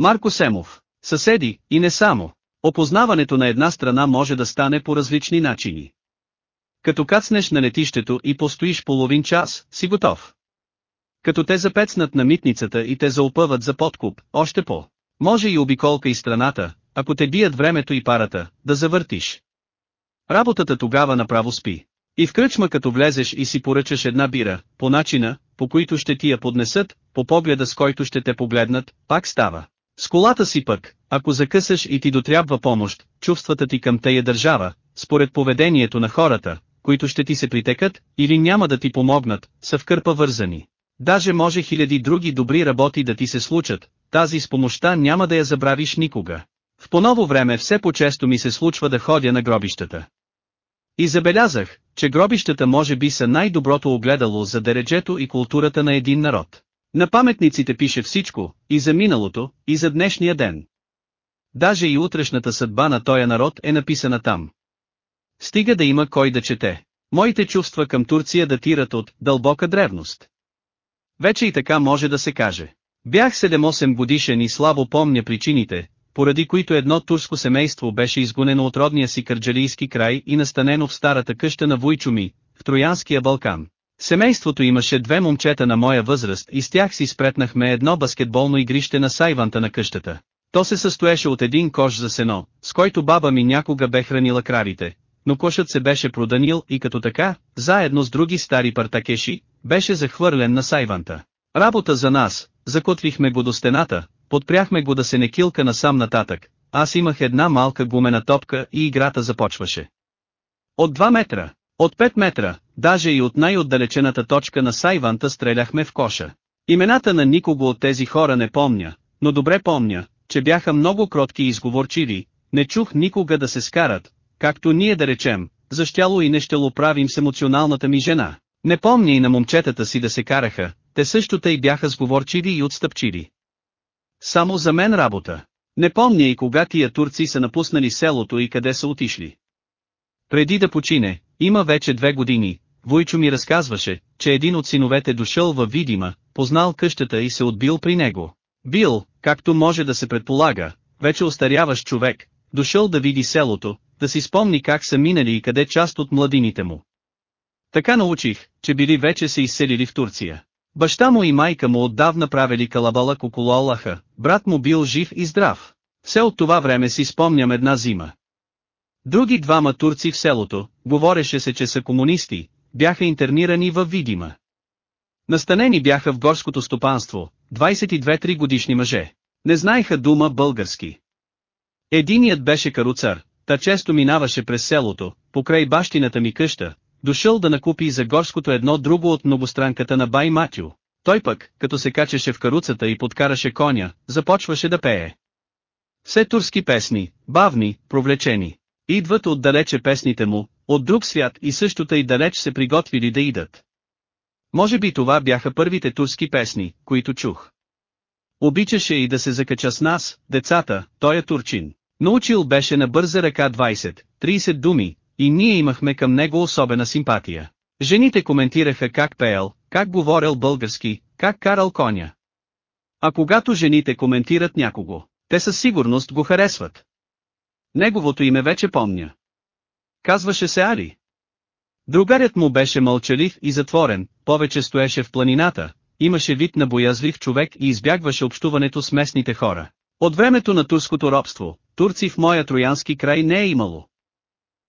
Марко Семов. Съседи, и не само. Опознаването на една страна може да стане по различни начини. Като кацнеш на летището и постоиш половин час, си готов. Като те запецнат на митницата и те заопъват за подкуп, още по. Може и обиколка и страната, ако те бият времето и парата, да завъртиш. Работата тогава направо спи. И в кръчма като влезеш и си поръчаш една бира, по начина, по които ще ти я поднесат, по погледа с който ще те погледнат, пак става. С колата си пък, ако закъсаш и ти дотрябва помощ, чувствата ти към тея държава, според поведението на хората, които ще ти се притекат, или няма да ти помогнат, са в кърпа вързани. Даже може хиляди други добри работи да ти се случат, тази с помощта няма да я забравиш никога. В поново време все по-често ми се случва да ходя на гробищата. И забелязах, че гробищата може би са най-доброто огледало за дереджето и културата на един народ. На паметниците пише всичко, и за миналото, и за днешния ден. Даже и утрешната съдба на този народ е написана там. Стига да има кой да чете. Моите чувства към Турция датират от дълбока древност. Вече и така може да се каже. Бях 7-8 годишен и слабо помня причините, поради които едно турско семейство беше изгонено от родния си кърджалийски край и настанено в старата къща на Войчуми, в Троянския Балкан. Семейството имаше две момчета на моя възраст и с тях си спретнахме едно баскетболно игрище на сайванта на къщата. То се състоеше от един кош за сено, с който баба ми някога бе хранила кравите, но кошът се беше проданил и като така, заедно с други стари партакеши, беше захвърлен на сайванта. Работа за нас, закотвихме го до стената, подпряхме го да се не килка насам нататък, аз имах една малка гумена топка и играта започваше. От 2 метра, от 5 метра, даже и от най-отдалечената точка на сайванта стреляхме в коша. Имената на никого от тези хора не помня, но добре помня, че бяха много кротки и изговорчиви, не чух никога да се скарат, както ние да речем, защяло и не щело правим с емоционалната ми жена. Не помня и на момчетата си да се караха, те също тъй бяха сговорчиви и отстъпчиви. Само за мен работа. Не помня и кога тия турци са напуснали селото и къде са отишли. Преди да почине, има вече две години, Войчо ми разказваше, че един от синовете дошъл във Видима, познал къщата и се отбил при него. Бил, както може да се предполага, вече остаряващ човек, дошъл да види селото, да си спомни как са минали и къде част от младините му. Така научих, че били вече се изселили в Турция. Баща му и майка му отдавна правили калабалък около Аллаха, брат му бил жив и здрав. Все от това време си спомням една зима. Други двама турци в селото, говореше се че са комунисти, бяха интернирани във Видима. Настанени бяха в горското стопанство, 22-3 годишни мъже. Не знаеха дума български. Единият беше каруцар, та често минаваше през селото, покрай бащината ми къща, дошъл да накупи за горското едно друго от многостранката на Бай Матю. Той пък, като се качеше в каруцата и подкараше коня, започваше да пее. Все турски песни, бавни, провлечени. Идват отдалече песните му, от друг свят и същото и далеч се приготвили да идат. Може би това бяха първите турски песни, които чух. Обичаше и да се закача с нас, децата, той е турчин. Научил беше на бърза ръка 20-30 думи, и ние имахме към него особена симпатия. Жените коментираха как пеел, как говорил български, как карал коня. А когато жените коментират някого, те със сигурност го харесват. Неговото име вече помня. Казваше се Али. Другарят му беше мълчалив и затворен, повече стоеше в планината, имаше вид на боязлив човек и избягваше общуването с местните хора. От времето на турското робство, турци в моя троянски край не е имало.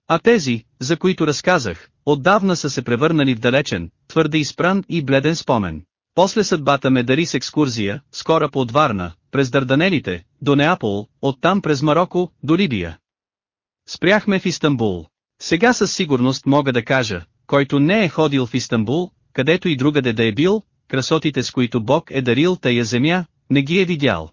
А тези, за които разказах, отдавна са се превърнали в далечен, твърде изпран и бледен спомен. После съдбата ме дари с екскурзия, скора по Варна, през Дарданелите, до Неапол, оттам през Марокко, до Либия. Спряхме в Истанбул. Сега със сигурност мога да кажа, който не е ходил в Истанбул, където и другаде да е бил, красотите с които Бог е дарил тая земя, не ги е видял.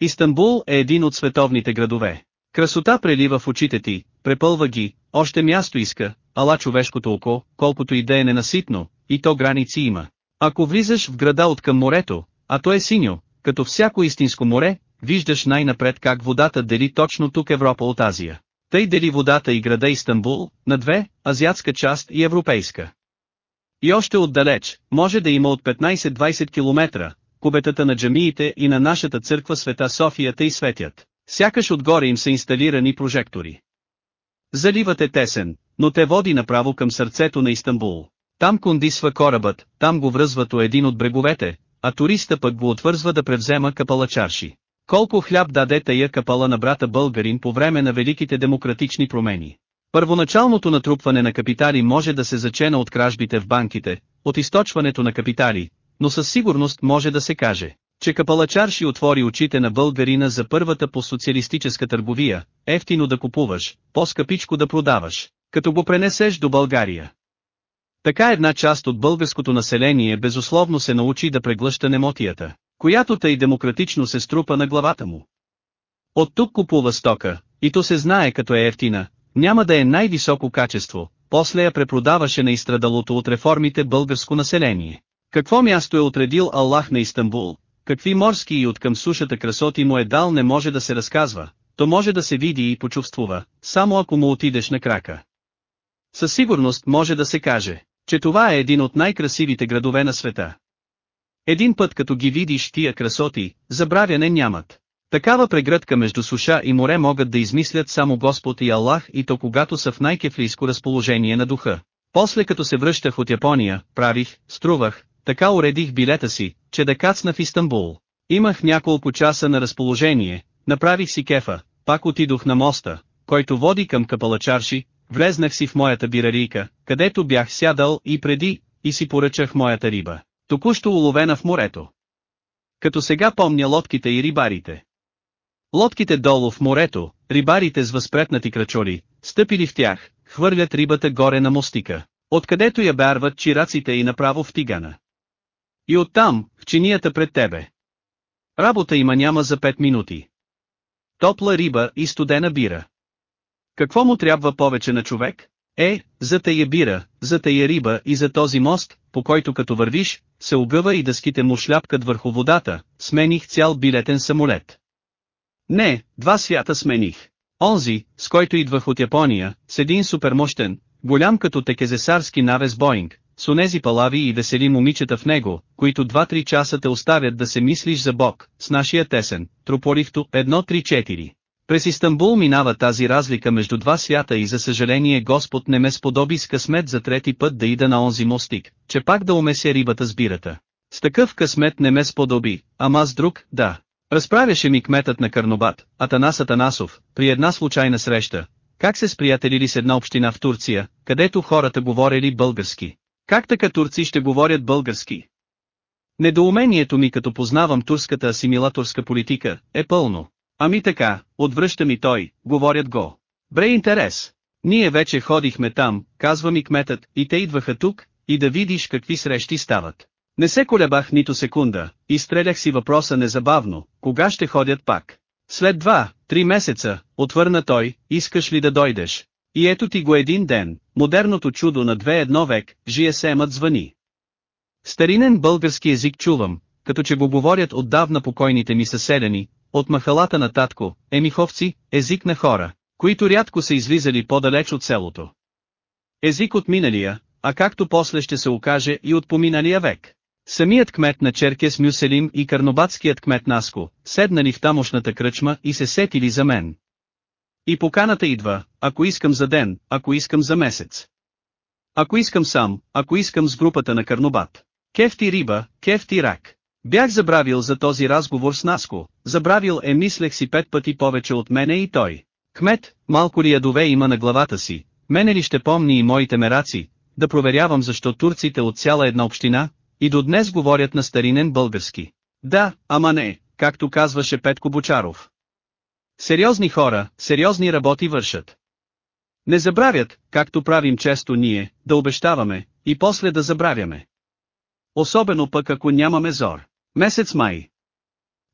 Истанбул е един от световните градове. Красота прелива в очите ти, препълва ги, още място иска, ала човешкото око, колкото и да е ненаситно, и то граници има. Ако влизаш в града от към морето, а то е синьо, като всяко истинско море, виждаш най-напред как водата дели точно тук Европа от Азия. Тъй дели водата и града Истанбул, на две, азиатска част и европейска. И още отдалеч, може да има от 15-20 км, кубетата на джамиите и на нашата църква света Софията и светят. Сякаш отгоре им са инсталирани прожектори. Заливът е тесен, но те води направо към сърцето на Истанбул. Там кондисва корабът, там го връзват у един от бреговете, а туриста пък го отвързва да превзема капалачарши. Колко хляб даде тая капала на брата българин по време на великите демократични промени. Първоначалното натрупване на капитали може да се зачена от кражбите в банките, от източването на капитали, но със сигурност може да се каже, че Капалачарши отвори очите на българина за първата по-социалистическа търговия, ефтино да купуваш, по-скъпичко да продаваш, като го пренесеш до България. Така една част от българското население безусловно се научи да преглъща немотията, която тъй демократично се струпа на главата му. От тук купува стока, и то се знае като е ефтина, няма да е най-високо качество, после я препродаваше на изстрадалото от реформите българско население. Какво място е отредил Аллах на Истанбул, какви морски и от към сушата красоти му е дал не може да се разказва, то може да се види и почувствува, само ако му отидеш на крака. Със сигурност може да се каже, че това е един от най-красивите градове на света. Един път като ги видиш тия красоти, забравяне нямат. Такава прегръдка между суша и море могат да измислят само Господ и Аллах и то когато са в най-кефлийско разположение на духа. После като се връщах от Япония, правих, струвах, така уредих билета си, че да кацна в Истанбул. Имах няколко часа на разположение, направих си кефа, пак отидох на моста, който води към Капалачарши, влезнах си в моята бирарийка, където бях сядал и преди, и си поръчах моята риба, току-що уловена в морето. Като сега помня лодките и рибарите. Лодките долу в морето, рибарите с възпретнати крачоли, стъпили в тях, хвърлят рибата горе на мостика, откъдето я бярват чираците и направо в тигана. И оттам, в чинията пред тебе. Работа има няма за 5 минути. Топла риба и студена бира. Какво му трябва повече на човек? Е, за тая бира, за тая риба и за този мост, по който като вървиш, се огъва и дъските му шляпкат върху водата, смених цял билетен самолет. Не, два свята смених. Онзи, с който идвах от Япония, с един супермощен, голям като текезесарски навес Боинг, с онези палави и весели момичета в него, които 2-3 часа те оставят да се мислиш за Бог, с нашия тесен, Трополихто 1-3-4. През Истанбул минава тази разлика между два свята и за съжаление Господ не ме сподоби с късмет за трети път да ида на онзи мостик, че пак да умеся рибата с бирата. С такъв късмет не ме сподоби, ама с друг, да. Разправяше ми кметът на Карнобат, Атанас Атанасов, при една случайна среща, как се сприятелили с една община в Турция, където хората говорили български. Как така турци ще говорят български? Недоумението ми като познавам турската асимилаторска политика, е пълно. Ами така, отвръща ми той, говорят го. Бре интерес. Ние вече ходихме там, казва ми кметът, и те идваха тук, и да видиш какви срещи стават. Не се колебах нито секунда, и стрелях си въпроса незабавно, кога ще ходят пак. След два, три месеца, отвърна той, искаш ли да дойдеш? И ето ти го един ден, модерното чудо на две едно век, GSM-ът звъни. Старинен български език чувам, като че го говорят отдавна покойните ми съседени, от махалата на татко, емиховци, език на хора, които рядко са излизали по-далеч от селото. Език от миналия, а както после ще се окаже и от поминалия век. Самият кмет на Черкес Мюселим и карнобатският кмет Наско, седнали в тамошната кръчма и се сетили за мен. И поканата идва, ако искам за ден, ако искам за месец. Ако искам сам, ако искам с групата на Карнобат. Кефти риба, кефти рак. Бях забравил за този разговор с Наско, забравил е мислех си пет пъти повече от мене и той. Кмет, малко ли ядове има на главата си, мене ли ще помни и моите мераци, да проверявам защо турците от цяла една община, и до днес говорят на старинен български. Да, ама не, както казваше Петко Бочаров. Сериозни хора, сериозни работи вършат. Не забравят, както правим често ние, да обещаваме, и после да забравяме. Особено пък ако нямаме зор. Месец май.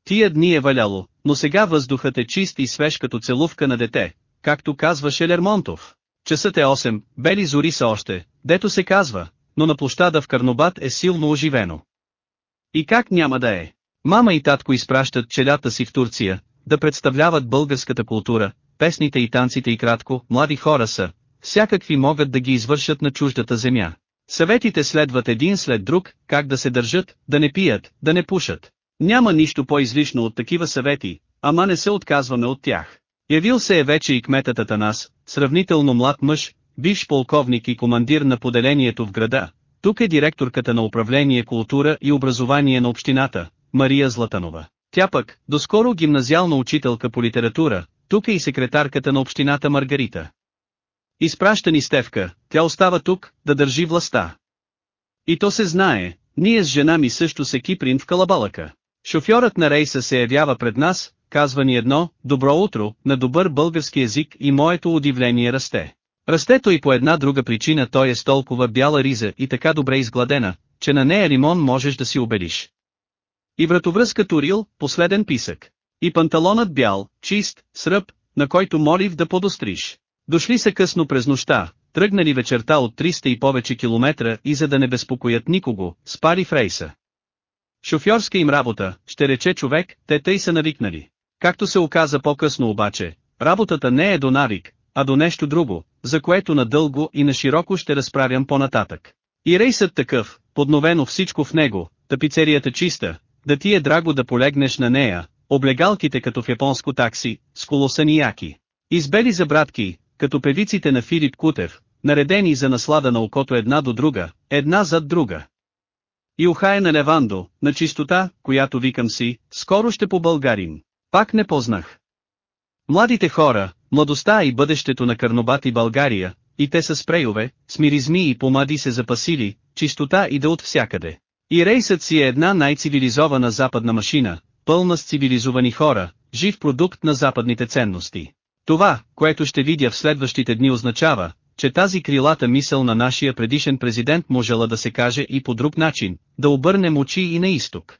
Тия дни е валяло, но сега въздухът е чист и свеж като целувка на дете, както казваше Лермонтов. Часът е 8, бели зори са още, дето се казва, но на площада в Карнобат е силно оживено. И как няма да е? Мама и татко изпращат челята си в Турция, да представляват българската култура, песните и танците и кратко, млади хора са, всякакви могат да ги извършат на чуждата земя. Съветите следват един след друг, как да се държат, да не пият, да не пушат. Няма нищо по-излишно от такива съвети, ама не се отказваме от тях. Явил се е вече и кметът Атанас, сравнително млад мъж, бивш полковник и командир на поделението в града. Тук е директорката на управление култура и образование на общината, Мария Златанова. Тя пък, доскоро гимназиална учителка по литература, тук е и секретарката на общината Маргарита. Изпраща ни Стевка, тя остава тук, да държи властта. И то се знае, ние с жена ми също се киприн в калабалъка. Шофьорът на рейса се явява пред нас, казва ни едно, добро утро, на добър български език и моето удивление расте. Растето и по една друга причина той е с толкова бяла риза и така добре изгладена, че на нея лимон можеш да си убедиш. И вратовръзка Турил, последен писък. И панталонът бял, чист, сръб, на който молив да подостриш. Дошли са късно през нощта, тръгнали вечерта от 300 и повече километра и за да не безпокоят никого, спали в рейса. Шофьорска им работа, ще рече човек, те тъй са навикнали. Както се оказа по-късно обаче, работата не е до навик, а до нещо друго, за което надълго и на широко ще разправям по-нататък. И рейсът такъв, подновено всичко в него, тапицерията чиста, да ти е драго да полегнеш на нея, облегалките като в японско такси, с колосани яки. Избели забратки, като певиците на Филип Кутев, наредени за наслада на окото една до друга, една зад друга. И ухая на Левандо, на чистота, която викам си, скоро ще побългарим. Пак не познах. Младите хора, младостта и бъдещето на Карнобат и България, и те са спрейове, с миризми и помади се запасили, чистота и да от всякъде. И рейсът си е една най-цивилизована западна машина, пълна с цивилизовани хора, жив продукт на западните ценности. Това, което ще видя в следващите дни означава, че тази крилата мисъл на нашия предишен президент можела да се каже и по друг начин, да обърнем очи и на изток.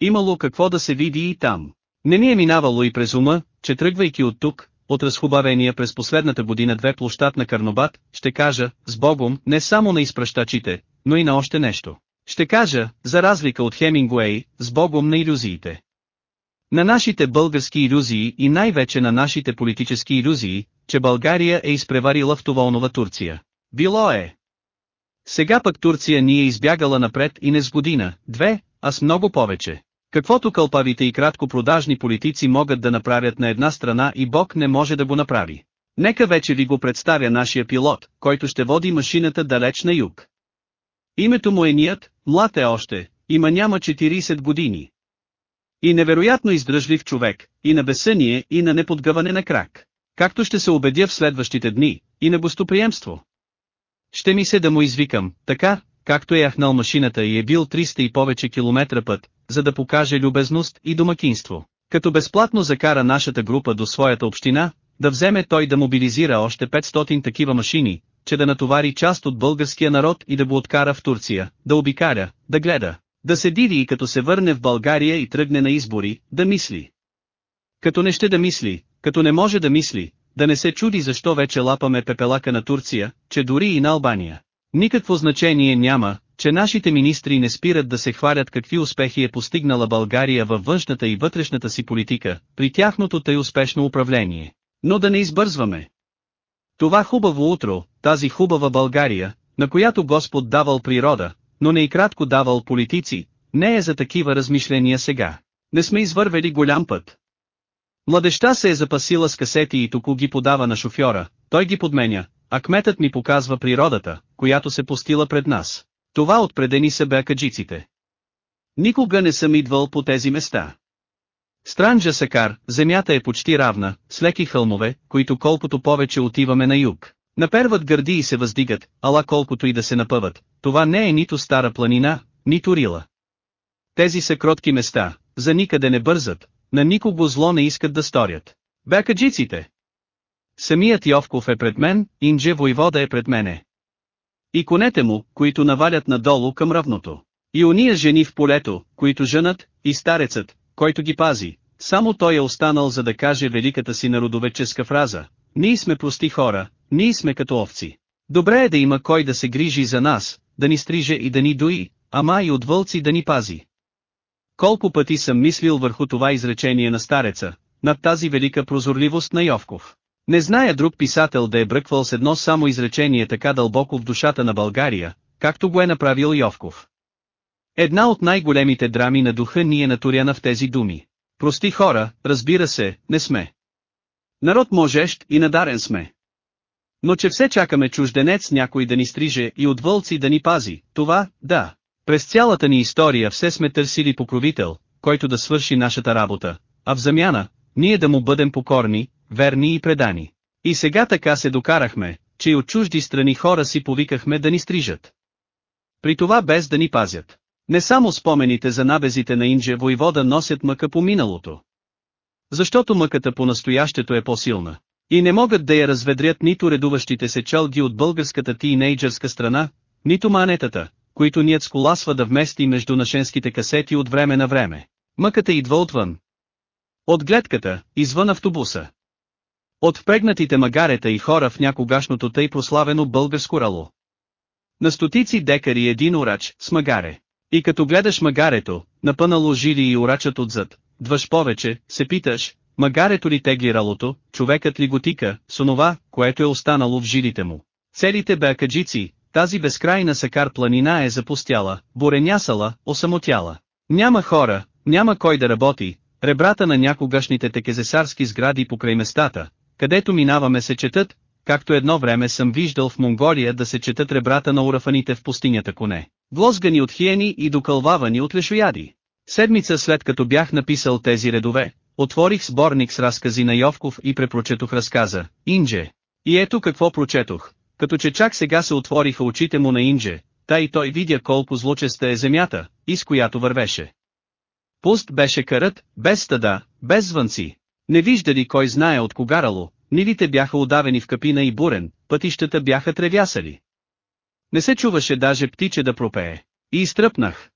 Имало какво да се види и там. Не ми е минавало и през ума, че тръгвайки от тук, от разхубавения през последната година две площад на Карнобат, ще кажа, с Богом, не само на изпращачите, но и на още нещо. Ще кажа, за разлика от Хемингуей, с Богом на иллюзиите. На нашите български иллюзии и най-вече на нашите политически иллюзии, че България е изпреварила в Туволнова Турция. Било е. Сега пък Турция ни е избягала напред и не с година, две, а с много повече. Каквото кълпавите и кратко продажни политици могат да направят на една страна и Бог не може да го направи. Нека вече ви го представя нашия пилот, който ще води машината далеч на юг. Името му е Ният, млад е още, има няма 40 години. И невероятно издръжлив човек, и на безсъние, и на неподгъване на крак. Както ще се убедя в следващите дни, и на гостоприемство. Ще ми се да му извикам, така, както е яхнал машината и е бил 300 и повече километра път, за да покаже любезност и домакинство. Като безплатно закара нашата група до своята община, да вземе той да мобилизира още 500 такива машини, че да натовари част от българския народ и да го откара в Турция, да обикаря, да гледа, да се диви и като се върне в България и тръгне на избори, да мисли. Като не ще да мисли, като не може да мисли, да не се чуди защо вече лапаме пепелака на Турция, че дори и на Албания. Никакво значение няма, че нашите министри не спират да се хвалят какви успехи е постигнала България във външната и вътрешната си политика, при тяхното тъй успешно управление. Но да не избързваме. Това хубаво утро, тази хубава България, на която Господ давал природа, но не и кратко давал политици, не е за такива размишления сега. Не сме извървели голям път. Младеща се е запасила с касети и току ги подава на шофьора, той ги подменя, а кметът ми показва природата, която се постила пред нас. Това отпредени са беакаджиците. Никога не съм идвал по тези места. Странджа Сакар, земята е почти равна, с леки хълмове, които колкото повече отиваме на юг. Наперват гърди и се въздигат, ала колкото и да се напъват, това не е нито стара планина, нито рила. Тези са кротки места, за никъде не бързат, на никого зло не искат да сторят. Бекаджиците! Самият Йовков е пред мен, Индже Войвода е пред мене. И конете му, които навалят надолу към равното. И уния жени в полето, които женат, и старецът, който ги пази. Само той е останал за да каже великата си народовеческа фраза. Ние сме прости хора, ние сме като овци. Добре е да има кой да се грижи за нас, да ни стриже и да ни дои, ама и от вълци да ни пази. Колко пъти съм мислил върху това изречение на стареца, над тази велика прозорливост на Йовков. Не зная друг писател да е бръквал с едно само изречение така дълбоко в душата на България, както го е направил Йовков. Една от най-големите драми на духа ни е натуряна в тези думи. Прости хора, разбира се, не сме. Народ можещ и надарен сме. Но че все чакаме чужденец някой да ни стриже и от вълци да ни пази, това, да. През цялата ни история все сме търсили покровител, който да свърши нашата работа, а в замяна, ние да му бъдем покорни, верни и предани. И сега така се докарахме, че и от чужди страни хора си повикахме да ни стрижат. При това без да ни пазят. Не само спомените за набезите на Индже войвода носят мъка по миналото. Защото мъката по настоящето е по-силна. И не могат да я разведрят нито редуващите се чалги от българската тинейджърска страна, нито манетата, които ният сколасва да вмести между нашенските касети от време на време. Мъката идва отвън. От гледката, извън автобуса. От впрегнатите магарета и хора в някогашното тъй прославено българско рало. На стотици декари един урач с магаре. И като гледаш магарето, напънало жили и урачът отзад, двъж повече, се питаш, магарето ли тегли ралото, човекът ли го тика, с онова, което е останало в жилите му. Целите беакаджици, тази безкрайна сакар планина е запустяла, буренясала, осамотяла. Няма хора, няма кой да работи, ребрата на някогашните текезесарски сгради покрай местата, където минаваме се четат, както едно време съм виждал в Монголия да се четат ребрата на урафаните в пустинята коне, влозгани от хиени и докълвавани от лешояди. Седмица след като бях написал тези редове, отворих сборник с разкази на Йовков и препрочетох разказа, Индже. И ето какво прочетох, като че чак сега се отвориха очите му на Индже, та и той видя колко злочеста е земята, из която вървеше. Пуст беше карът, без стада, без звънци. Не виждали кой знае от когарало, нивите бяха удавени в капина и бурен, пътищата бяха тревясали. Не се чуваше даже птиче да пропее. И изтръпнах.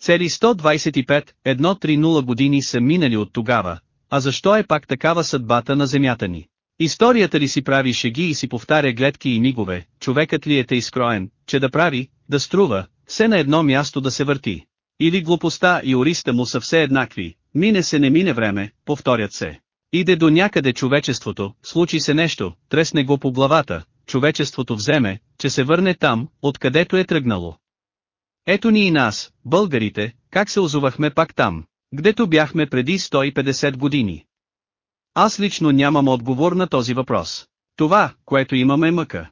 Цели 125-130 години са минали от тогава, а защо е пак такава съдбата на земята ни? Историята ли си прави шеги и си повтаря гледки и мигове, човекът ли е те изкроен, че да прави, да струва, все на едно място да се върти. Или глупостта и ориста му са все еднакви, мине се не мине време, повторят се. Иде до някъде човечеството, случи се нещо, тресне го по главата, човечеството вземе, че се върне там, откъдето е тръгнало. Ето ни и нас, българите, как се озовахме пак там, гдето бяхме преди 150 години. Аз лично нямам отговор на този въпрос. Това, което имаме е мъка.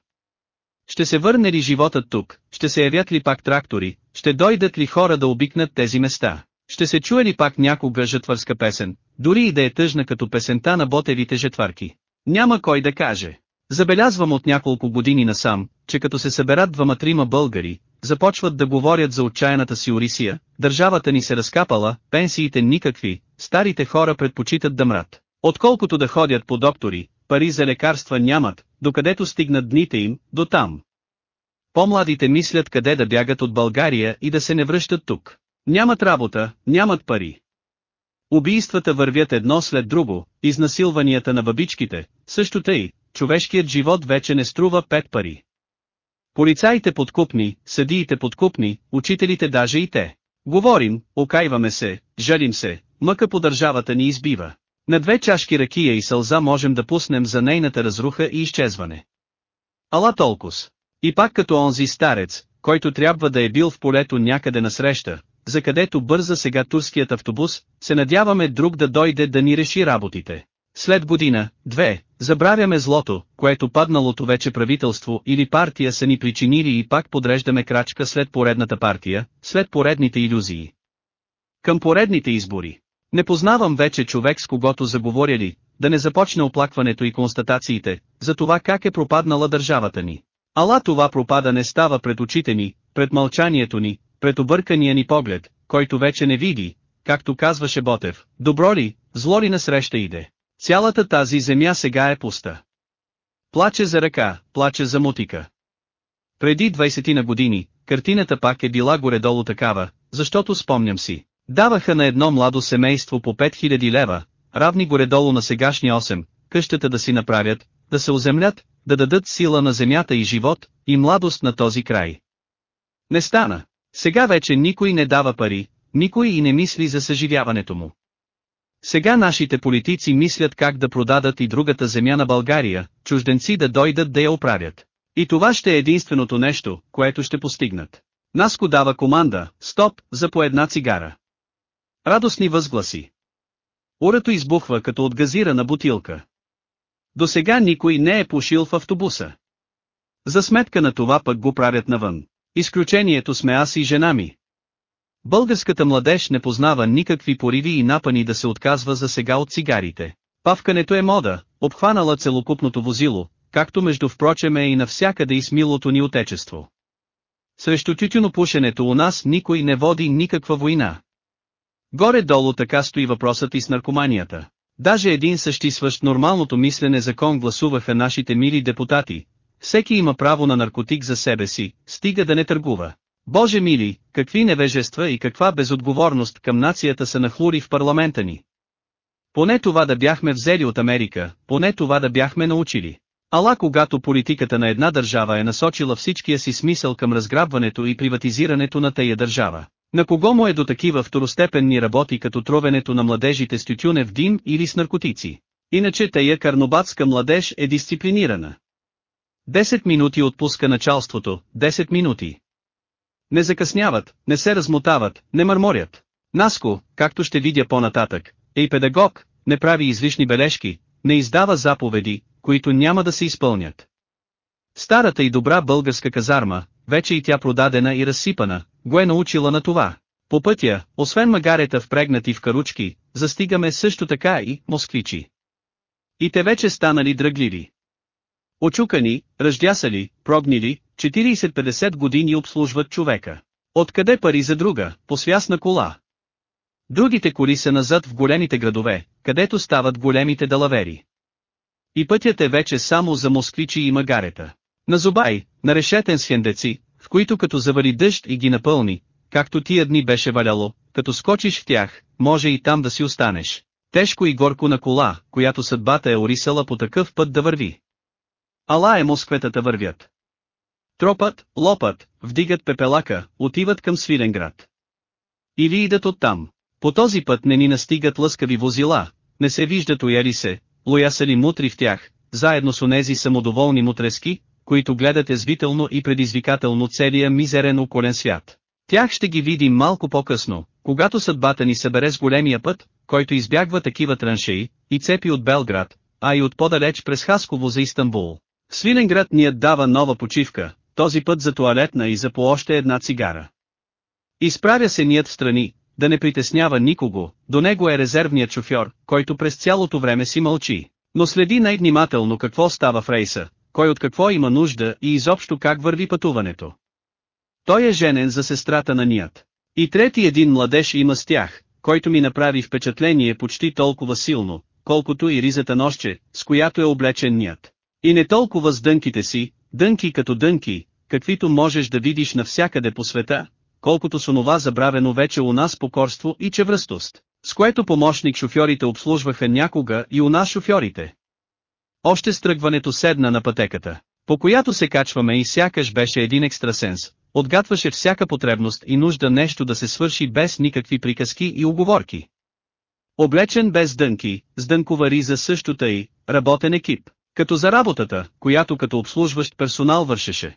Ще се върне ли животът тук, ще се явят ли пак трактори, ще дойдат ли хора да обикнат тези места, ще се чуе ли пак някога жетвърска песен, дори и да е тъжна като песента на ботевите жетварки. Няма кой да каже. Забелязвам от няколко години насам, че като се съберат двама-трима българи, започват да говорят за отчаяната си Орисия, държавата ни се разкапала, пенсиите никакви, старите хора предпочитат да мрат. Отколкото да ходят по доктори, пари за лекарства нямат, докъдето стигнат дните им, до там. По-младите мислят къде да бягат от България и да се не връщат тук. Нямат работа, нямат пари. Убийствата вървят едно след друго, изнасилванията на бабичките, също тъй, човешкият живот вече не струва пет пари. Полицаите подкупни, съдиите подкупни, учителите даже и те. Говорим, окайваме се, жалим се, мъка по държавата ни избива. На две чашки ракия и сълза можем да пуснем за нейната разруха и изчезване. Ала толкос. И пак като онзи старец, който трябва да е бил в полето някъде насреща, за където бърза сега турският автобус, се надяваме друг да дойде да ни реши работите. След година, две, забравяме злото, което падналото вече правителство или партия са ни причинили и пак подреждаме крачка след поредната партия, след поредните иллюзии. Към поредните избори. Не познавам вече човек с когото заговоряли, да не започне оплакването и констатациите, за това как е пропаднала държавата ни. Ала това пропадане става пред очите ни, пред мълчанието ни, пред объркания ни поглед, който вече не види, както казваше Ботев, добро ли, зло ли насреща иде. Цялата тази земя сега е пуста. Плаче за ръка, плаче за мутика. Преди 20 на години, картината пак е била горе-долу такава, защото спомням си. Даваха на едно младо семейство по 5000 лева, равни горе-долу на сегашния 8, къщата да си направят, да се оземлят, да дадат сила на земята и живот, и младост на този край. Не стана. Сега вече никой не дава пари, никой и не мисли за съживяването му. Сега нашите политици мислят как да продадат и другата земя на България, чужденци да дойдат да я оправят. И това ще е единственото нещо, което ще постигнат. Наско дава команда, стоп, за по една цигара. Радостни възгласи. Урато избухва като от газирана бутилка. До сега никой не е пушил в автобуса. За сметка на това пък го правят навън. Изключението сме аз и жена ми. Българската младеж не познава никакви пориви и напани да се отказва за сега от цигарите. Павкането е мода, обхванала целокупното возило, както между впрочем е и навсякъде и с милото ни отечество. Срещу тютюнопушенето у нас никой не води никаква война. Горе-долу така стои въпросът и с наркоманията. Даже един същисващ нормалното мислене закон гласуваха нашите мили депутати. Всеки има право на наркотик за себе си, стига да не търгува. Боже мили, какви невежества и каква безотговорност към нацията са нахлури в парламента ни. Поне това да бяхме взели от Америка, поне това да бяхме научили. Ала когато политиката на една държава е насочила всичкия си смисъл към разграбването и приватизирането на тая държава, на кого му е до такива второстепенни работи като тровенето на младежите с тютюнев дим или с наркотици? Иначе тая карнобатска младеж е дисциплинирана. 10 минути отпуска началството, 10 минути. Не закъсняват, не се размотават, не мърморят. Наско, както ще видя по-нататък, е и педагог, не прави излишни бележки, не издава заповеди, които няма да се изпълнят. Старата и добра българска казарма, вече и тя продадена и разсипана, го е научила на това. По пътя, освен магарета впрегнати в каручки, застигаме също така и москвичи. И те вече станали дръгливи. Очукани, ръждясали, прогнили, 40-50 години обслужват човека. Откъде пари за друга, по свясна кола? Другите коли са назад в големите градове, където стават големите далавери. И пътят е вече само за москвичи и магарета. На Зубай, на решетен с хендеци, в които като завали дъжд и ги напълни, както тия дни беше валяло, като скочиш в тях, може и там да си останеш. Тежко и горко на кола, която съдбата е орисала по такъв път да върви. Ала е москветата вървят. Тропът, лопат, вдигат пепелака, отиват към Свиленград. Или идат оттам. По този път не ни настигат лъскави возила, не се виждат уяли се, лоясали мутри в тях, заедно с онези самодоволни мутрески, които гледат езвително и предизвикателно целия мизерен околен свят. Тях ще ги видим малко по-късно, когато съдбата ни събере с големия път, който избягва такива траншеи, и цепи от Белград, а и от по-далеч през Хасково за Истанбул. Свиленград ният дава нова почивка, този път за туалетна и за по още една цигара. Изправя се ният в страни, да не притеснява никого, до него е резервният шофьор, който през цялото време си мълчи, но следи най-внимателно какво става в рейса, кой от какво има нужда и изобщо как върви пътуването. Той е женен за сестрата на Ният. И трети един младеж има с тях, който ми направи впечатление почти толкова силно, колкото и ризата нощче, с която е облечен Ният. И не толкова с дънките си, дънки като дънки, каквито можеш да видиш навсякъде по света, колкото с онова забравено вече у нас покорство и чевръстост, с което помощник шофьорите обслужваха някога и у нас шофьорите. Още стръгването седна на пътеката, по която се качваме и сякаш беше един екстрасенс, отгатваше всяка потребност и нужда нещо да се свърши без никакви приказки и оговорки. Облечен без дънки, с дънкова риза същото и, работен екип, като за работата, която като обслужващ персонал вършеше.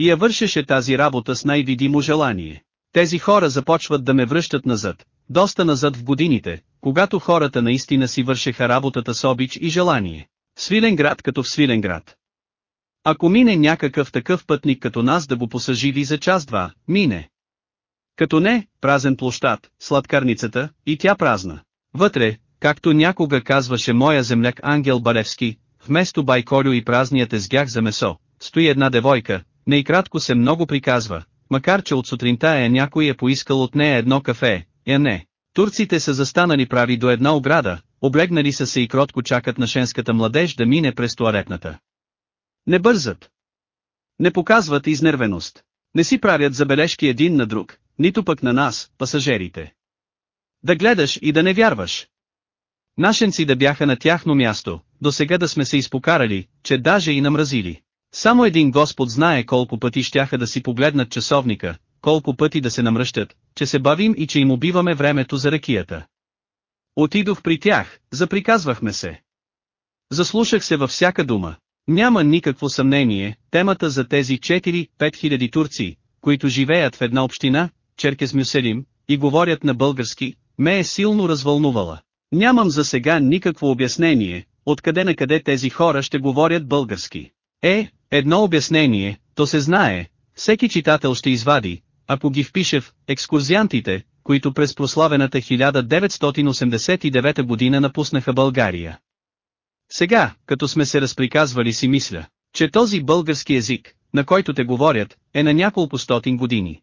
И я вършеше тази работа с най-видимо желание. Тези хора започват да ме връщат назад, доста назад в годините, когато хората наистина си вършеха работата с обич и желание. Свиленград като в Свиленград. Ако мине някакъв такъв пътник като нас да го посъживи за час-два, мине. Като не, празен площад, сладкарницата, и тя празна. Вътре, както някога казваше моя земляк Ангел Балевски, вместо байколю и празният езгях за месо, стои една девойка, не и кратко се много приказва, макар че от сутринта е някой е поискал от нея едно кафе, я не. Турците са застанали прави до една ограда, облегнали са се и кротко чакат на шенската младеж да мине през туалетната. Не бързат. Не показват изнервеност. Не си правят забележки един на друг, нито пък на нас, пасажерите. Да гледаш и да не вярваш. Нашенци да бяха на тяхно място, до сега да сме се изпокарали, че даже и намразили. Само един Господ знае колко пъти щяха да си погледнат часовника, колко пъти да се намръщат, че се бавим и че им убиваме времето за ракията. Отидох при тях, заприказвахме се. Заслушах се във всяка дума. Няма никакво съмнение, темата за тези 4-5 хиляди турци, които живеят в една община, Черкес Мюселим, и говорят на български, ме е силно развълнувала. Нямам за сега никакво обяснение, откъде на къде тези хора ще говорят български. Е, едно обяснение, то се знае, всеки читател ще извади, ако ги впише в «Екскурзиантите», които през прославената 1989 година напуснаха България. Сега, като сме се разприказвали си мисля, че този български език, на който те говорят, е на няколко стотин години.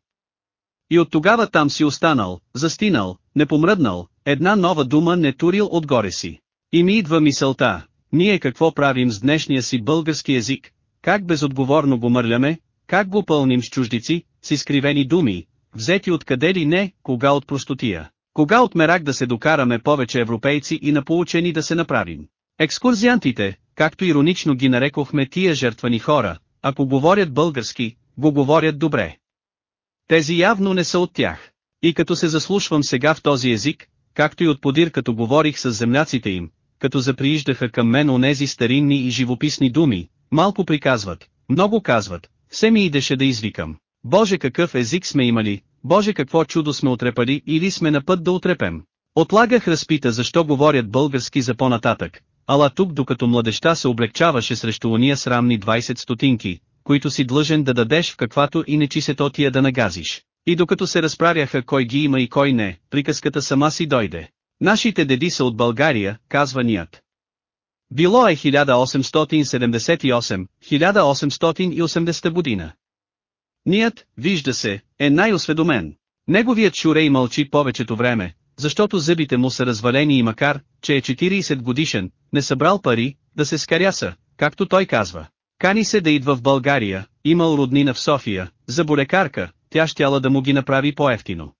И от тогава там си останал, застинал, не помръднал, една нова дума не турил отгоре си. И ми идва мисълта, ние какво правим с днешния си български език, как безотговорно го мърляме, как го пълним с чуждици, с изкривени думи, взети откъде ли не, кога от простотия, кога от мерак да се докараме повече европейци и наполучени да се направим. Екскурзиантите, както иронично ги нарекохме тия жертвани хора, ако говорят български, го говорят добре. Тези явно не са от тях. И като се заслушвам сега в този език, както и от подир като говорих с земляците им, като заприиждаха към мен онези старинни и живописни думи, малко приказват, много казват, все ми идеше да извикам. Боже какъв език сме имали, Боже какво чудо сме отрепали или сме на път да отрепем. Отлагах разпита защо говорят български за по-нататък, ала тук докато младеща се облегчаваше срещу уния срамни 20 стотинки, които си длъжен да дадеш в каквато и нечисетотия да нагазиш. И докато се разправяха кой ги има и кой не, приказката сама си дойде. Нашите деди са от България, казва ният. Било е 1878-1880 година. Ният, вижда се, е най-осведомен. Неговият шурей мълчи повечето време, защото зъбите му са развалени и макар, че е 40 годишен, не събрал пари, да се скаряса, както той казва. Кани се да идва в България, имал роднина в София, за болекарка, тя щяла да му ги направи по-ефтино.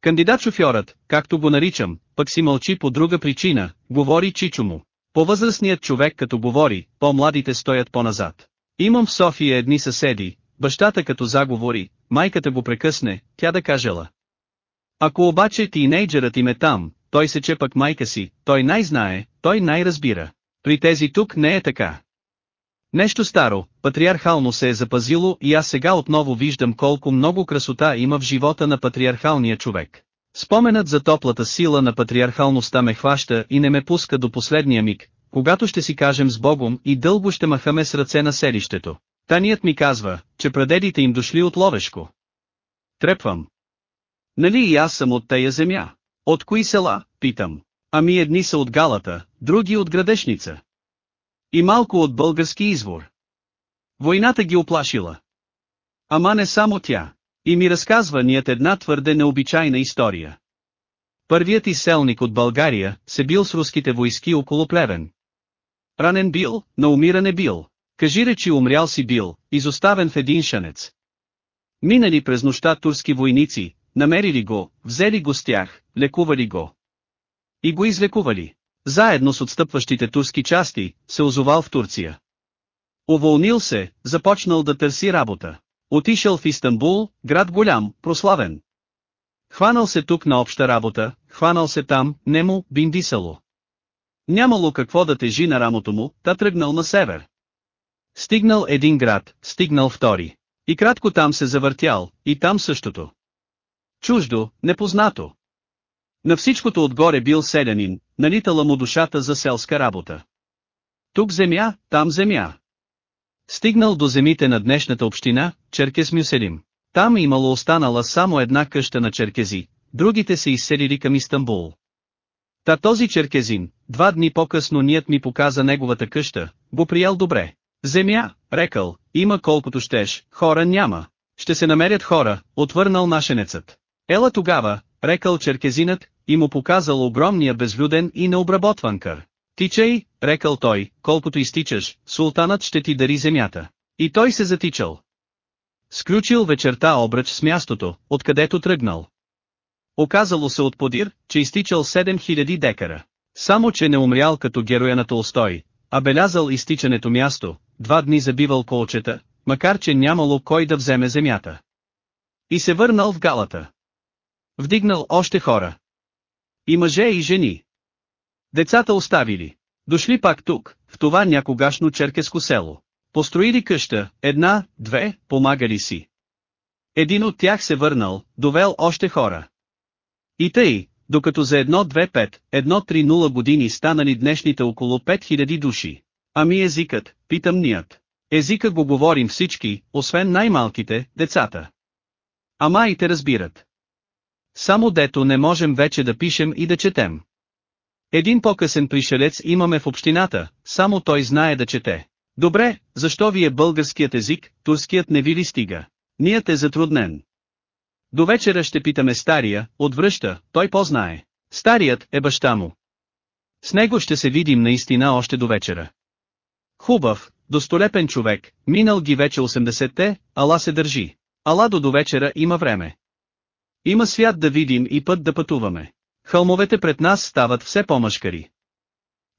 Кандидат-шофьорът, както го наричам, пък си мълчи по друга причина, говори чичо му. По-възрастният човек като говори, по-младите стоят по-назад. Имам в София едни съседи, бащата като заговори, майката го прекъсне, тя да кажела. Ако обаче тинейджерът им е там, той се чепък майка си, той най-знае, той най-разбира. При тези тук не е така. Нещо старо, патриархално се е запазило и аз сега отново виждам колко много красота има в живота на патриархалния човек. Споменът за топлата сила на патриархалността ме хваща и не ме пуска до последния миг, когато ще си кажем с Богом и дълго ще махаме с ръце на селището. Таният ми казва, че прадедите им дошли от Ловешко. Трепвам. Нали и аз съм от тая земя? От кои села, питам. Ами едни са от Галата, други от Градешница. И малко от български извор. Войната ги оплашила. Ама не само тя. И ми разказва ният една твърде необичайна история. Първият изселник от България се бил с руските войски около Плевен. Ранен бил, на умиране бил. Кажи речи умрял си бил, изоставен в един шанец. Минали през нощта турски войници, намерили го, взели го с тях, лекували го. И го излекували. Заедно с отстъпващите турски части, се озовал в Турция. Уволнил се, започнал да търси работа. Отишъл в Истанбул, град голям, прославен. Хванал се тук на обща работа, хванал се там, нему, биндисало. Нямало какво да тежи на рамото му, та тръгнал на север. Стигнал един град, стигнал втори. И кратко там се завъртял, и там същото. Чуждо, непознато. На всичкото отгоре бил селянин, налитала му душата за селска работа. Тук земя, там земя. Стигнал до земите на днешната община, Черкес Мюселим. Там имало останала само една къща на черкези, другите се изселили към Истанбул. Та този черкезин, два дни по-късно ният ми показа неговата къща, го приял добре. Земя, рекал, има колкото щеш, хора няма. Ще се намерят хора, отвърнал нашенецът. Ела тогава, рекал черкезинът, и му показал огромния безлюден и необработван кър. Тичай, рекал той, колкото изтичаш, султанът ще ти дари земята. И той се затичал. Сключил вечерта обръч с мястото, откъдето тръгнал. Оказало се от подир, че изтичал 7000 декара. Само че не умрял като героя на Толстой, а белязал изтичането място, два дни забивал колчета, макар че нямало кой да вземе земята. И се върнал в галата. Вдигнал още хора. И мъже и жени. Децата оставили. Дошли пак тук, в това някогашно черкеско село. Построили къща, една, две, помагали си. Един от тях се върнал, довел още хора. И тъй, докато за 1-2-5, 1-3-0 години станали днешните около 5000 души. Ами езикът, питам ният. Езика го говорим всички, освен най-малките, децата. Ама и те разбират. Само дето не можем вече да пишем и да четем. Един по-късен пришелец имаме в общината, само той знае да чете. Добре, защо ви е българският език, турският не ви ли стига? Ният е затруднен. До вечера ще питаме стария, отвръща, той познае. Старият е баща му. С него ще се видим наистина още до вечера. Хубав, достолепен човек, минал ги вече 80-те, ала се държи. Ала до довечера има време. Има свят да видим и път да пътуваме. Хълмовете пред нас стават все по-мъжкари.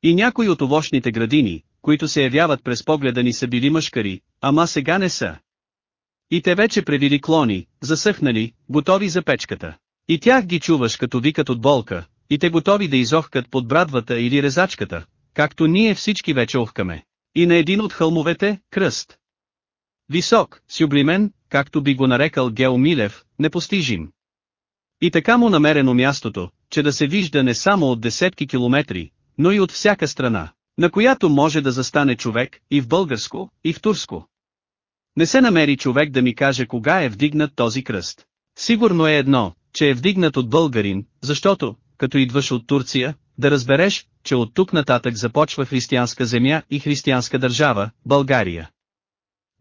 И някои от овощните градини, които се явяват през погледа ни са били мъжкари, ама сега не са. И те вече превили клони, засъхнали, готови за печката. И тях ги чуваш като викат от болка, и те готови да изохкат под брадвата или резачката, както ние всички вече охкаме. И на един от хълмовете, кръст. Висок, сюблимен, както би го нарекал Гео Милев, непостижим. И така му намерено мястото, че да се вижда не само от десетки километри, но и от всяка страна, на която може да застане човек, и в българско, и в турско. Не се намери човек да ми каже кога е вдигнат този кръст. Сигурно е едно, че е вдигнат от българин, защото, като идваш от Турция, да разбереш, че от тук нататък започва християнска земя и християнска държава, България.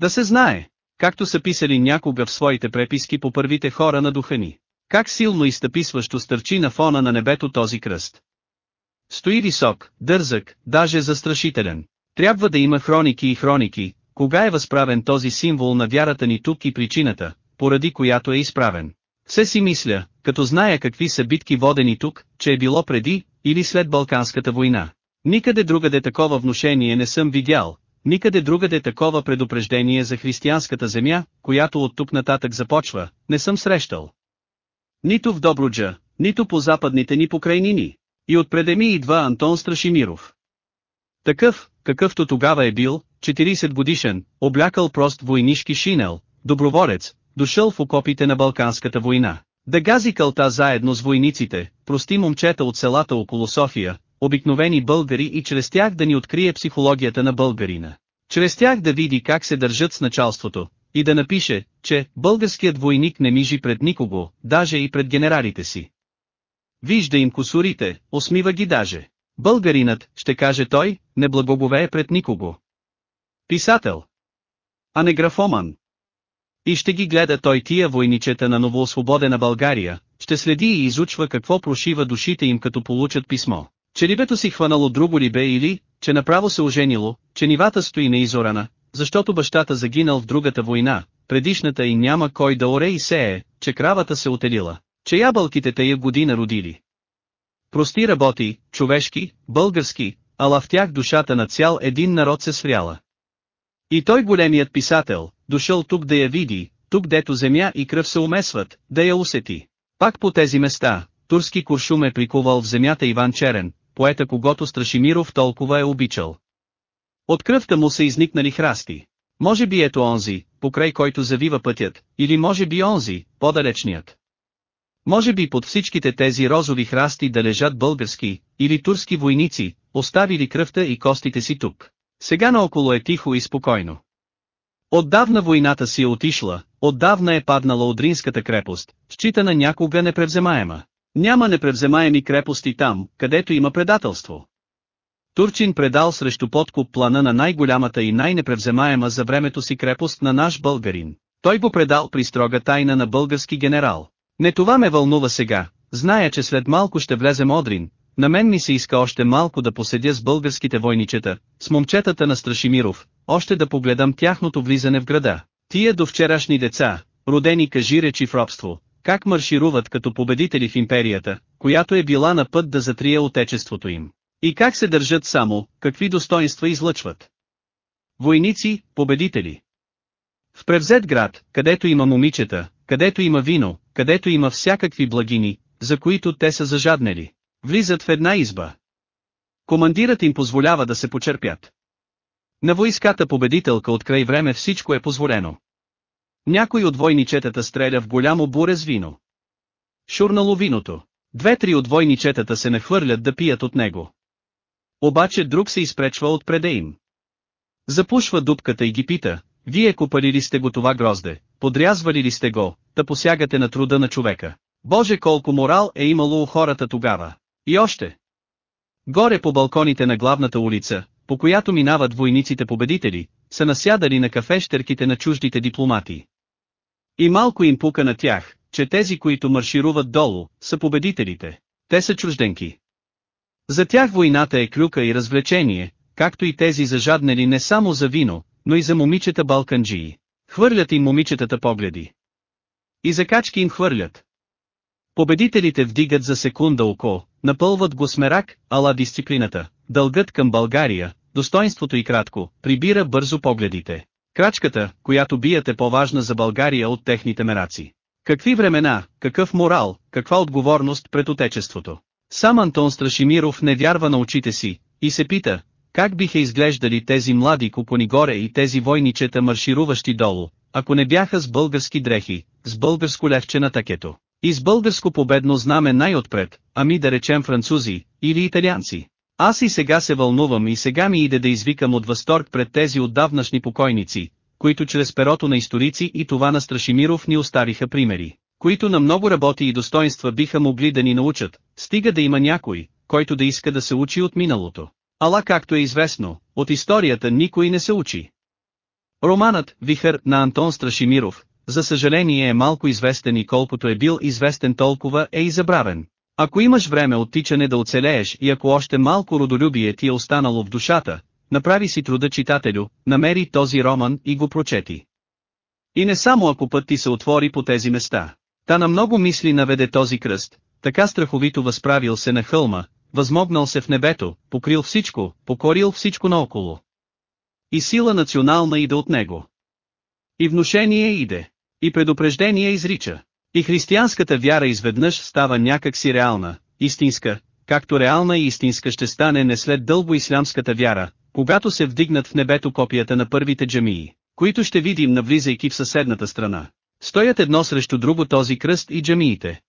Да се знае, както са писали някога в своите преписки по първите хора на духа ни. Как силно изтъписващо стърчи на фона на небето този кръст. Стои висок, дързък, даже застрашителен. Трябва да има хроники и хроники, кога е възправен този символ на вярата ни тук и причината, поради която е изправен. Все си мисля, като зная какви са битки водени тук, че е било преди, или след Балканската война. Никъде другаде такова внушение не съм видял, никъде другаде такова предупреждение за християнската земя, която от тук нататък започва, не съм срещал. Нито в Добруджа, нито по западните ни покрайнини. И отпреде ми идва Антон Страшимиров. Такъв, какъвто тогава е бил, 40 годишен, облякал прост войнишки шинел, доброволец, дошъл в окопите на Балканската война. Да гази кълта заедно с войниците, прости момчета от селата около София, обикновени българи и чрез тях да ни открие психологията на българина. Чрез тях да види как се държат с началството, и да напише, че българският войник не мижи пред никого, даже и пред генералите си. Вижда им косурите, усмива ги даже. Българинът, ще каже той, не благоговее пред никого. Писател. А не графоман. И ще ги гледа той тия войничета на новоосвободена България, ще следи и изучва какво прошива душите им като получат писмо. Че рибето си хванало друго рибе или, че направо се оженило, че нивата стои неизорана, защото бащата загинал в другата война, предишната и няма кой да оре и сее, че кравата се отелила, че ябълките тая година родили. Прости работи, човешки, български, ала в тях душата на цял един народ се свряла. И той големият писател, дошъл тук да я види, тук дето земя и кръв се умесват, да я усети. Пак по тези места, турски куршум е прикувал в земята Иван Черен, поета когото Страшимиров толкова е обичал. От кръвта му са изникнали храсти. Може би ето онзи, покрай който завива пътят, или може би онзи, по-далечният. Може би под всичките тези розови храсти да лежат български, или турски войници, оставили кръвта и костите си тук. Сега наоколо е тихо и спокойно. Отдавна войната си е отишла, отдавна е паднала Одринската крепост, считана някога непревземаема. Няма непревземаеми крепости там, където има предателство. Турчин предал срещу подкуп плана на най-голямата и най-непревземаема за времето си крепост на наш българин. Той го предал при строга тайна на български генерал. Не това ме вълнува сега, зная че след малко ще влезе Модрин, на мен ми се иска още малко да поседя с българските войничета, с момчетата на Страшимиров, още да погледам тяхното влизане в града. Тия до вчерашни деца, родени кажи речи в робство, как маршируват като победители в империята, която е била на път да затрие отечеството им. И как се държат само, какви достоинства излъчват. Войници, победители. В превзет град, където има момичета, където има вино, където има всякакви благини, за които те са зажаднели. Влизат в една изба. Командирът им позволява да се почерпят. На войската победителка от край време всичко е позволено. Някой от войничетата стреля в голямо буре с вино. Шурнало виното. Две-три от войничетата се нахвърлят да пият от него. Обаче друг се изпречва отпреде им. Запушва дупката и ги пита, вие купали ли сте го това грозде, подрязвали ли сте го, да посягате на труда на човека. Боже колко морал е имало у хората тогава. И още. Горе по балконите на главната улица, по която минават войниците победители, са насядали на кафещерките на чуждите дипломати. И малко им пука на тях, че тези които маршируват долу, са победителите. Те са чужденки. За тях войната е клюка и развлечение, както и тези зажаднели не само за вино, но и за момичета балканджии. Хвърлят им момичетата погледи. И закачки им хвърлят. Победителите вдигат за секунда око, напълват го с мерак, ала дисциплината, дългът към България, достоинството и кратко, прибира бързо погледите. Крачката, която бият е по-важна за България от техните мераци. Какви времена, какъв морал, каква отговорност пред отечеството. Сам Антон Страшимиров не вярва на очите си, и се пита, как биха изглеждали тези млади купони горе и тези войничета маршируващи долу, ако не бяха с български дрехи, с българско левче на такето, и с българско победно знаме най-отпред, ами да речем французи, или италианци. Аз и сега се вълнувам и сега ми иде да извикам от възторг пред тези отдавнашни покойници, които чрез перото на историци и това на Страшимиров ни оставиха примери, които на много работи и достоинства биха могли да ни научат, стига да има някой, който да иска да се учи от миналото. Ала както е известно, от историята никой не се учи. Романът «Вихър» на Антон Страшимиров, за съжаление е малко известен и колкото е бил известен толкова е и забравен. Ако имаш време от тичане да оцелееш и ако още малко родолюбие ти е останало в душата, направи си труда читателю, намери този роман и го прочети. И не само ако път ти се отвори по тези места. Та на много мисли наведе този кръст, така страховито възправил се на хълма, възмогнал се в небето, покрил всичко, покорил всичко наоколо. И сила национална иде от него. И внушение иде. И предупреждение изрича. И християнската вяра изведнъж става някак си реална, истинска, както реална и истинска ще стане не след дълго ислямската вяра, когато се вдигнат в небето копията на първите джамии, които ще видим навлизайки в съседната страна. Стоят едно срещу друго този кръст и джамиите.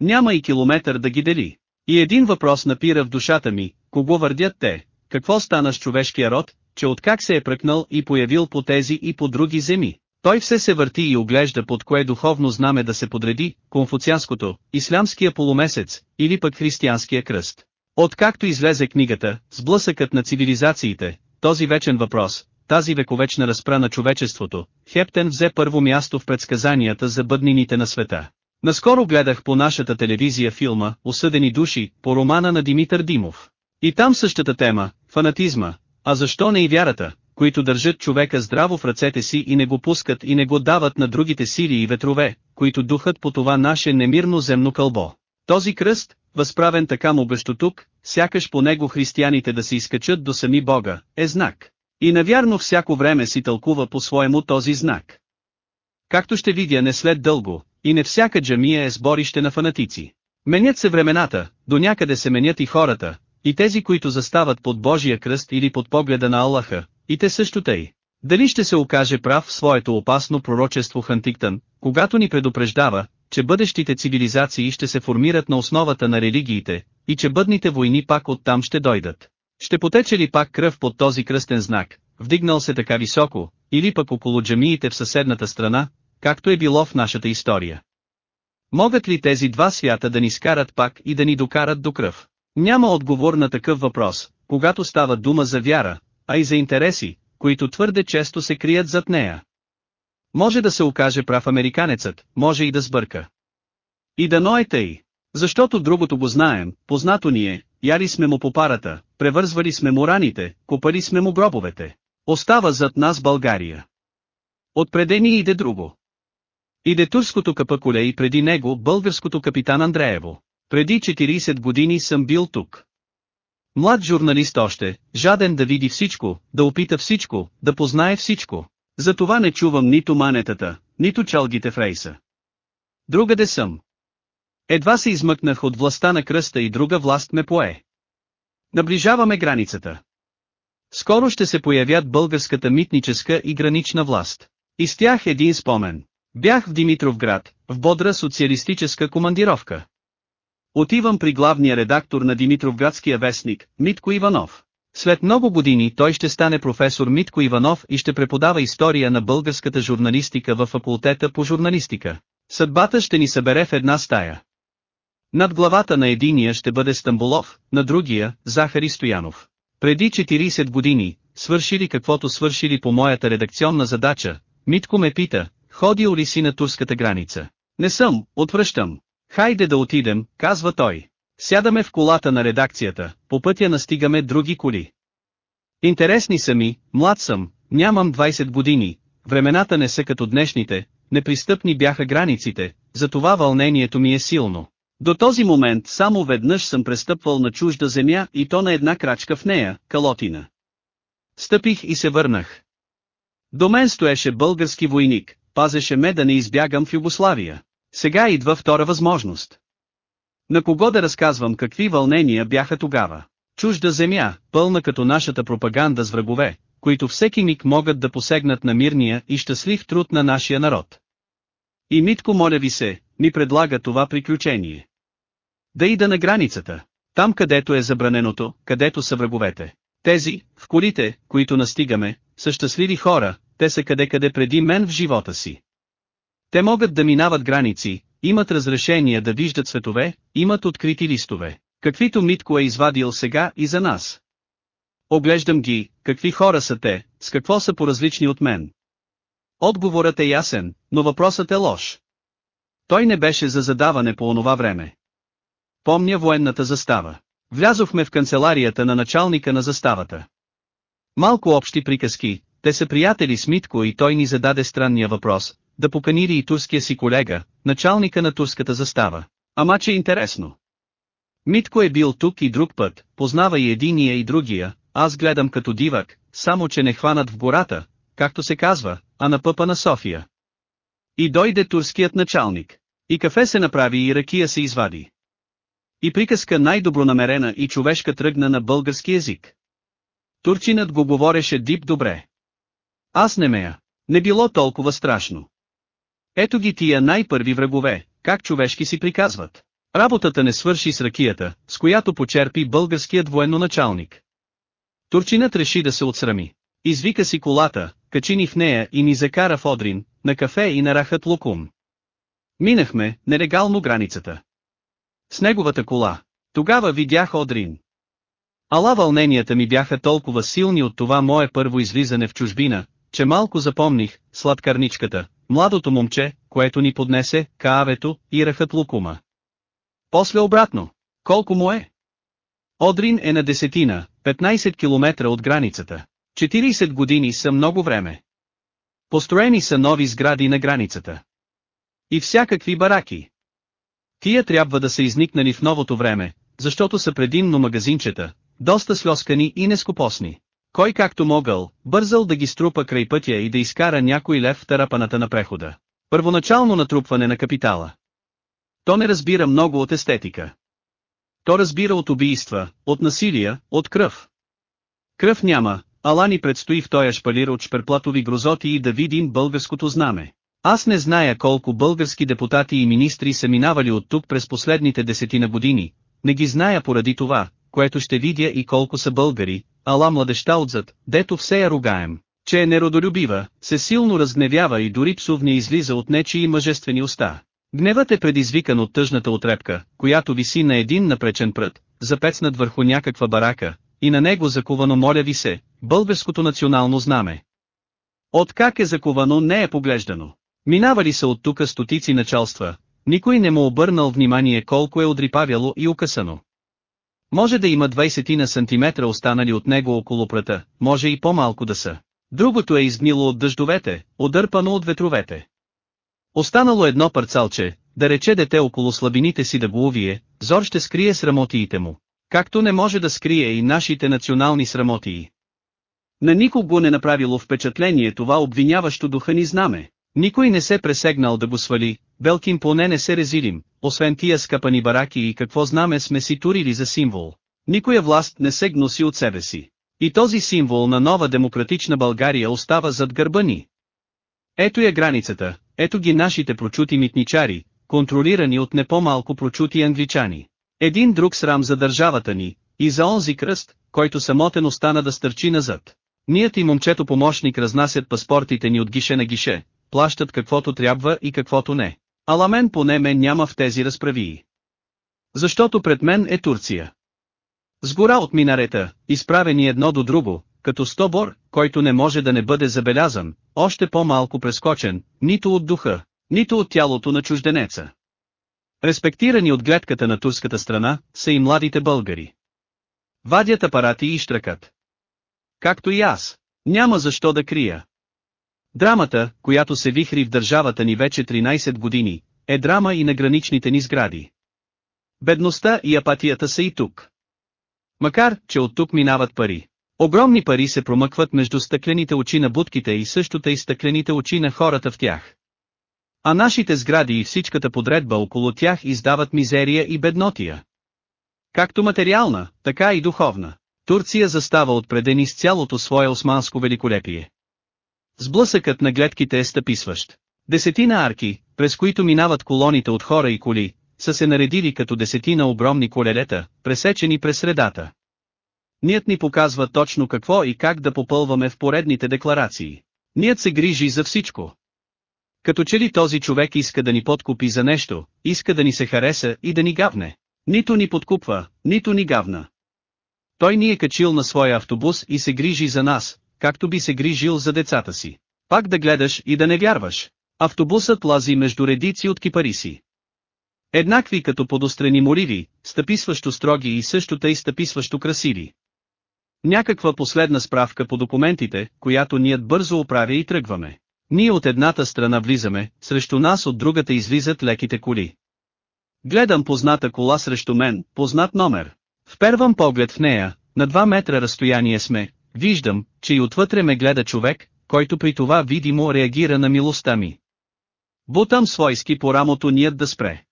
Няма и километър да ги дели. И един въпрос напира в душата ми, кого върдят те, какво стана с човешкия род, че откак се е пръкнал и появил по тези и по други земи. Той все се върти и оглежда под кое духовно знаме да се подреди, конфуцианското, ислямския полумесец, или пък християнския кръст. Откакто излезе книгата, сблъсъкът на цивилизациите, този вечен въпрос, тази вековечна разпра на човечеството, Хептен взе първо място в предсказанията за бъднините на света. Наскоро гледах по нашата телевизия филма «Осъдени души» по романа на Димитър Димов. И там същата тема, фанатизма, а защо не и вярата, които държат човека здраво в ръцете си и не го пускат и не го дават на другите сили и ветрове, които духат по това наше немирно земно кълбо. Този кръст, възправен така му тук, сякаш по него християните да се изкачат до сами Бога, е знак. И навярно всяко време си тълкува по-своему този знак. Както ще видя не след дълго, и не всяка джамия е сборище на фанатици. Менят се времената, до някъде се менят и хората, и тези които застават под Божия кръст или под погледа на Аллаха, и те също тъй. Дали ще се окаже прав в своето опасно пророчество Хантиктън, когато ни предупреждава, че бъдещите цивилизации ще се формират на основата на религиите, и че бъдните войни пак оттам ще дойдат. Ще потече ли пак кръв под този кръстен знак, вдигнал се така високо, или пък около джамиите в съседната страна, както е било в нашата история. Могат ли тези два свята да ни скарат пак и да ни докарат до кръв? Няма отговор на такъв въпрос, когато става дума за вяра, а и за интереси, които твърде често се крият зад нея. Може да се окаже прав американецът, може и да сбърка. И да ноете и. Защото другото го знаем, познато ни е, яли сме му по парата, превързвали сме му раните, купали сме му гробовете. Остава зад нас България. Отпреде ни иде друго. Иде турското капакуле и преди него българското капитан Андреево. Преди 40 години съм бил тук. Млад журналист още, жаден да види всичко, да опита всичко, да познае всичко. Затова не чувам нито манетата, нито чалгите в рейса. Другаде съм. Едва се измъкнах от властта на кръста и друга власт ме пое. Наближаваме границата. Скоро ще се появят българската митническа и гранична власт. Изтях един спомен. Бях в Димитровград, в бодра социалистическа командировка. Отивам при главния редактор на Димитровградския вестник, Митко Иванов. След много години той ще стане професор Митко Иванов и ще преподава история на българската журналистика във факултета по журналистика. Съдбата ще ни събере в една стая. Над главата на единия ще бъде Стамбулов, на другия – Захари Стоянов. Преди 40 години, свършили каквото свършили по моята редакционна задача, Митко ме пита, ходил ли си на турската граница? Не съм, отвръщам. Хайде да отидем, казва той. Сядаме в колата на редакцията, по пътя настигаме други коли. Интересни са ми, млад съм, нямам 20 години, времената не са като днешните, непристъпни бяха границите, затова вълнението ми е силно. До този момент само веднъж съм престъпвал на чужда земя и то на една крачка в нея, Калотина. Стъпих и се върнах. До мен стоеше български войник, пазеше ме да не избягам в Югославия. Сега идва втора възможност. На кого да разказвам какви вълнения бяха тогава? Чужда земя, пълна като нашата пропаганда с врагове, които всеки миг могат да посегнат на мирния и щастлив труд на нашия народ. И Митко моля ви се, ми предлага това приключение. Да ида на границата, там където е забраненото, където са враговете. Тези, в колите, които настигаме, са щастливи хора, те са къде-къде преди мен в живота си. Те могат да минават граници, имат разрешение да виждат светове, имат открити листове, каквито Митко е извадил сега и за нас. Оглеждам ги, какви хора са те, с какво са поразлични от мен. Отговорът е ясен, но въпросът е лош. Той не беше за задаване по онова време. Помня военната застава. Влязохме в канцеларията на началника на заставата. Малко общи приказки, те са приятели с Митко и той ни зададе странния въпрос, да поканили и турския си колега, началника на турската застава. Ама че интересно. Митко е бил тук и друг път, познава и единия и другия, аз гледам като дивак, само че не хванат в гората, както се казва, а на пъпа на София. И дойде турският началник. И кафе се направи и ракия се извади. И приказка най-добронамерена и човешка тръгна на български език. Турчинът го говореше дип добре. Аз не мея. Не било толкова страшно. Ето ги тия най-първи врагове, как човешки си приказват. Работата не свърши с ракията, с която почерпи българският военноначалник. Турчинът реши да се отсрами. Извика си колата, качи ни в нея и ни закара в Одрин, на кафе и на Рахът Лукум. Минахме, нелегално границата. С неговата кола. Тогава видях Одрин. Ала вълненията ми бяха толкова силни от това мое първо излизане в чужбина, че малко запомних, сладкарничката, младото момче, което ни поднесе, каавето, и рахът лукума. После обратно. Колко му е? Одрин е на десетина, 15 км от границата. 40 години са много време. Построени са нови сгради на границата. И всякакви бараки. Тия трябва да са изникнали в новото време, защото са предимно магазинчета, доста слоскани и нескопосни. Кой както могъл, бързал да ги струпа край пътя и да изкара някой лев в тарапаната на прехода. Първоначално натрупване на капитала. То не разбира много от естетика. То разбира от убийства, от насилия, от кръв. Кръв няма, ала ни предстои в тоя шпалир от шперплатови грозоти и да видим българското знаме. Аз не зная колко български депутати и министри са минавали от тук през последните десетина години, не ги зная поради това, което ще видя и колко са българи, ала младеща отзад, дето все я ругаем, че е неродолюбива, се силно разгневява и дори псувне излиза от нечии мъжествени уста. Гневът е предизвикан от тъжната отрепка, която виси на един напречен прът, запецнат върху някаква барака, и на него закувано моля ви се, българското национално знаме. От как е закувано не е поглеждано. Минавали са от тука стотици началства, никой не му обърнал внимание колко е одрипавяло и укъсано. Може да има 20 на сантиметра останали от него около прата, може и по-малко да са. Другото е изгнило от дъждовете, одърпано от ветровете. Останало едно парцалче, да рече дете около слабините си да го увие, зор ще скрие срамотиите му. Както не може да скрие и нашите национални срамотии. На никого не направило впечатление това обвиняващо духа ни знаме. Никой не се пресегнал да го свали, Белкин поне не се резилим, освен тия скъпани бараки и какво знаме сме си турили за символ. Никоя власт не се гноси от себе си. И този символ на нова демократична България остава зад гърба ни. Ето я границата, ето ги нашите прочути митничари, контролирани от не по-малко прочути англичани. Един друг срам за държавата ни, и за онзи кръст, който самотен остана да стърчи назад. Ният и момчето помощник разнасят паспортите ни от гише на гише, плащат каквото трябва и каквото не. Ала мен поне ме няма в тези разправии. Защото пред мен е Турция. С гора от минарета, изправени едно до друго, като стобор, който не може да не бъде забелязан, още по-малко прескочен, нито от духа, нито от тялото на чужденеца. Респектирани от гледката на турската страна, са и младите българи. Вадят апарати и штракат. Както и аз. Няма защо да крия. Драмата, която се вихри в държавата ни вече 13 години, е драма и на граничните ни сгради. Бедността и апатията са и тук. Макар, че от тук минават пари. Огромни пари се промъкват между стъклените очи на будките и същото и стъклените очи на хората в тях. А нашите сгради и всичката подредба около тях издават мизерия и беднотия. Както материална, така и духовна. Турция застава отпредени с цялото свое османско великолепие. Сблъсъкът на гледките е стъписващ. Десетина арки, през които минават колоните от хора и коли, са се наредили като десетина огромни колелета, пресечени през средата. Ният ни показва точно какво и как да попълваме в поредните декларации. Ният се грижи за всичко. Като че ли този човек иска да ни подкупи за нещо, иска да ни се хареса и да ни гавне. Нито ни подкупва, нито ни гавна. Той ни е качил на своя автобус и се грижи за нас, както би се грижил за децата си. Пак да гледаш и да не вярваш. Автобусът лази между редици от кипариси. Еднакви като подострени мориви, стъписващо строги и също тъй стъписващо красиви. Някаква последна справка по документите, която ният бързо оправя и тръгваме. Ние от едната страна влизаме, срещу нас от другата излизат леките коли. Гледам позната кола срещу мен, познат номер. Впервам поглед в нея, на два метра разстояние сме, виждам, че и отвътре ме гледа човек, който при това видимо реагира на милостта ми. Бутам свойски по рамото ният да спре.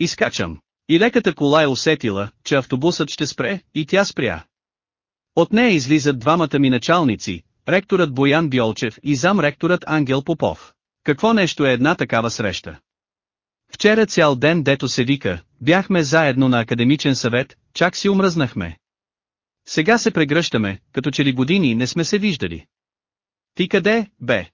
Изкачам. И леката кола е усетила, че автобусът ще спре, и тя спря. От нея излизат двамата ми началници, ректорът Боян Биолчев и замректорът Ангел Попов. Какво нещо е една такава среща? Вчера цял ден дето се вика, бяхме заедно на академичен съвет, чак си умръзнахме. Сега се прегръщаме, като че ли години не сме се виждали. Ти къде, бе?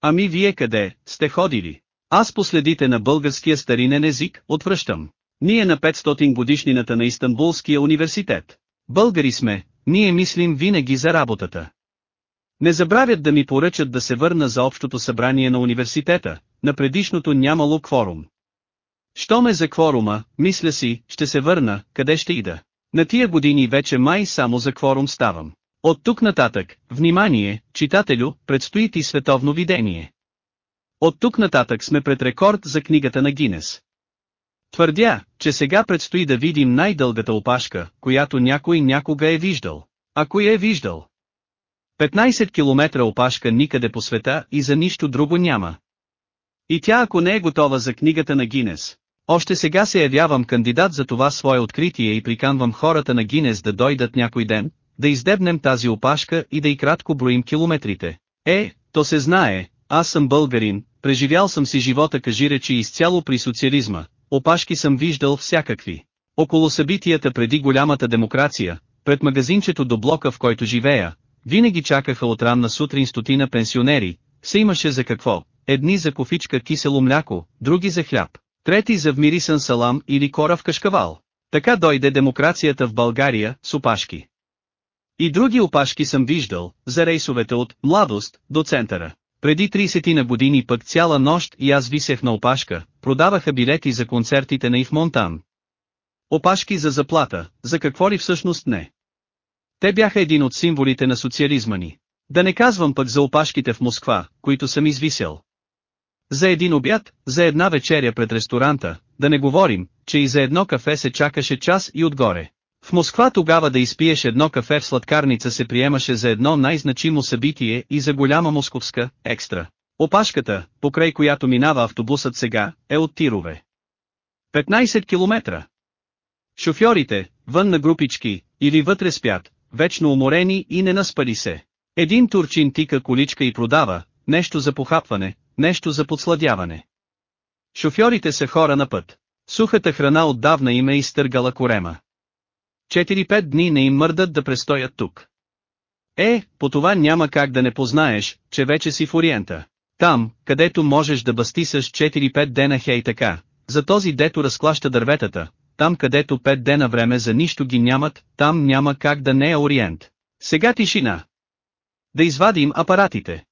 Ами вие къде, сте ходили? Аз последите на българския старинен език, отвръщам. Ние на 500 годишнината на Истанбулския университет. Българи сме, ние мислим винаги за работата. Не забравят да ми поръчат да се върна за общото събрание на университета, на предишното нямало кворум. Що ме за кворума, мисля си, ще се върна, къде ще ида. На тия години вече май само за кворум ставам. От тук нататък, внимание, читателю, предстои ти световно видение. От тук нататък сме пред рекорд за книгата на Гинес. Твърдя, че сега предстои да видим най-дългата опашка, която някой някога е виждал. Ако я е виждал. 15 км опашка никъде по света и за нищо друго няма. И тя ако не е готова за книгата на Гинес, още сега се явявам кандидат за това свое откритие и приканвам хората на Гинес да дойдат някой ден, да издебнем тази опашка и да и кратко броим километрите. Е, то се знае, аз съм българин, преживял съм си живота кажи речи изцяло при социализма, опашки съм виждал всякакви. Около събитията преди голямата демокрация, пред магазинчето до блока в който живея, винаги чакаха от ранна сутрин стотина пенсионери, се имаше за какво, едни за кофичка кисело мляко, други за хляб, трети за вмирисан салам или кора в кашкавал. Така дойде демокрацията в България, с опашки. И други опашки съм виждал, за рейсовете от «Младост» до центъра. Преди 30 на години пък цяла нощ и аз висех на опашка, продаваха билети за концертите на Ив Монтан. Опашки за заплата, за какво ли всъщност не. Те бяха един от символите на социализма ни. Да не казвам пък за опашките в Москва, които съм извисел. За един обяд, за една вечеря пред ресторанта, да не говорим, че и за едно кафе се чакаше час и отгоре. В Москва тогава да изпиеш едно кафе в сладкарница се приемаше за едно най-значимо събитие и за голяма московска, екстра. Опашката, покрай която минава автобусът сега, е от тирове. 15 километра. Шофьорите, вън на групички, или вътре спят, вечно уморени и не наспали се. Един турчин тика количка и продава, нещо за похапване, нещо за подсладяване. Шофьорите са хора на път. Сухата храна отдавна им е изтъргала корема. 4-5 дни не им мърдат да престоят тук. Е, по това няма как да не познаеш, че вече си в Ориента. Там, където можеш да бастисаш 4-5 дена хей така, за този дето разклаща дърветата, там където 5 дена време за нищо ги нямат, там няма как да не е Ориент. Сега тишина. Да извадим апаратите.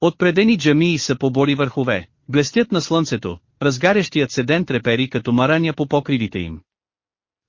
Отпредени джамии са поболи върхове, блестят на слънцето, разгарящият се ден трепери като мараня по покривите им.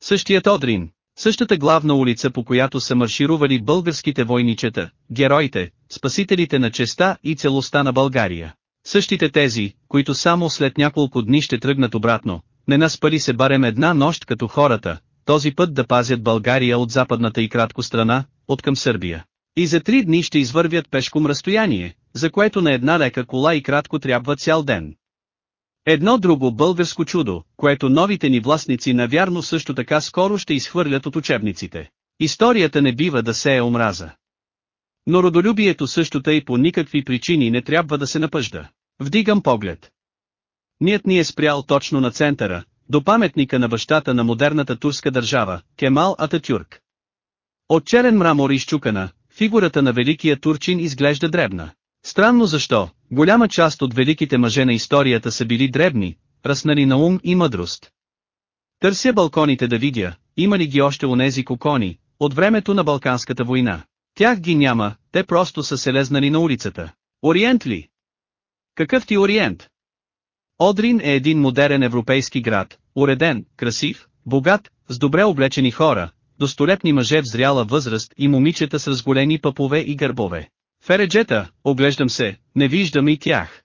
Същият Одрин, същата главна улица по която са марширували българските войничета, героите, спасителите на честа и целостта на България. Същите тези, които само след няколко дни ще тръгнат обратно, не наспали се барем една нощ като хората, този път да пазят България от западната и кратко страна, от към Сърбия. И за три дни ще извървят пешком разстояние, за което на една лека кола и кратко трябва цял ден. Едно друго българско чудо, което новите ни властници навярно също така скоро ще изхвърлят от учебниците. Историята не бива да се е омраза. Но родолюбието също тъй по никакви причини не трябва да се напъжда. Вдигам поглед. Ният ни е спрял точно на центъра, до паметника на бащата на модерната турска държава, Кемал Ататюрк. От черен мрамор изчукана, фигурата на великия турчин изглежда дребна. Странно защо, голяма част от великите мъже на историята са били дребни, раснали на ум и мъдрост. Търся балконите да видя, има ли ги още онези кокони, от времето на Балканската война. Тях ги няма, те просто са се лезнали на улицата. Ориент ли? Какъв ти Ориент? Одрин е един модерен европейски град, уреден, красив, богат, с добре облечени хора, достолепни мъже в зряла възраст и момичета с разголени пъпове и гърбове. Фереджета, оглеждам се, не виждам и тях.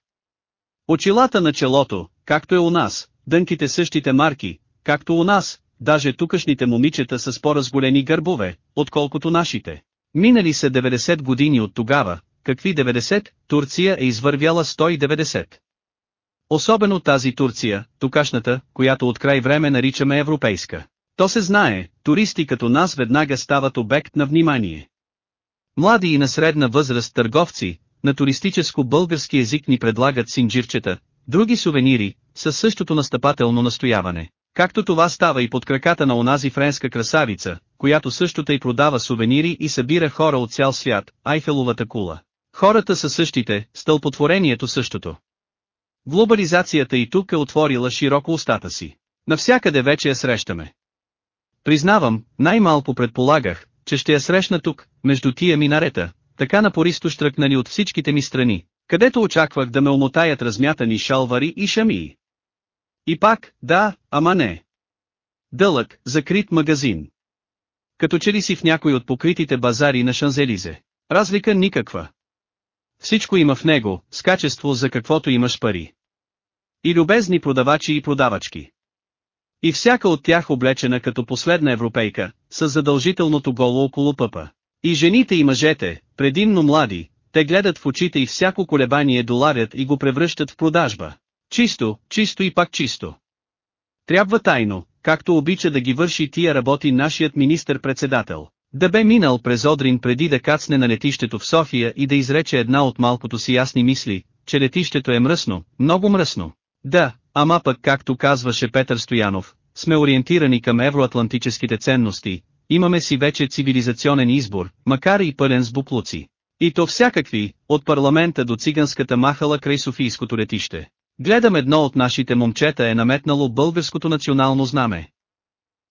Очилата на челото, както е у нас, дънките същите марки, както у нас, даже тукашните момичета с по-разголени гърбове, отколкото нашите. Минали са 90 години от тогава, какви 90, Турция е извървяла 190. Особено тази Турция, тукашната, която от край време наричаме европейска. То се знае, туристи като нас веднага стават обект на внимание. Млади и на средна възраст търговци, на туристическо български език ни предлагат синджирчета, други сувенири, със същото настъпателно настояване. Както това става и под краката на онази френска красавица, която също тъй продава сувенири и събира хора от цял свят, Айфеловата кула. Хората са същите, стълпотворението същото. Глобализацията и тук е отворила широко устата си. Навсякъде вече я срещаме. Признавам, най-малко предполагах, че ще я срещна тук, между тия минарета, така напористо штръкнали от всичките ми страни, където очаквах да ме омотаят размятани шалвари и шамии. И пак, да, ама не. Дълъг, закрит магазин. Като че ли си в някой от покритите базари на Шанзелизе. Разлика никаква. Всичко има в него, с качество за каквото имаш пари. И любезни продавачи и продавачки. И всяка от тях облечена като последна европейка, с задължителното голо около пъпа. И жените и мъжете, предимно млади, те гледат в очите и всяко колебание доларят и го превръщат в продажба. Чисто, чисто и пак чисто. Трябва тайно, както обича да ги върши тия работи нашият министър-председател. Да бе минал през Одрин преди да кацне на летището в София и да изрече една от малкото си ясни мисли, че летището е мръсно, много мръсно. Да, ама пък както казваше Петър Стоянов, сме ориентирани към евроатлантическите ценности, имаме си вече цивилизационен избор, макар и пълен с буклуци. И то всякакви, от парламента до циганската махала край Софийското летище. Гледам едно от нашите момчета е наметнало българското национално знаме.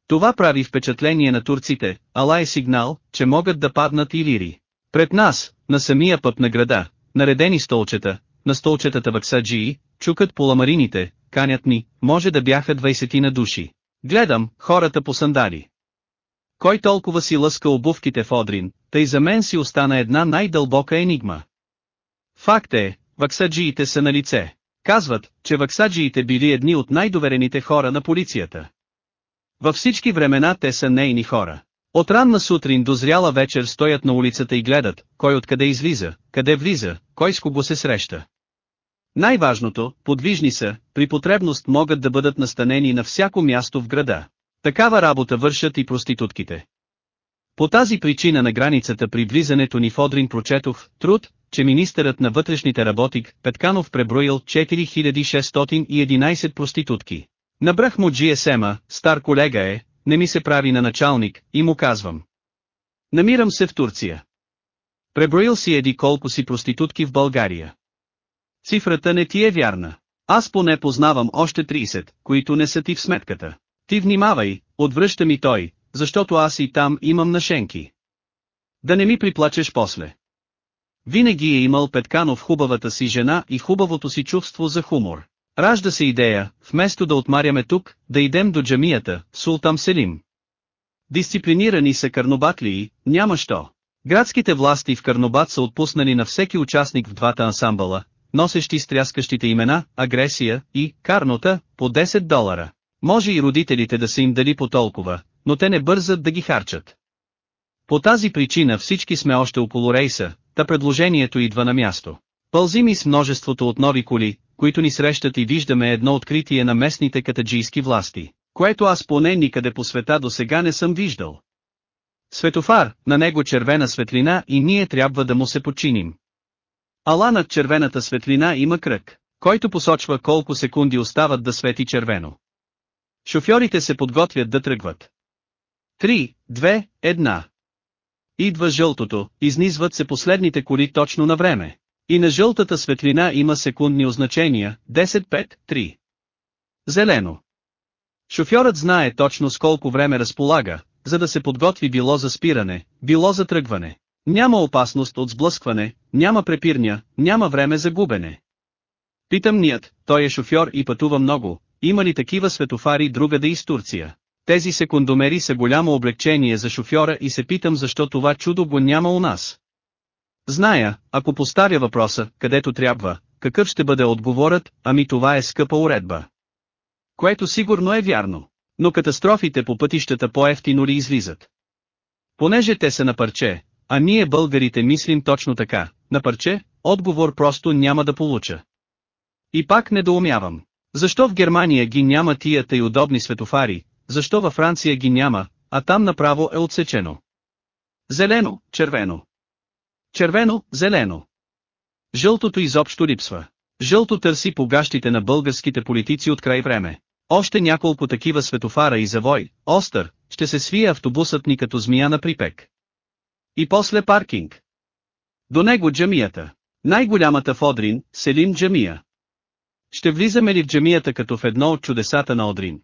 Това прави впечатление на турците, ала е сигнал, че могат да паднат и лири. Пред нас, на самия път на града, наредени столчета, на столчетата ваксаджии, чукат по ламарините, канят ни, може да бяха 20 на души. Гледам, хората по сандали. Кой толкова си лъска обувките в Одрин, тъй за мен си остана една най-дълбока енигма. Факт е, ваксаджиите са на лице. Казват, че ваксаджиите били едни от най-доверените хора на полицията. Във всички времена те са нейни хора. От ранна сутрин до зряла вечер стоят на улицата и гледат, кой откъде излиза, къде влиза, кой с кого се среща. Най-важното, подвижни са, при потребност могат да бъдат настанени на всяко място в града. Такава работа вършат и проститутките. По тази причина на границата при влизането ни в Одрин прочетох труд, че министърът на вътрешните работик Петканов преброил 4611 проститутки. Набрах му GSM-а, стар колега е, не ми се прави на началник, и му казвам. Намирам се в Турция. Преброил си еди колко си проститутки в България. Цифрата не ти е вярна. Аз поне познавам още 30, които не са ти в сметката. Ти внимавай, отвръща ми той, защото аз и там имам нашенки. Да не ми приплачеш после. Винаги е имал Петканов хубавата си жена и хубавото си чувство за хумор. Ражда се идея, вместо да отмаряме тук, да идем до джамията, Султан Селим. Дисциплинирани са карнобатлии, няма що. Градските власти в Карнобат са отпуснали на всеки участник в двата ансамбъла, носещи стряскащите имена, агресия и карнота, по 10 долара. Може и родителите да са им дали по толкова, но те не бързат да ги харчат. По тази причина всички сме още около рейса, та предложението идва на място. Пълзим и с множеството от нови коли, които ни срещат и виждаме едно откритие на местните катаджийски власти, което аз поне никъде по света до сега не съм виждал. Светофар, на него червена светлина и ние трябва да му се подчиним. Ала над червената светлина има кръг, който посочва колко секунди остават да свети червено. Шофьорите се подготвят да тръгват. Три, две, една. Идва жълтото, изнизват се последните коли точно на време. И на жълтата светлина има секундни означения, 10-5-3. Зелено. Шофьорът знае точно с колко време разполага, за да се подготви било за спиране, било за тръгване. Няма опасност от сблъскване, няма препирня, няма време за губене. Питам ният, той е шофьор и пътува много, има ли такива светофари другаде из Турция? Тези секундомери са голямо облегчение за шофьора и се питам защо това чудо го няма у нас. Зная, ако поставя въпроса, където трябва, какъв ще бъде отговорът, ами това е скъпа уредба. Което сигурно е вярно. Но катастрофите по пътищата по-ефтино ли излизат? Понеже те са на парче, а ние българите мислим точно така, на парче, отговор просто няма да получа. И пак недоумявам. Защо в Германия ги няма тия тъй удобни светофари, защо във Франция ги няма, а там направо е отсечено? Зелено, червено. Червено, зелено. Жълтото изобщо липсва. Жълто търси по гащите на българските политици от край време. Още няколко такива светофара и завой, остър, ще се свие автобусът ни като змия на припек. И после паркинг. До него джамията. Най-голямата в Одрин, Селим джамия. Ще влизаме ли в джамията като в едно от чудесата на Одрин?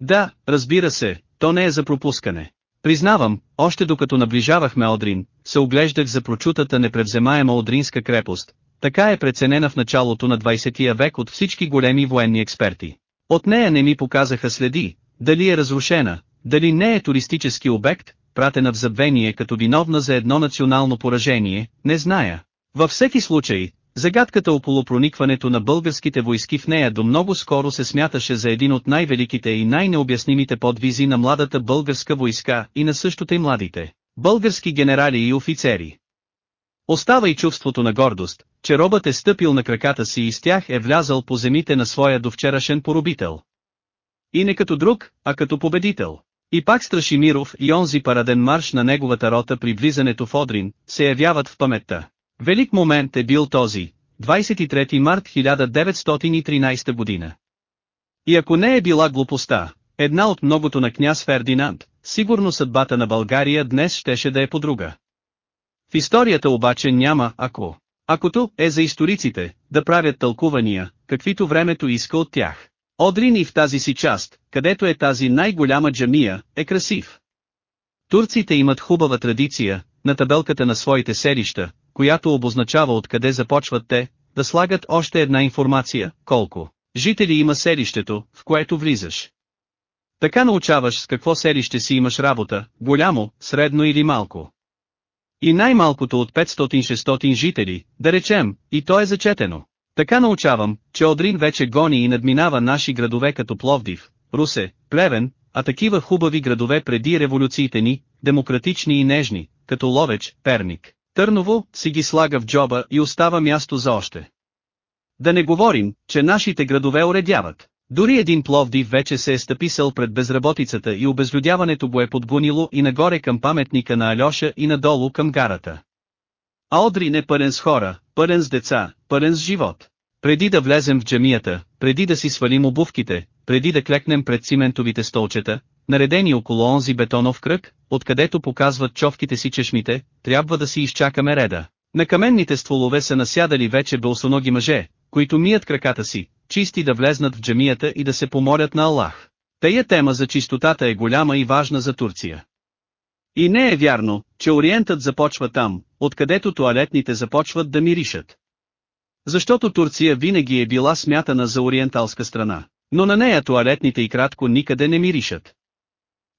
Да, разбира се, то не е за пропускане. Признавам, още докато наближавахме Одрин, се оглеждах за прочутата непревземаема Одринска крепост, така е преценена в началото на 20 век от всички големи военни експерти. От нея не ми показаха следи, дали е разрушена, дали не е туристически обект, пратена в забвение като виновна за едно национално поражение, не зная. Във всеки случай, загадката около проникването на българските войски в нея до много скоро се смяташе за един от най-великите и най-необяснимите подвизи на младата българска войска и на същото и младите български генерали и офицери. Остава и чувството на гордост, че робът е стъпил на краката си и с тях е влязал по земите на своя довчерашен поробител. И не като друг, а като победител. И пак Страшимиров и онзи параден марш на неговата рота при влизането в Одрин, се явяват в паметта. Велик момент е бил този, 23 март 1913 година. И ако не е била глупостта, една от многото на княз Фердинанд, сигурно съдбата на България днес щеше да е подруга. В историята обаче няма ако. Акото е за историците, да правят тълкувания, каквито времето иска от тях. Одрин и в тази си част, където е тази най-голяма джамия, е красив. Турците имат хубава традиция, на табелката на своите селища, която обозначава откъде започват те, да слагат още една информация, колко жители има селището, в което влизаш. Така научаваш с какво селище си имаш работа, голямо, средно или малко. И най-малкото от 500-600 жители, да речем, и то е зачетено. Така научавам, че Одрин вече гони и надминава наши градове като Пловдив, Русе, Плевен, а такива хубави градове преди революциите ни, демократични и нежни, като Ловеч, Перник, Търново, си ги слага в джоба и остава място за още. Да не говорим, че нашите градове оредяват. Дори един Пловдив вече се е стъписал пред безработицата и обезлюдяването го е подгонило и нагоре към паметника на Алеша и надолу към гарата. А Одрин е пълен с хора, пълен с деца, пълен с живот. Преди да влезем в джамията, преди да си свалим обувките, преди да клекнем пред циментовите столчета, наредени около онзи бетонов кръг, откъдето показват човките си чешмите, трябва да си изчакаме реда. На каменните стволове са насядали вече бълсоноги мъже, които мият краката си, чисти да влезнат в джамията и да се помолят на Аллах. Тая тема за чистотата е голяма и важна за Турция. И не е вярно, че Ориентът започва там, откъдето туалетните започват да миришат. Защото Турция винаги е била смятана за ориенталска страна, но на нея туалетните и кратко никъде не миришат.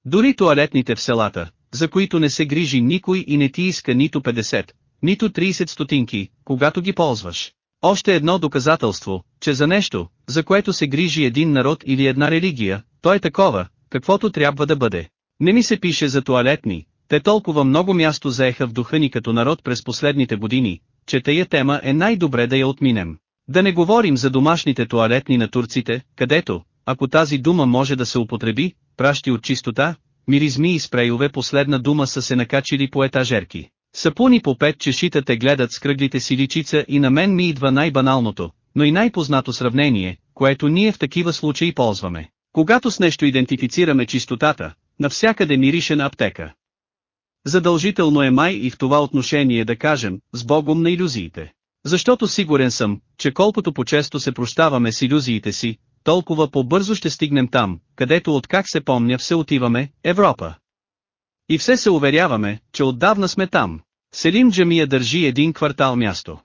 Дори туалетните в селата, за които не се грижи никой и не ти иска нито 50, нито 30 стотинки, когато ги ползваш. Още едно доказателство, че за нещо, за което се грижи един народ или една религия, то е такова, каквото трябва да бъде. Не ми се пише за туалетни, те толкова много място заеха в духа ни като народ през последните години, че тая тема е най-добре да я отминем. Да не говорим за домашните туалетни на турците, където, ако тази дума може да се употреби, пращи от чистота, миризми и спрейове последна дума са се накачили по етажерки. Сапуни по пет чешита те гледат с кръглите си личица и на мен ми идва най-баналното, но и най-познато сравнение, което ние в такива случаи ползваме. Когато с нещо идентифицираме чистотата, навсякъде мирише на аптека. Задължително е май и в това отношение да кажем, с Богом на иллюзиите. Защото сигурен съм, че колкото по-често се прощаваме с иллюзиите си, толкова по-бързо ще стигнем там, където откак се помня все отиваме, Европа. И все се уверяваме, че отдавна сме там. Селим Джамия държи един квартал място.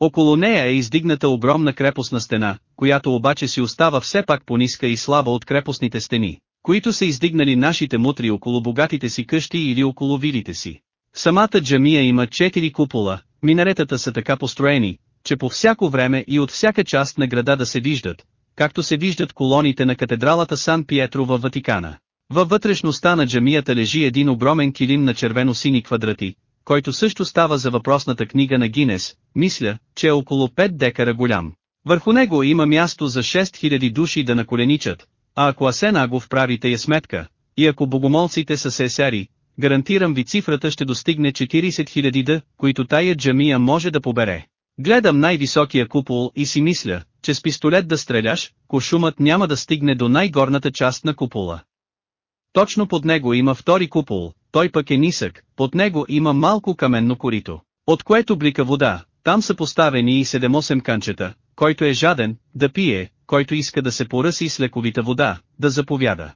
Около нея е издигната огромна крепостна стена, която обаче си остава все пак пониска и слаба от крепостните стени, които са издигнали нашите мутри около богатите си къщи или около вилите си. Самата джамия има четири купола, минаретата са така построени, че по всяко време и от всяка част на града да се виждат, както се виждат колоните на катедралата Сан Пиетро във Ватикана. Във вътрешността на джамията лежи един огромен килим на червено-сини квадрати, който също става за въпросната книга на Гинес, мисля, че е около 5 декара голям. Върху него има място за 6000 души да наколеничат, а ако Асен Агов прави тая сметка, и ако богомолците са сесари, гарантирам ви цифрата ще достигне 40 000 да, които тая джамия може да побере. Гледам най-високия купол и си мисля, че с пистолет да стреляш, кошумът няма да стигне до най-горната част на купола. Точно под него има втори купол, той пък е нисък, под него има малко каменно корито, от което блика вода, там са поставени и 7-8 канчета, който е жаден, да пие, който иска да се поръси с лековита вода, да заповяда.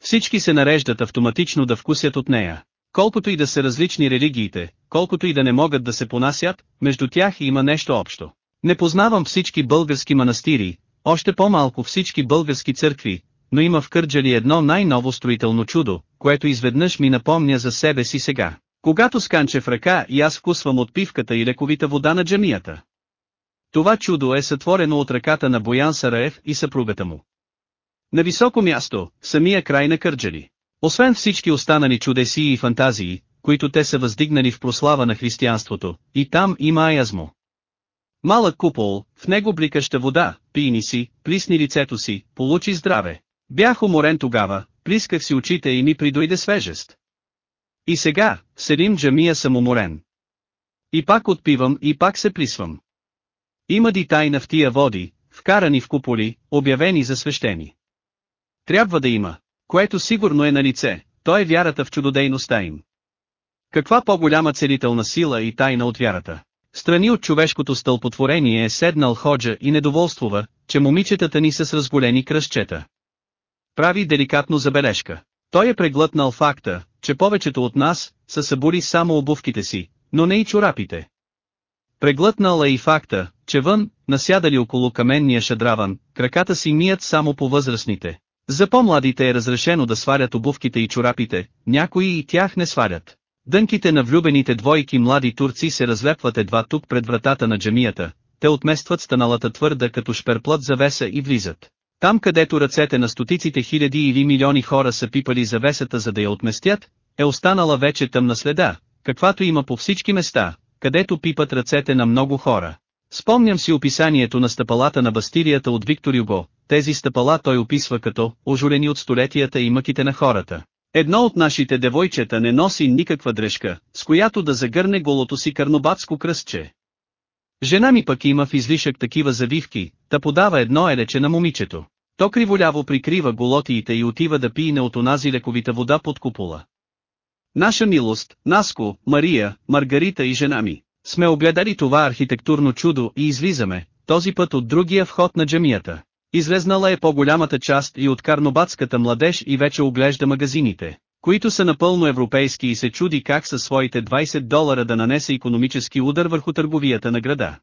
Всички се нареждат автоматично да вкусят от нея. Колкото и да са различни религиите, колкото и да не могат да се понасят, между тях има нещо общо. Не познавам всички български манастири, още по-малко всички български църкви, но има в Кърджали едно най-ново строително чудо, което изведнъж ми напомня за себе си сега. Когато сканче в ръка и аз вкусвам от пивката и лековита вода на джамията. Това чудо е сътворено от ръката на Боян Сараев и съпругата му. На високо място, самия край на Кърджали. Освен всички останали чудеси и фантазии, които те са въздигнали в прослава на християнството, и там има аязмо. Малък купол, в него бликаща вода, пийни си, плисни лицето си, получи здраве. Бях уморен тогава, плисках си очите и ми придойде свежест. И сега, седим джамия съм уморен. И пак отпивам и пак се плисвам. Има ди тайна в тия води, вкарани в куполи, обявени за свещени. Трябва да има, което сигурно е на лице, то е вярата в чудодейността им. Каква по-голяма целителна сила и тайна от вярата? Страни от човешкото стълпотворение е седнал ходжа и недоволствува, че момичетата ни са с разголени кръщчета. Прави деликатно забележка. Той е преглътнал факта, че повечето от нас са събули само обувките си, но не и чорапите. Преглътнал е и факта, че вън, насядали около каменния шадраван, краката си мият само по възрастните. За по-младите е разрешено да сварят обувките и чорапите, някои и тях не сварят. Дънките на влюбените двойки млади турци се разлепват едва тук пред вратата на джамията, те отместват станалата твърда като шперплът завеса и влизат. Там където ръцете на стотиците хиляди или милиони хора са пипали завесата за да я отместят, е останала вече тъмна следа, каквато има по всички места, където пипат ръцете на много хора. Спомням си описанието на стъпалата на Бастилията от Виктор Юго, тези стъпала той описва като ожурени от столетията и мъките на хората. Едно от нашите девойчета не носи никаква дрежка, с която да загърне голото си карнобатско кръстче. Жена ми пък има в излишък такива завивки, да подава едно елече на момичето. То криволяво прикрива голотиите и отива да пине от онази лековита вода под купола. Наша милост, Наско, Мария, Маргарита и жена ми, сме огледали това архитектурно чудо и излизаме, този път от другия вход на джамията. Излезнала е по-голямата част и от карнобатската младеж и вече оглежда магазините, които са напълно европейски и се чуди как със своите 20 долара да нанесе економически удар върху търговията на града.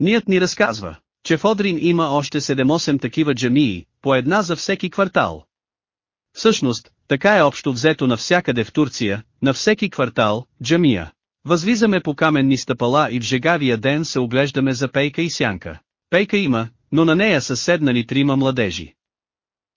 Ният ни разказва, че в Одрин има още 7-8 такива джамии, по една за всеки квартал. Всъщност, така е общо взето навсякъде в Турция, на всеки квартал, джамия. Възлизаме по каменни стъпала и в жегавия ден се оглеждаме за пейка и сянка. Пейка има, но на нея са седнали трима младежи.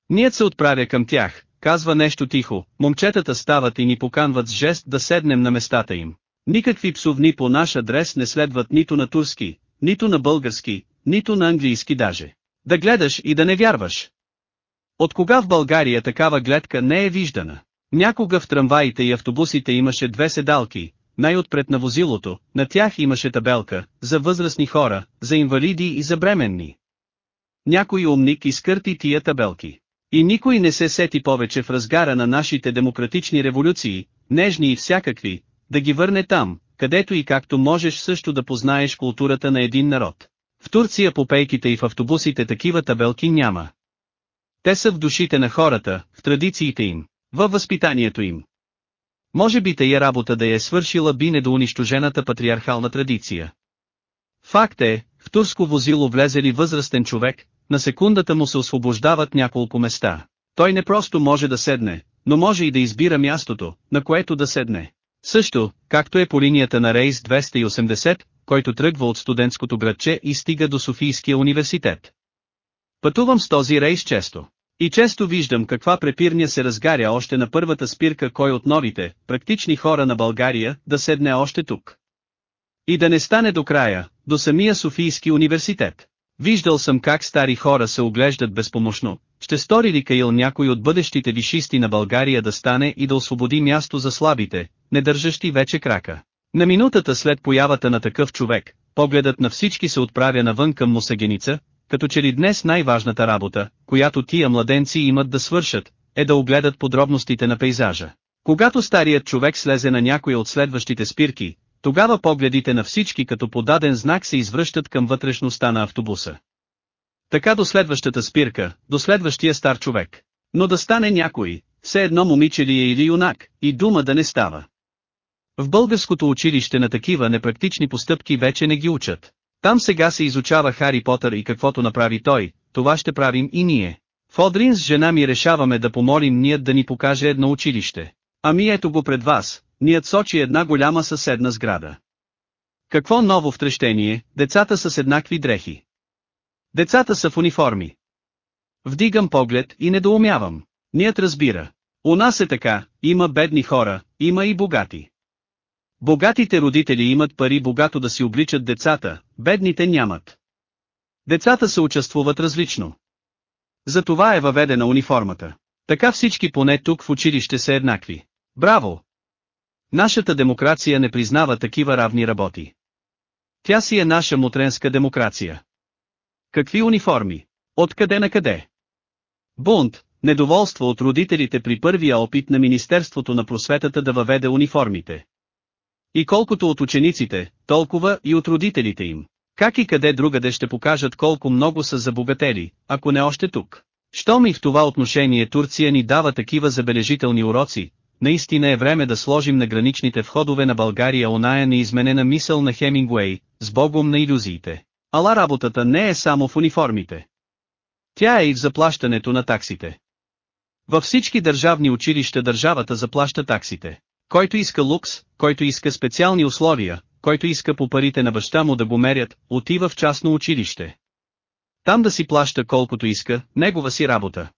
Ният се отправя към тях, казва нещо тихо, момчетата стават и ни поканват с жест да седнем на местата им. Никакви псовни по наш адрес не следват нито на турски, нито на български, нито на английски даже. Да гледаш и да не вярваш. От кога в България такава гледка не е виждана? Някога в трамваите и автобусите имаше две седалки, най-отпред на возилото, на тях имаше табелка, за възрастни хора, за инвалиди и за бременни. Някой умник изкърти тия табелки. И никой не се сети повече в разгара на нашите демократични революции, нежни и всякакви, да ги върне там, където и както можеш също да познаеш културата на един народ. В Турция по пейките и в автобусите такива табелки няма. Те са в душите на хората, в традициите им, във възпитанието им. Може би тая работа да е свършила би недоунищожената патриархална традиция. Факт е, в турско возило влезе ли възрастен човек, на секундата му се освобождават няколко места. Той не просто може да седне, но може и да избира мястото, на което да седне. Също, както е по линията на рейс 280, който тръгва от студентското градче и стига до Софийския университет. Пътувам с този рейс често. И често виждам каква препирня се разгаря още на първата спирка кой от новите, практични хора на България, да седне още тук. И да не стане до края, до самия Софийски университет. Виждал съм как стари хора се оглеждат безпомощно, ще стори ли Каил някой от бъдещите вишисти на България да стане и да освободи място за слабите, не държащи вече крака. На минутата след появата на такъв човек, погледът на всички се отправя навън към Мусагеница, като че ли днес най-важната работа, която тия младенци имат да свършат, е да огледат подробностите на пейзажа. Когато старият човек слезе на някоя от следващите спирки, тогава погледите на всички като подаден знак се извръщат към вътрешността на автобуса. Така до следващата спирка, до следващия стар човек. Но да стане някой, все едно момиче ли е или юнак, и дума да не става. В българското училище на такива непрактични постъпки вече не ги учат. Там сега се изучава Хари Потър и каквото направи той, това ще правим и ние. В Одрин с жена ми решаваме да помолим ният да ни покаже едно училище. Ами ето го пред вас, ният сочи една голяма съседна сграда. Какво ново втрещение, децата са с еднакви дрехи. Децата са в униформи. Вдигам поглед и недоумявам. Ният разбира. У нас е така, има бедни хора, има и богати. Богатите родители имат пари богато да си обличат децата, бедните нямат. Децата се участвуват различно. Затова е въведена униформата. Така всички поне тук в училище са еднакви. Браво! Нашата демокрация не признава такива равни работи. Тя си е наша мутренска демокрация. Какви униформи? Откъде на къде? Бунт, недоволство от родителите при първия опит на Министерството на просветата да въведе униформите. И колкото от учениците, толкова и от родителите им. Как и къде другаде ще покажат колко много са забогатели, ако не още тук. Щом и в това отношение Турция ни дава такива забележителни уроци, наистина е време да сложим на граничните входове на България оная неизменена мисъл на Хемингуей, с богом на иллюзиите. Ала работата не е само в униформите. Тя е и в заплащането на таксите. Във всички държавни училища държавата заплаща таксите. Който иска лукс, който иска специални условия, който иска по парите на баща му да го мерят, отива в частно училище. Там да си плаща колкото иска, негова си работа.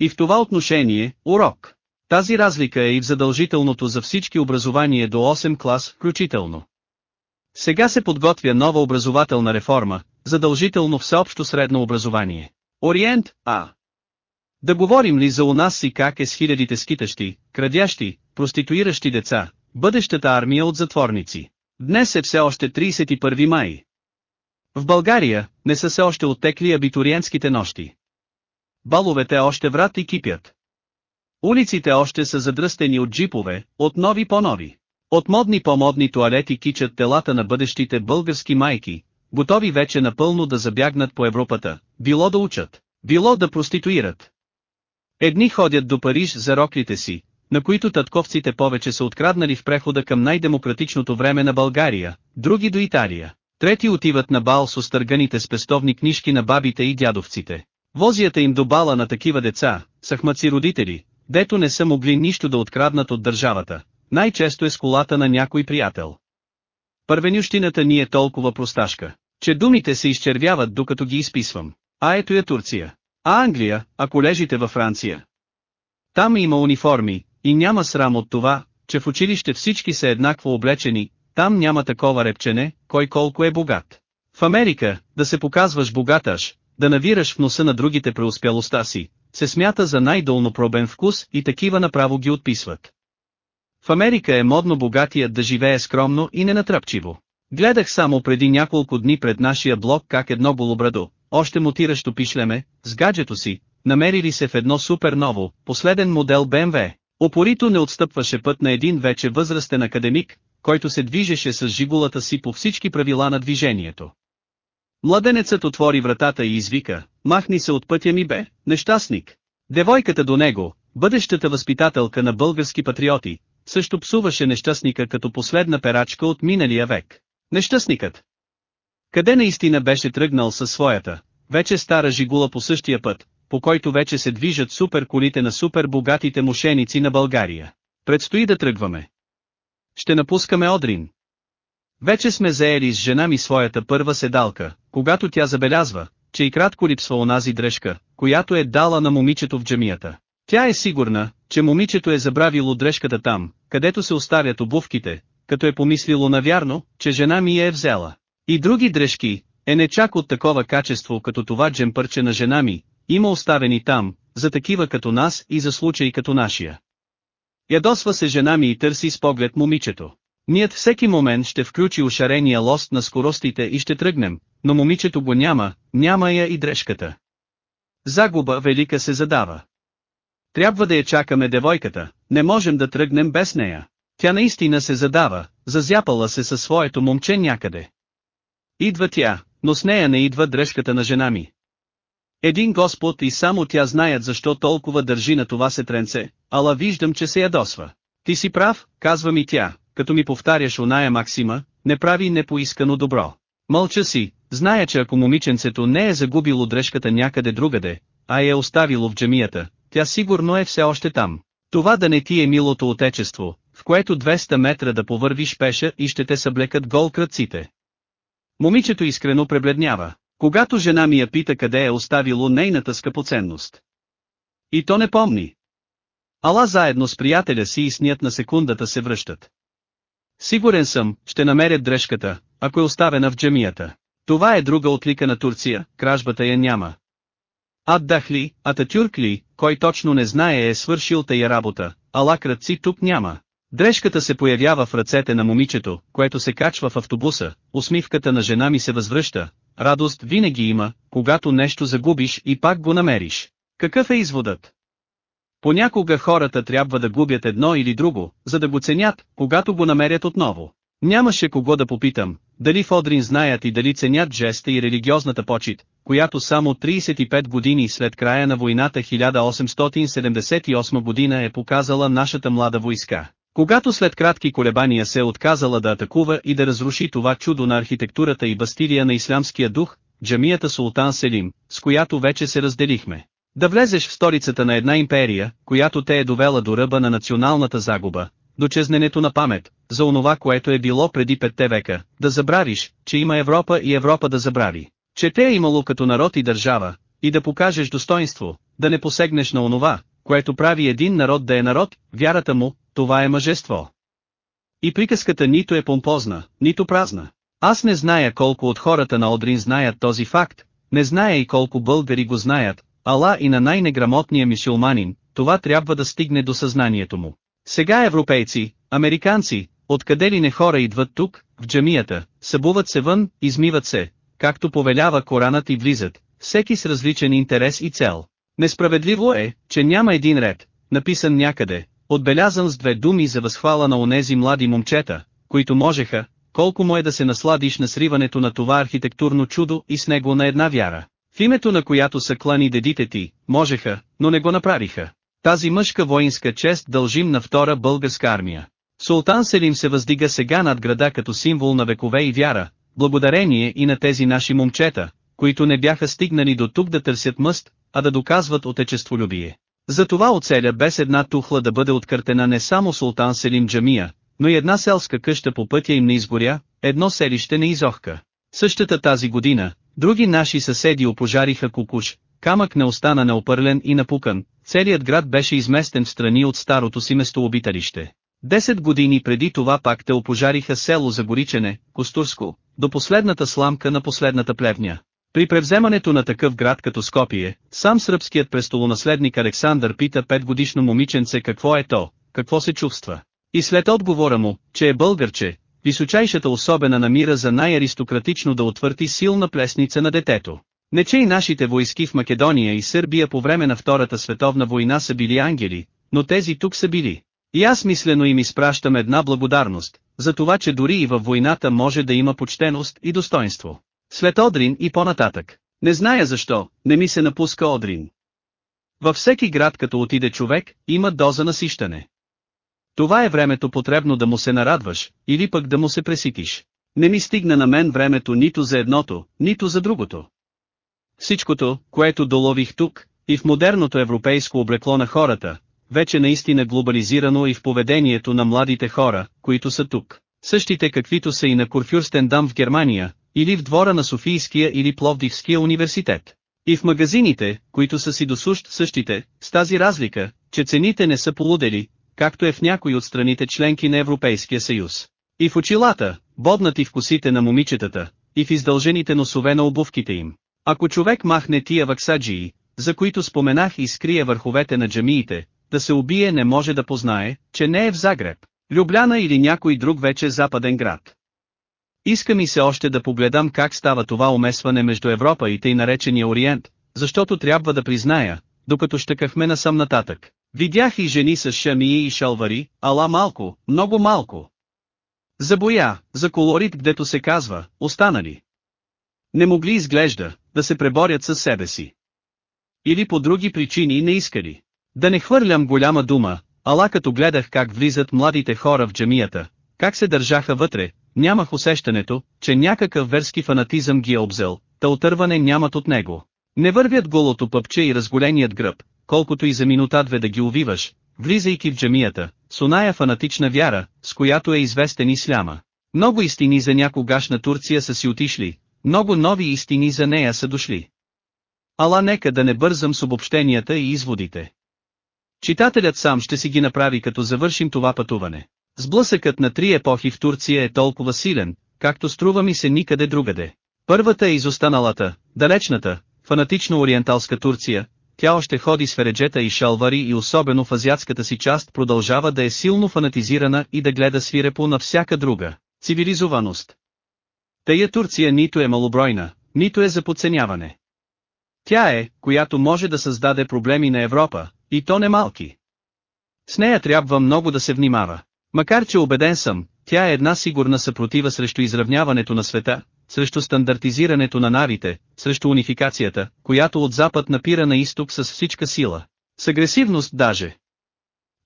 И в това отношение, урок. Тази разлика е и в задължителното за всички образование до 8 клас, включително. Сега се подготвя нова образователна реформа, задължително всеобщо средно образование. Ориент, а. Да говорим ли за у нас си как е с хилядите скитащи, крадящи, проституиращи деца, бъдещата армия от затворници. Днес е все още 31 май. В България, не са се още оттекли абитуриентските нощи. Баловете още врат и кипят. Улиците още са задръстени от джипове, от нови по-нови. От модни по-модни туалети кичат телата на бъдещите български майки, готови вече напълно да забягнат по Европата, било да учат, било да проституират. Едни ходят до Париж за роклите си, на които татковците повече са откраднали в прехода към най-демократичното време на България, други до Италия. Трети отиват на бал с остърганите спестовни книжки на бабите и дядовците. Возията им до бала на такива деца, сахмаци родители, дето не са могли нищо да откраднат от държавата, най-често е с колата на някой приятел. Първенющината ни е толкова просташка, че думите се изчервяват докато ги изписвам. А ето я Турция. А Англия, а колежите във Франция. Там има униформи, и няма срам от това, че в училище всички са еднакво облечени, там няма такова репчене, кой колко е богат. В Америка, да се показваш богаташ, да навираш в носа на другите преуспялостта си, се смята за най-долнопробен вкус и такива направо ги отписват. В Америка е модно богатият да живее скромно и ненатръпчиво. Гледах само преди няколко дни пред нашия блог как едно голобрадо, още мутиращо пишлеме, с гаджето си, намерили се в едно супер ново, последен модел BMW. Опорито не отстъпваше път на един вече възрастен академик, който се движеше с жигулата си по всички правила на движението. Младенецът отвори вратата и извика, махни се от пътя ми бе, нещастник. Девойката до него, бъдещата възпитателка на български патриоти, също псуваше нещастника като последна перачка от миналия век. Нещастникът. Къде наистина беше тръгнал със своята, вече стара жигула по същия път, по който вече се движат супер колите на супер богатите мошеници на България. Предстои да тръгваме. Ще напускаме Одрин. Вече сме заели с жена ми своята първа седалка, когато тя забелязва, че и кратко липсва онази дрежка, която е дала на момичето в джамията. Тя е сигурна, че момичето е забравило дрежката там, където се оставят обувките, като е помислило навярно, че жена ми е взела. И други дрежки, е не чак от такова качество като това джемпърче на жена ми, има оставени там, за такива като нас и за случаи като нашия. Ядосва се жена ми и търси с поглед момичето. Ният всеки момент ще включи ушарения лост на скоростите и ще тръгнем, но момичето го няма, няма я и дрежката. Загуба велика се задава. Трябва да я чакаме девойката, не можем да тръгнем без нея. Тя наистина се задава, зазяпала се със своето момче някъде. Идва тя, но с нея не идва дрежката на жена ми. Един Господ и само тя знаят защо толкова държи на това сетренце, ала виждам че се ядосва. Ти си прав, казва ми тя, като ми повтаряш оная максима, не прави непоискано добро. Мълча си, зная че ако момиченцето не е загубило дрежката някъде другаде, а е оставило в джамията, тя сигурно е все още там. Това да не ти е милото отечество, в което 200 метра да повървиш пеша и ще те съблекат гол кръците. Момичето искрено пребледнява, когато жена ми я пита къде е оставило нейната скъпоценност. И то не помни. Ала заедно с приятеля си и снят на секундата се връщат. Сигурен съм, ще намерят дрежката, ако е оставена в джамията. Това е друга отлика на Турция, кражбата я няма. Аддах ли, Ататюрк ли, кой точно не знае е свършил тая работа, ала кръци тук няма. Дрежката се появява в ръцете на момичето, което се качва в автобуса, усмивката на жена ми се възвръща, радост винаги има, когато нещо загубиш и пак го намериш. Какъв е изводът? Понякога хората трябва да губят едно или друго, за да го ценят, когато го намерят отново. Нямаше кого да попитам, дали в Одрин знаят и дали ценят жеста и религиозната почет, която само 35 години след края на войната 1878 година е показала нашата млада войска. Когато след кратки колебания се е отказала да атакува и да разруши това чудо на архитектурата и бастилия на ислямския дух, джамията Султан Селим, с която вече се разделихме. Да влезеш в столицата на една империя, която те е довела до ръба на националната загуба, до чезненето на памет, за онова което е било преди петте века, да забравиш, че има Европа и Европа да забрави, че те е имало като народ и държава, и да покажеш достоинство, да не посегнеш на онова, което прави един народ да е народ, вярата му, това е мъжество. И приказката нито е помпозна, нито празна. Аз не зная колко от хората на Одрин знаят този факт, не зная и колко българи го знаят, ала и на най-неграмотния мисюлманин, това трябва да стигне до съзнанието му. Сега европейци, американци, откъде ли не хора идват тук, в джамията, събуват се вън, измиват се, както повелява Коранът и влизат, всеки с различен интерес и цел. Несправедливо е, че няма един ред, написан някъде, отбелязан с две думи за възхвала на онези млади момчета, които можеха, колко му е да се насладиш на сриването на това архитектурно чудо и с него на една вяра, в името на която са клани дедите ти, можеха, но не го направиха. Тази мъжка воинска чест дължим на втора българска армия. Султан Селим се въздига сега над града като символ на векове и вяра, благодарение и на тези наши момчета, които не бяха стигнали до тук да търсят мъст, а да доказват отечестволюбие. Затова оцеля без една тухла да бъде откъртена не само Султан Селим Джамия, но и една селска къща по пътя им не изгоря, едно селище не изохка. Същата тази година, други наши съседи опожариха Кукуш, камък не остана неопърлен и напукан, целият град беше изместен в страни от старото си местообиталище. Десет години преди това пак те опожариха село Загоричене, Костурско, до последната сламка на последната плевня. При превземането на такъв град като Скопие, сам сръбският престолонаследник Александър пита петгодишно момиченце какво е то, какво се чувства. И след отговора му, че е българче, височайшата особена намира за най-аристократично да отвърти силна плесница на детето. Не че и нашите войски в Македония и Сърбия по време на Втората световна война са били ангели, но тези тук са били. И аз мислено им изпращам една благодарност, за това че дори и във войната може да има почтеност и достоинство. След Одрин и по-нататък. Не зная защо, не ми се напуска Одрин. Във всеки град като отиде човек, има доза насищане. Това е времето потребно да му се нарадваш, или пък да му се преситиш. Не ми стигна на мен времето нито за едното, нито за другото. Всичкото, което долових тук, и в модерното европейско облекло на хората, вече наистина глобализирано и в поведението на младите хора, които са тук. Същите каквито са и на Курфюрстендам в Германия, или в двора на Софийския или Пловдивския университет. И в магазините, които са си досущ същите, с тази разлика, че цените не са полудели, както е в някои от страните членки на Европейския съюз. И в очилата, боднати в косите на момичетата, и в издължените носове на обувките им. Ако човек махне тия ваксаджии, за които споменах и скрие върховете на джамиите, да се убие не може да познае, че не е в Загреб, Любляна или някой друг вече западен град. Иска ми се още да погледам как става това умесване между Европа и тъй наречения Ориент, защото трябва да призная, докато щекахме насам нататък. Видях и жени с шамии и шалвари, ала малко, много малко. За боя, за колорит гдето се казва, останали. Не могли изглежда, да се преборят със себе си. Или по други причини не искали. Да не хвърлям голяма дума, ала като гледах как влизат младите хора в джамията, как се държаха вътре, нямах усещането, че някакъв верски фанатизъм ги е обзел, та отърване нямат от него. Не вървят голото пъпче и разголеният гръб, колкото и за минута-две да ги увиваш, влизайки в джамията, с оная фанатична вяра, с която е известен исляма. Много истини за някогашна Турция са си отишли, много нови истини за нея са дошли. Ала нека да не бързам с обобщенията и изводите. Читателят сам ще си ги направи като завършим това пътуване. Сблъсъкът на три епохи в Турция е толкова силен, както струва ми се никъде другаде. Първата е изостаналата, далечната, фанатично-ориенталска Турция, тя още ходи с фереджета и шалвари и особено в азиатската си част продължава да е силно фанатизирана и да гледа свирепо на всяка друга цивилизованост. Тая Турция нито е малобройна, нито е за подценяване. Тя е, която може да създаде проблеми на Европа, и то не малки. С нея трябва много да се внимава. Макар че убеден съм, тя е една сигурна съпротива срещу изравняването на света, срещу стандартизирането на навите, срещу унификацията, която от запад напира на изток с всичка сила. С агресивност даже.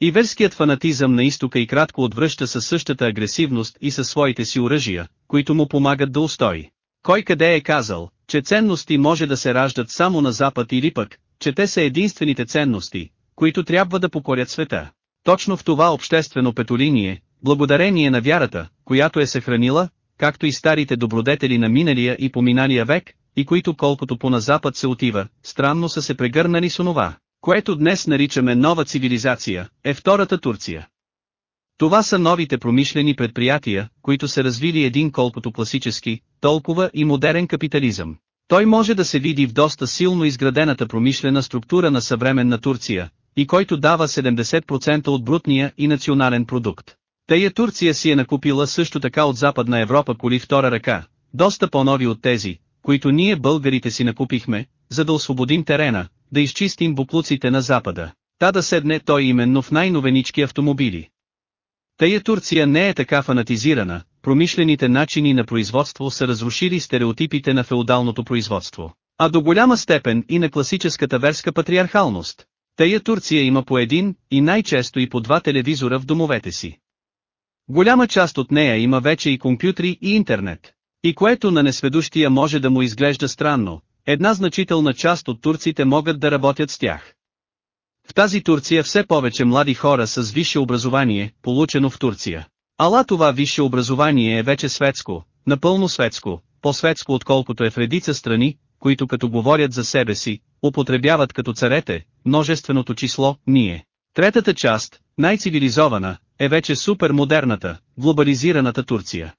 И верският фанатизъм на изтока и кратко отвръща със същата агресивност и със своите си оръжия, които му помагат да устои. Кой къде е казал, че ценности може да се раждат само на запад или пък, че те са единствените ценности, които трябва да покорят света. Точно в това обществено петолиние, благодарение на вярата, която е съхранила, както и старите добродетели на миналия и поминалия век, и които колкото по на запад се отива, странно са се прегърнали с онова, което днес наричаме нова цивилизация, е втората Турция. Това са новите промишлени предприятия, които са развили един колкото класически, толкова и модерен капитализъм. Той може да се види в доста силно изградената промишлена структура на съвременна Турция, и който дава 70% от брутния и национален продукт. Тая Турция си е накупила също така от Западна Европа коли втора ръка, доста по-нови от тези, които ние българите си накупихме, за да освободим терена, да изчистим буклуците на Запада. Та да седне той именно в най-новенички автомобили. Тая Турция не е така фанатизирана, промишлените начини на производство са разрушили стереотипите на феодалното производство, а до голяма степен и на класическата верска патриархалност. Тая Турция има по един, и най-често и по два телевизора в домовете си. Голяма част от нея има вече и компютри и интернет. И което на несведущия може да му изглежда странно, една значителна част от турците могат да работят с тях. В тази Турция все повече млади хора с висше образование, получено в Турция. Ала това висше образование е вече светско, напълно светско, по-светско отколкото е в редица страни, които като говорят за себе си, употребяват като царете, множественото число, ние. Третата част, най-цивилизована, е вече супермодерната, глобализираната Турция.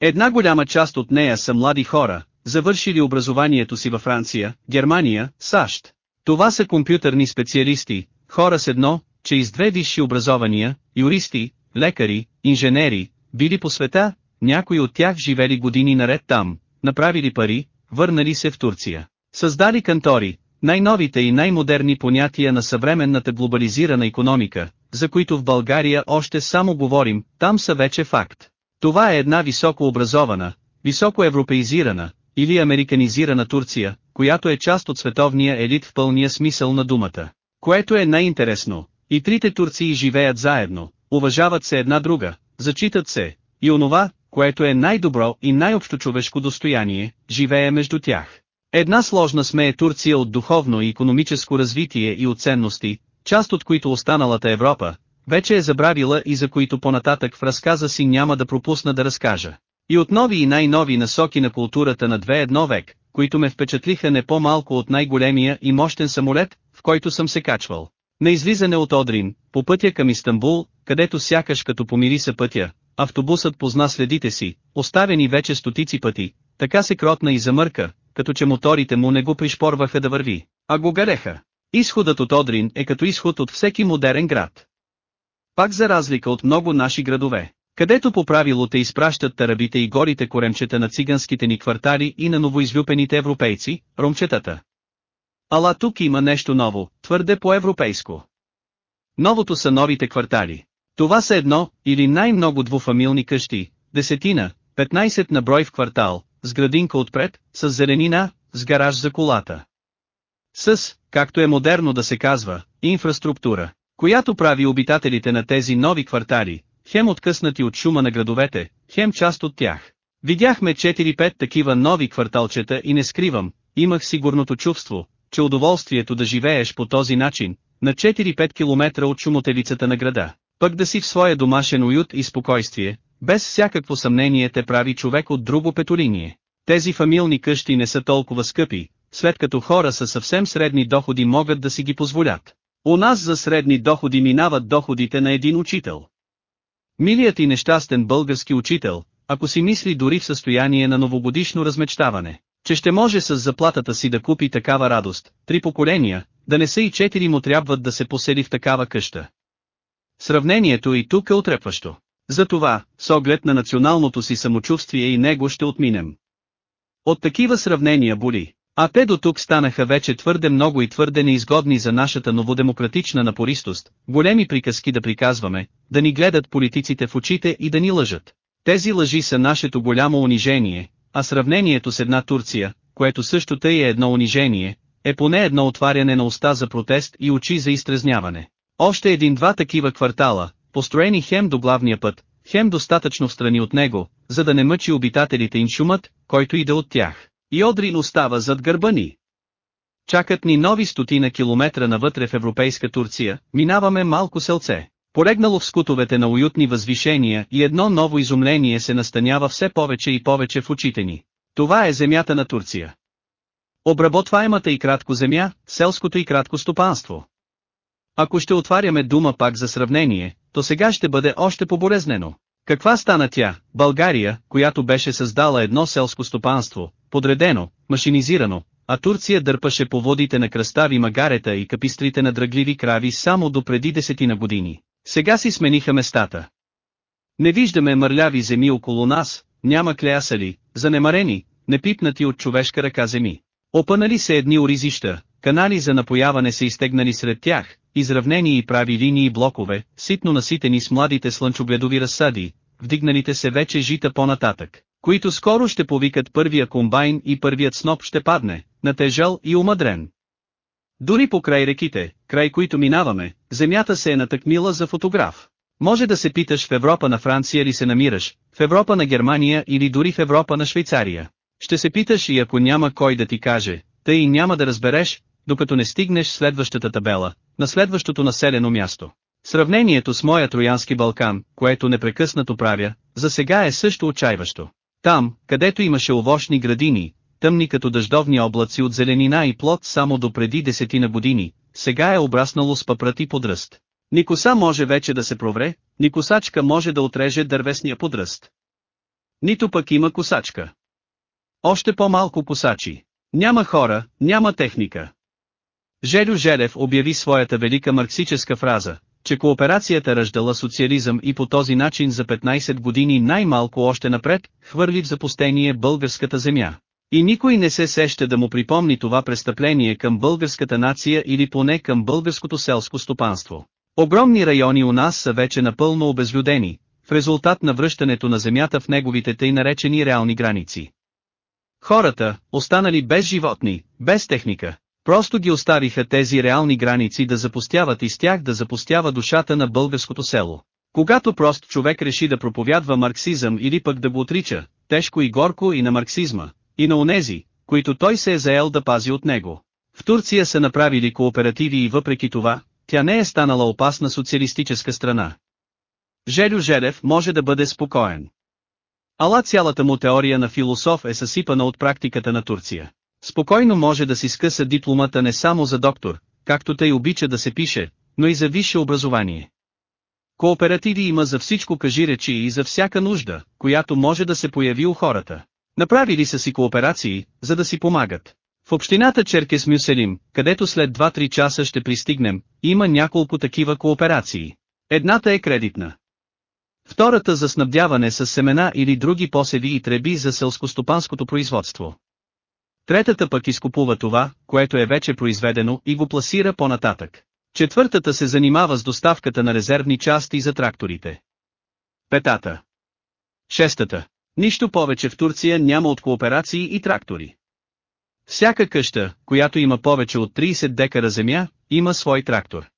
Една голяма част от нея са млади хора, завършили образованието си във Франция, Германия, САЩ. Това са компютърни специалисти, хора с едно, че из две висши образования, юристи, лекари, инженери, били по света, някои от тях живели години наред там, направили пари, върнали се в Турция. Създали кантори, най-новите и най-модерни понятия на съвременната глобализирана економика, за които в България още само говорим, там са вече факт. Това е една високо образована, високо европеизирана, или американизирана Турция, която е част от световния елит в пълния смисъл на думата. Което е най-интересно, и трите Турции живеят заедно, уважават се една друга, зачитат се, и онова, което е най-добро и най-общочовешко достояние, живее между тях. Една сложна смее Турция от духовно и економическо развитие и от ценности, част от които останалата Европа, вече е забравила и за които понататък в разказа си няма да пропусна да разкажа. И от нови и най-нови насоки на културата на две едно век, които ме впечатлиха не по-малко от най-големия и мощен самолет, в който съм се качвал. На излизане от Одрин, по пътя към Истанбул, където сякаш като помириса пътя, автобусът позна следите си, оставени вече стотици пъти, така се кротна и замърка, като че моторите му не го пришпорваха да върви, а го гареха. Изходът от Одрин е като изход от всеки модерен град. Пак за разлика от много наши градове, където по правило те изпращат тарабите и горите коремчета на циганските ни квартали и на новоизлюпените европейци, ромчетата. Ала тук има нещо ново, твърде по-европейско. Новото са новите квартали. Това са едно, или най-много двуфамилни къщи, десетина, 15 на брой в квартал, с градинка отпред, с зеленина, с гараж за колата. С, както е модерно да се казва, инфраструктура, която прави обитателите на тези нови квартали, хем откъснати от шума на градовете, хем част от тях. Видяхме 4-5 такива нови кварталчета и не скривам, имах сигурното чувство, че удоволствието да живееш по този начин, на 4-5 км от шумотевицата на града, пък да си в своя домашен уют и спокойствие, без всякакво съмнение те прави човек от друго петолиние. Тези фамилни къщи не са толкова скъпи, след като хора с съвсем средни доходи могат да си ги позволят. У нас за средни доходи минават доходите на един учител. Милият и нещастен български учител, ако си мисли дори в състояние на новогодишно размечтаване, че ще може с заплатата си да купи такава радост, три поколения, да не са и четири му трябват да се посели в такава къща. Сравнението и тук е отрепващо. Затова, с оглед на националното си самочувствие и него ще отминем. От такива сравнения боли. А те до тук станаха вече твърде много и твърде неизгодни за нашата новодемократична напористост, големи приказки да приказваме, да ни гледат политиците в очите и да ни лъжат. Тези лъжи са нашето голямо унижение, а сравнението с една Турция, което също тъй е едно унижение, е поне едно отваряне на уста за протест и очи за изтрезняване. Още един-два такива квартала, построени хем до главния път, хем достатъчно в страни от него, за да не мъчи обитателите им шумът, който иде от тях. И Одрин остава зад гърба ни. Чакат ни нови стотина километра навътре в европейска Турция, минаваме малко селце. Полегнало в скутовете на уютни възвишения и едно ново изумление се настанява все повече и повече в очите ни. Това е земята на Турция. Обработваемата и кратко земя, селското и кратко стопанство. Ако ще отваряме дума пак за сравнение, то сега ще бъде още поболезнено. Каква стана тя, България, която беше създала едно селско стопанство, подредено, машинизирано, а Турция дърпаше по водите на кръстави магарета и капистрите на дръгливи крави само до преди десетина години. Сега си смениха местата. Не виждаме мърляви земи около нас, няма клеясали, занемарени, непипнати от човешка ръка земи. Опънали се едни оризища, канали за напояване се изтегнали сред тях, изравнени и прави линии блокове, ситно наситени с младите слънчогледови разсади, вдигналите се вече жита по-нататък, които скоро ще повикат първия комбайн и първият сноп ще падне, натежал и умадрен. Дори по край реките, край които минаваме, земята се е натъкмила за фотограф. Може да се питаш в Европа на Франция ли се намираш, в Европа на Германия или дори в Европа на Швейцария. Ще се питаш и ако няма кой да ти каже, тъй и няма да разбереш, докато не стигнеш следващата табела, на следващото населено място. Сравнението с моя Троянски Балкан, което непрекъснато правя, за сега е също отчаиващо. Там, където имаше овощни градини, тъмни като дъждовни облаци от зеленина и плод само до преди десетина години, сега е обраснало с папрати подръст. Ни коса може вече да се провре, ни косачка може да отреже дървесния подръст. Нито пък има косачка. Още по-малко косачи. Няма хора, няма техника. Желю Желев обяви своята велика марксическа фраза, че кооперацията ръждала социализъм и по този начин за 15 години най-малко още напред, хвърли в запустение българската земя. И никой не се сеща да му припомни това престъпление към българската нация или поне към българското селско стопанство. Огромни райони у нас са вече напълно обезлюдени, в резултат на връщането на земята в неговите тъй наречени реални граници. Хората, останали без животни, без техника, просто ги оставиха тези реални граници да запустяват и с тях да запустява душата на българското село. Когато прост човек реши да проповядва марксизъм или пък да го отрича, тежко и горко и на марксизма, и на онези, които той се е заел да пази от него. В Турция са направили кооперативи и въпреки това, тя не е станала опасна социалистическа страна. Желю Желев може да бъде спокоен. Ала цялата му теория на философ е съсипана от практиката на Турция. Спокойно може да си скъса дипломата не само за доктор, както тъй обича да се пише, но и за висше образование. Кооперативи има за всичко кажи речи и за всяка нужда, която може да се появи у хората. Направили са си кооперации, за да си помагат. В общината Черкес Мюселим, където след 2-3 часа ще пристигнем, има няколко такива кооперации. Едната е кредитна. Втората за снабдяване с семена или други посеви и треби за селскостопанското производство. Третата пък изкупува това, което е вече произведено и го пласира по-нататък. Четвъртата се занимава с доставката на резервни части за тракторите. Петата. Шестата. Нищо повече в Турция няма от кооперации и трактори. Всяка къща, която има повече от 30 декара земя, има свой трактор.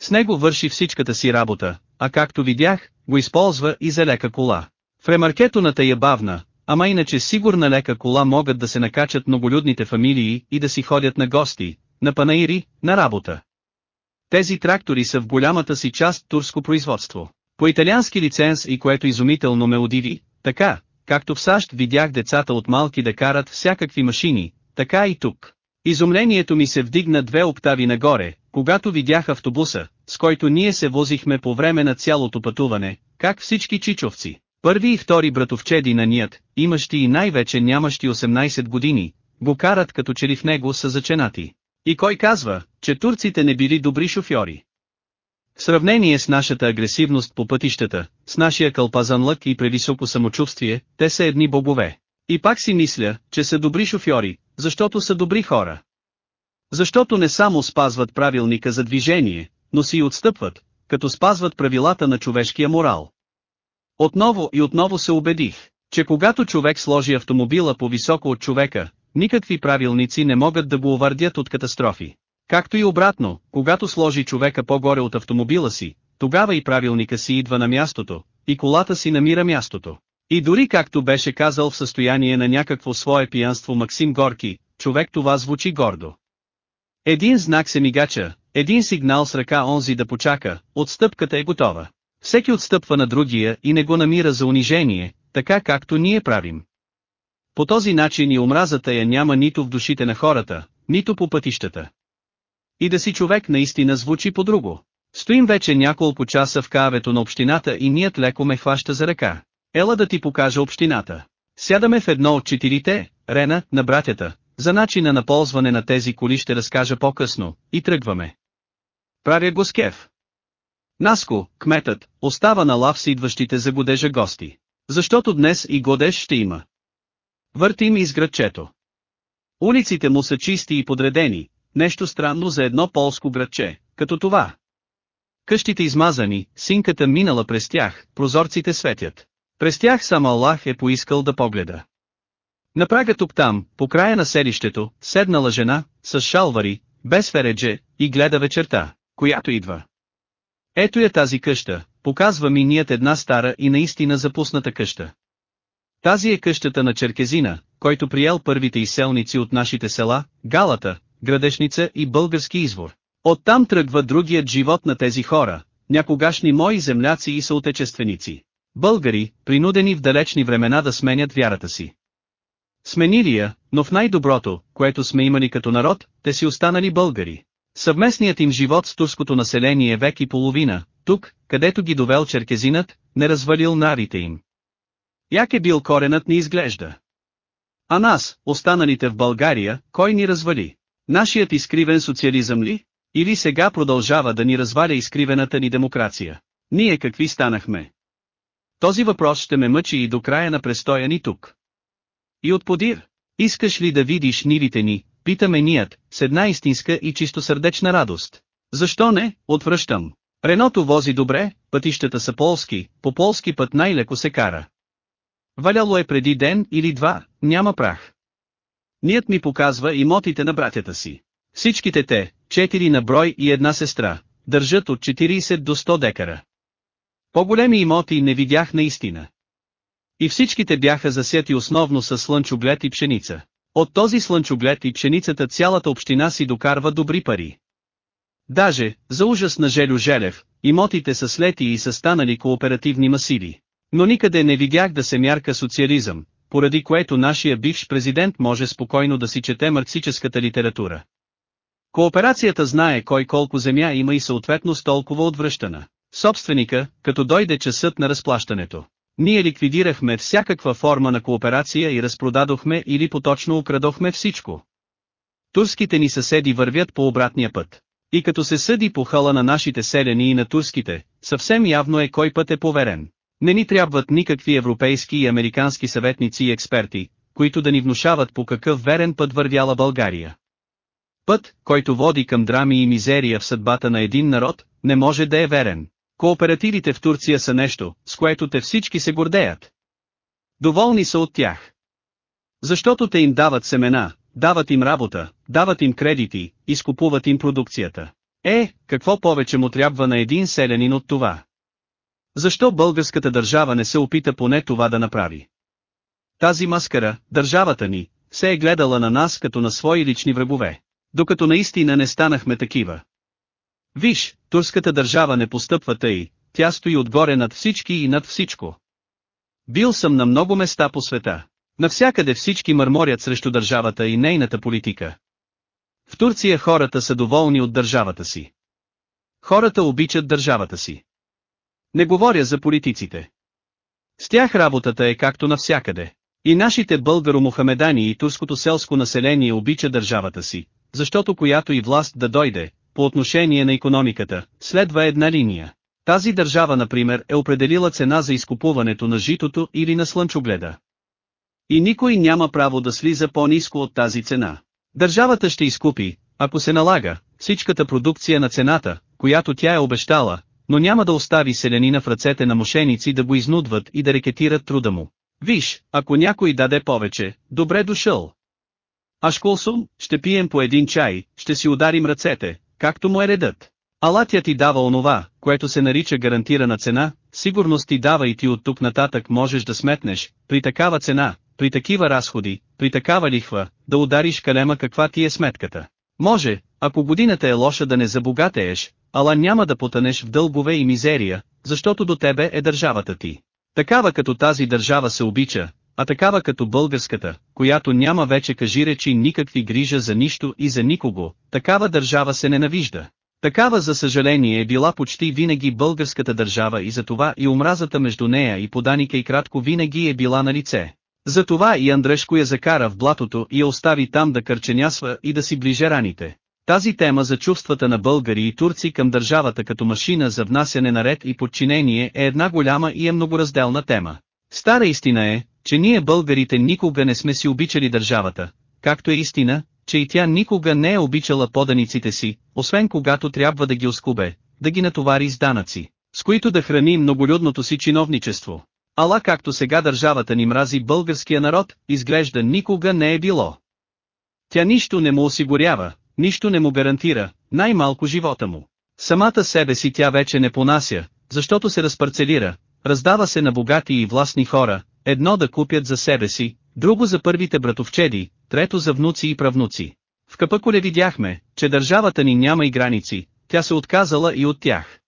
С него върши всичката си работа, а както видях, го използва и за лека кола. В ремаркето на тая бавна, ама иначе сигурна лека кола могат да се накачат многолюдните фамилии и да си ходят на гости, на панаири, на работа. Тези трактори са в голямата си част турско производство. По италиански лиценз и което изумително ме удиви, така, както в САЩ видях децата от малки да карат всякакви машини, така и тук. Изумлението ми се вдигна две октави нагоре, когато видях автобуса, с който ние се возихме по време на цялото пътуване, как всички чичовци, първи и втори братовчеди на ният, имащи и най-вече нямащи 18 години, го карат като че ли в него са заченати. И кой казва, че турците не били добри шофьори? В сравнение с нашата агресивност по пътищата, с нашия кълпазан лък и превисоко самочувствие, те са едни богове. И пак си мисля, че са добри шофьори, защото са добри хора. Защото не само спазват правилника за движение, но си и отстъпват, като спазват правилата на човешкия морал. Отново и отново се убедих, че когато човек сложи автомобила по-високо от човека, никакви правилници не могат да го увардят от катастрофи. Както и обратно, когато сложи човека по-горе от автомобила си, тогава и правилника си идва на мястото, и колата си намира мястото. И дори както беше казал в състояние на някакво свое пиянство Максим Горки, човек това звучи гордо. Един знак се мигача, един сигнал с ръка онзи да почака, отстъпката е готова. Всеки отстъпва на другия и не го намира за унижение, така както ние правим. По този начин и омразата я няма нито в душите на хората, нито по пътищата. И да си човек наистина звучи по-друго. Стоим вече няколко часа в кавето на общината и ният леко ме хваща за ръка. Ела да ти покажа общината. Сядаме в едно от четирите, Рена, на братята, за начина на ползване на тези коли ще разкажа по-късно, и тръгваме. Правя го с кеф. Наско, кметът, остава на лав с идващите за годежа гости. Защото днес и годеж ще има. Въртим из градчето. Улиците му са чисти и подредени, нещо странно за едно полско градче, като това. Къщите измазани, синката минала през тях, прозорците светят. През тях сам Аллах е поискал да погледа. На прага тук-там, по края на селището, седнала жена, с шалвари, без фередже, и гледа вечерта, която идва. Ето я тази къща, показва ми ният една стара и наистина запусната къща. Тази е къщата на Черкезина, който приел първите изселници от нашите села, Галата, Градешница и Български извор. Оттам тръгва другият живот на тези хора, някогашни мои земляци и съотечественици. Българи, принудени в далечни времена да сменят вярата си. Сменили я, но в най-доброто, което сме имали като народ, те си останали българи. Съвместният им живот с турското население век и половина, тук, където ги довел черкезинът, не развалил нарите им. Як е бил коренът ни изглежда. А нас, останалите в България, кой ни развали? Нашият изкривен социализъм ли? Или сега продължава да ни разваля изкривената ни демокрация? Ние какви станахме? Този въпрос ще ме мъчи и до края на престоя ни тук. И от подир, искаш ли да видиш нивите ни, питаме ният, с една истинска и чистосърдечна радост. Защо не, отвръщам. Реното вози добре, пътищата са полски, по полски път най-леко се кара. Валяло е преди ден или два, няма прах. Ният ми показва имотите на братята си. Всичките те, четири на брой и една сестра, държат от 40 до 100 декара. По-големи имоти не видях наистина. И всичките бяха засети основно с слънчоглед и пшеница. От този слънчоглед и пшеницата цялата община си докарва добри пари. Даже, за ужас на Желю Желев, имотите са слети и са станали кооперативни масиви. Но никъде не видях да се мярка социализъм, поради което нашия бивш президент може спокойно да си чете марксическата литература. Кооперацията знае кой колко земя има и съответно с толкова отвръщана. Собственика, като дойде часът на разплащането. Ние ликвидирахме всякаква форма на кооперация и разпродадохме или поточно украдохме всичко. Турските ни съседи вървят по обратния път. И като се съди по хъла на нашите селени и на турските, съвсем явно е кой път е поверен. Не ни трябват никакви европейски и американски съветници и експерти, които да ни внушават по какъв верен път вървяла България. Път, който води към драми и мизерия в съдбата на един народ, не може да е верен. Кооперативите в Турция са нещо, с което те всички се гордеят. Доволни са от тях. Защото те им дават семена, дават им работа, дават им кредити, изкупуват им продукцията. Е, какво повече му трябва на един селянин от това? Защо българската държава не се опита поне това да направи? Тази маскара, държавата ни, се е гледала на нас като на свои лични врагове. Докато наистина не станахме такива. Виж, турската държава не постъпва тъй, тя стои отгоре над всички и над всичко. Бил съм на много места по света. Навсякъде всички мърморят срещу държавата и нейната политика. В Турция хората са доволни от държавата си. Хората обичат държавата си. Не говоря за политиците. С тях работата е както навсякъде. И нашите българо-мухамедани и турското селско население обича държавата си, защото която и власт да дойде, по отношение на економиката, следва една линия. Тази държава например е определила цена за изкупуването на житото или на слънчогледа. И никой няма право да слиза по-низко от тази цена. Държавата ще изкупи, ако се налага, всичката продукция на цената, която тя е обещала, но няма да остави селянина в ръцете на мошеници да го изнудват и да рекетират труда му. Виж, ако някой даде повече, добре дошъл. Ашколсум, ще пием по един чай, ще си ударим ръцете, както му е редът. Ала тя ти дава онова, което се нарича гарантирана цена, сигурност ти дава и ти от тук нататък можеш да сметнеш, при такава цена, при такива разходи, при такава лихва, да удариш калема каква ти е сметката. Може, ако годината е лоша да не забогатееш, ала няма да потънеш в дългове и мизерия, защото до тебе е държавата ти. Такава като тази държава се обича, а такава като българската, която няма вече кажи речи никакви грижа за нищо и за никого, такава държава се ненавижда. Такава за съжаление е била почти винаги българската държава и затова и омразата между нея и поданика и кратко винаги е била на лице. Затова и Андрешко я закара в блатото и я остави там да кърченясва и да си ближе раните. Тази тема за чувствата на българи и турци към държавата като машина за внасяне на ред и подчинение е една голяма и е многоразделна тема. Стара истина е, че ние българите никога не сме си обичали държавата, както е истина, че и тя никога не е обичала поданиците си, освен когато трябва да ги оскубе, да ги натовари с данъци, с които да храни многолюдното си чиновничество. Ала както сега държавата ни мрази българския народ, изглежда никога не е било. Тя нищо не му осигурява, нищо не му гарантира, най-малко живота му. Самата себе си тя вече не понася, защото се разпарцелира, раздава се на богати и властни хора, едно да купят за себе си, друго за първите братовчеди, трето за внуци и правнуци. В Капаколе видяхме, че държавата ни няма и граници, тя се отказала и от тях.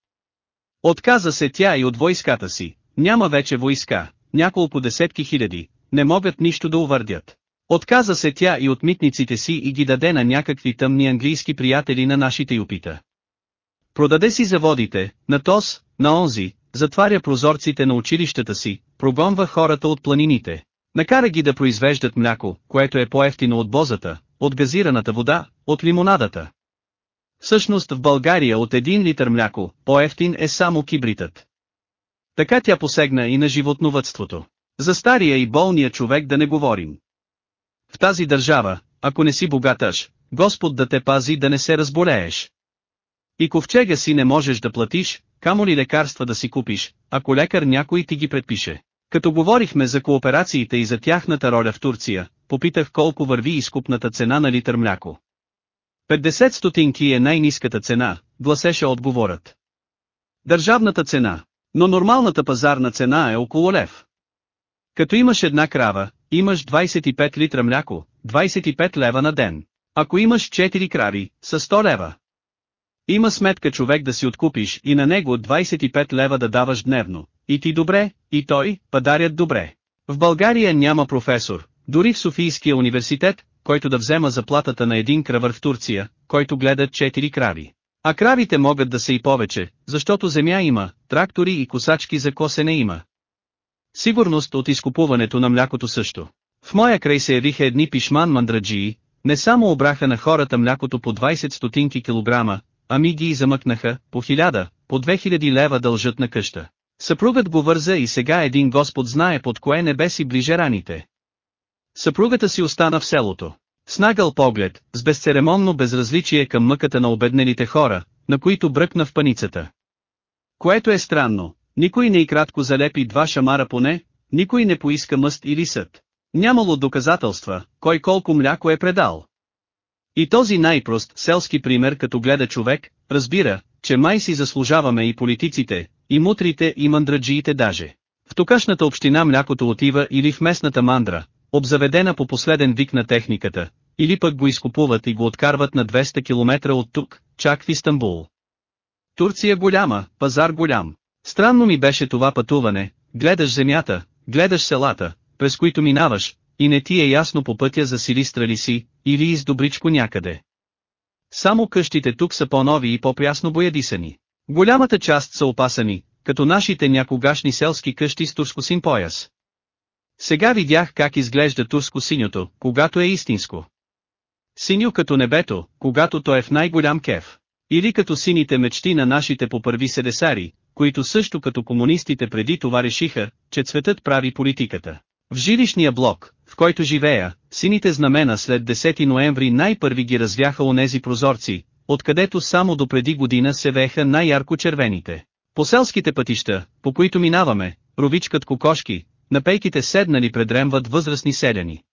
Отказа се тя и от войската си, няма вече войска, няколко десетки хиляди, не могат нищо да увърдят. Отказа се тя и от митниците си и ги даде на някакви тъмни английски приятели на нашите юпита. Продаде си заводите, на тос, на онзи, затваря прозорците на училищата си, прогонва хората от планините. Накара ги да произвеждат мляко, което е по-ефтино от бозата, от газираната вода, от лимонадата. Всъщност в България от един литър мляко, по-ефтин е само кибритът. Така тя посегна и на животновътството. За стария и болния човек да не говорим. В тази държава, ако не си богатъж, Господ да те пази да не се разболееш. И ковчега си не можеш да платиш, камо ли лекарства да си купиш, ако лекар някой ти ги предпише. Като говорихме за кооперациите и за тяхната роля в Турция, попитах колко върви изкупната цена на литър мляко. 50 стотинки е най-ниската цена, гласеше отговорът. Държавната цена, но нормалната пазарна цена е около лев. Като имаш една крава, имаш 25 литра мляко, 25 лева на ден. Ако имаш 4 крави, са 100 лева. Има сметка човек да си откупиш и на него 25 лева да даваш дневно. И ти добре, и той, падарят добре. В България няма професор, дори в Софийския университет, който да взема заплатата на един кравър в Турция, който гледа 4 крави. А кравите могат да са и повече, защото земя има, трактори и косачки за косене има. Сигурност от изкупуването на млякото също. В моя край се явиха едни пишман мандраджии, не само обраха на хората млякото по 20 стотинки килограма, ами ги и замъкнаха, по 1000, по 2000 лева дължат на къща. Съпругът го върза и сега един Господ знае под кое небе си ближе раните. Съпругата си остана в селото. С нагъл поглед, с безцеремонно безразличие към мъката на обеднелите хора, на които бръкна в паницата. Което е странно, никой не и кратко залепи два шамара поне, никой не поиска мъст или съд. Нямало доказателства, кой колко мляко е предал. И този най-прост селски пример като гледа човек, разбира, че май си заслужаваме и политиците, и мутрите и мандраджиите даже. В токашната община млякото отива или в местната мандра, обзаведена по последен вик на техниката, или пък го изкупуват и го откарват на 200 км от тук, чак в Истанбул. Турция голяма, пазар голям. Странно ми беше това пътуване, гледаш земята, гледаш селата, през които минаваш, и не ти е ясно по пътя за Силистра ли си, или из Добричко някъде. Само къщите тук са по-нови и по-прясно боядисани. Голямата част са опасани, като нашите някогашни селски къщи с турско-син пояс. Сега видях как изглежда турско-синьото, когато е истинско. Синьо като небето, когато то е в най-голям кеф. Или като сините мечти на нашите попърви седесари, които също като комунистите преди това решиха, че цветът прави политиката. В жилищния блок, в който живея, сините знамена след 10 ноември най-първи ги развяха онези прозорци, откъдето само до преди година се вееха най-ярко червените. По селските пътища, по които минаваме, ровичкат кокошки, на пейките седнали предремват възрастни селяни.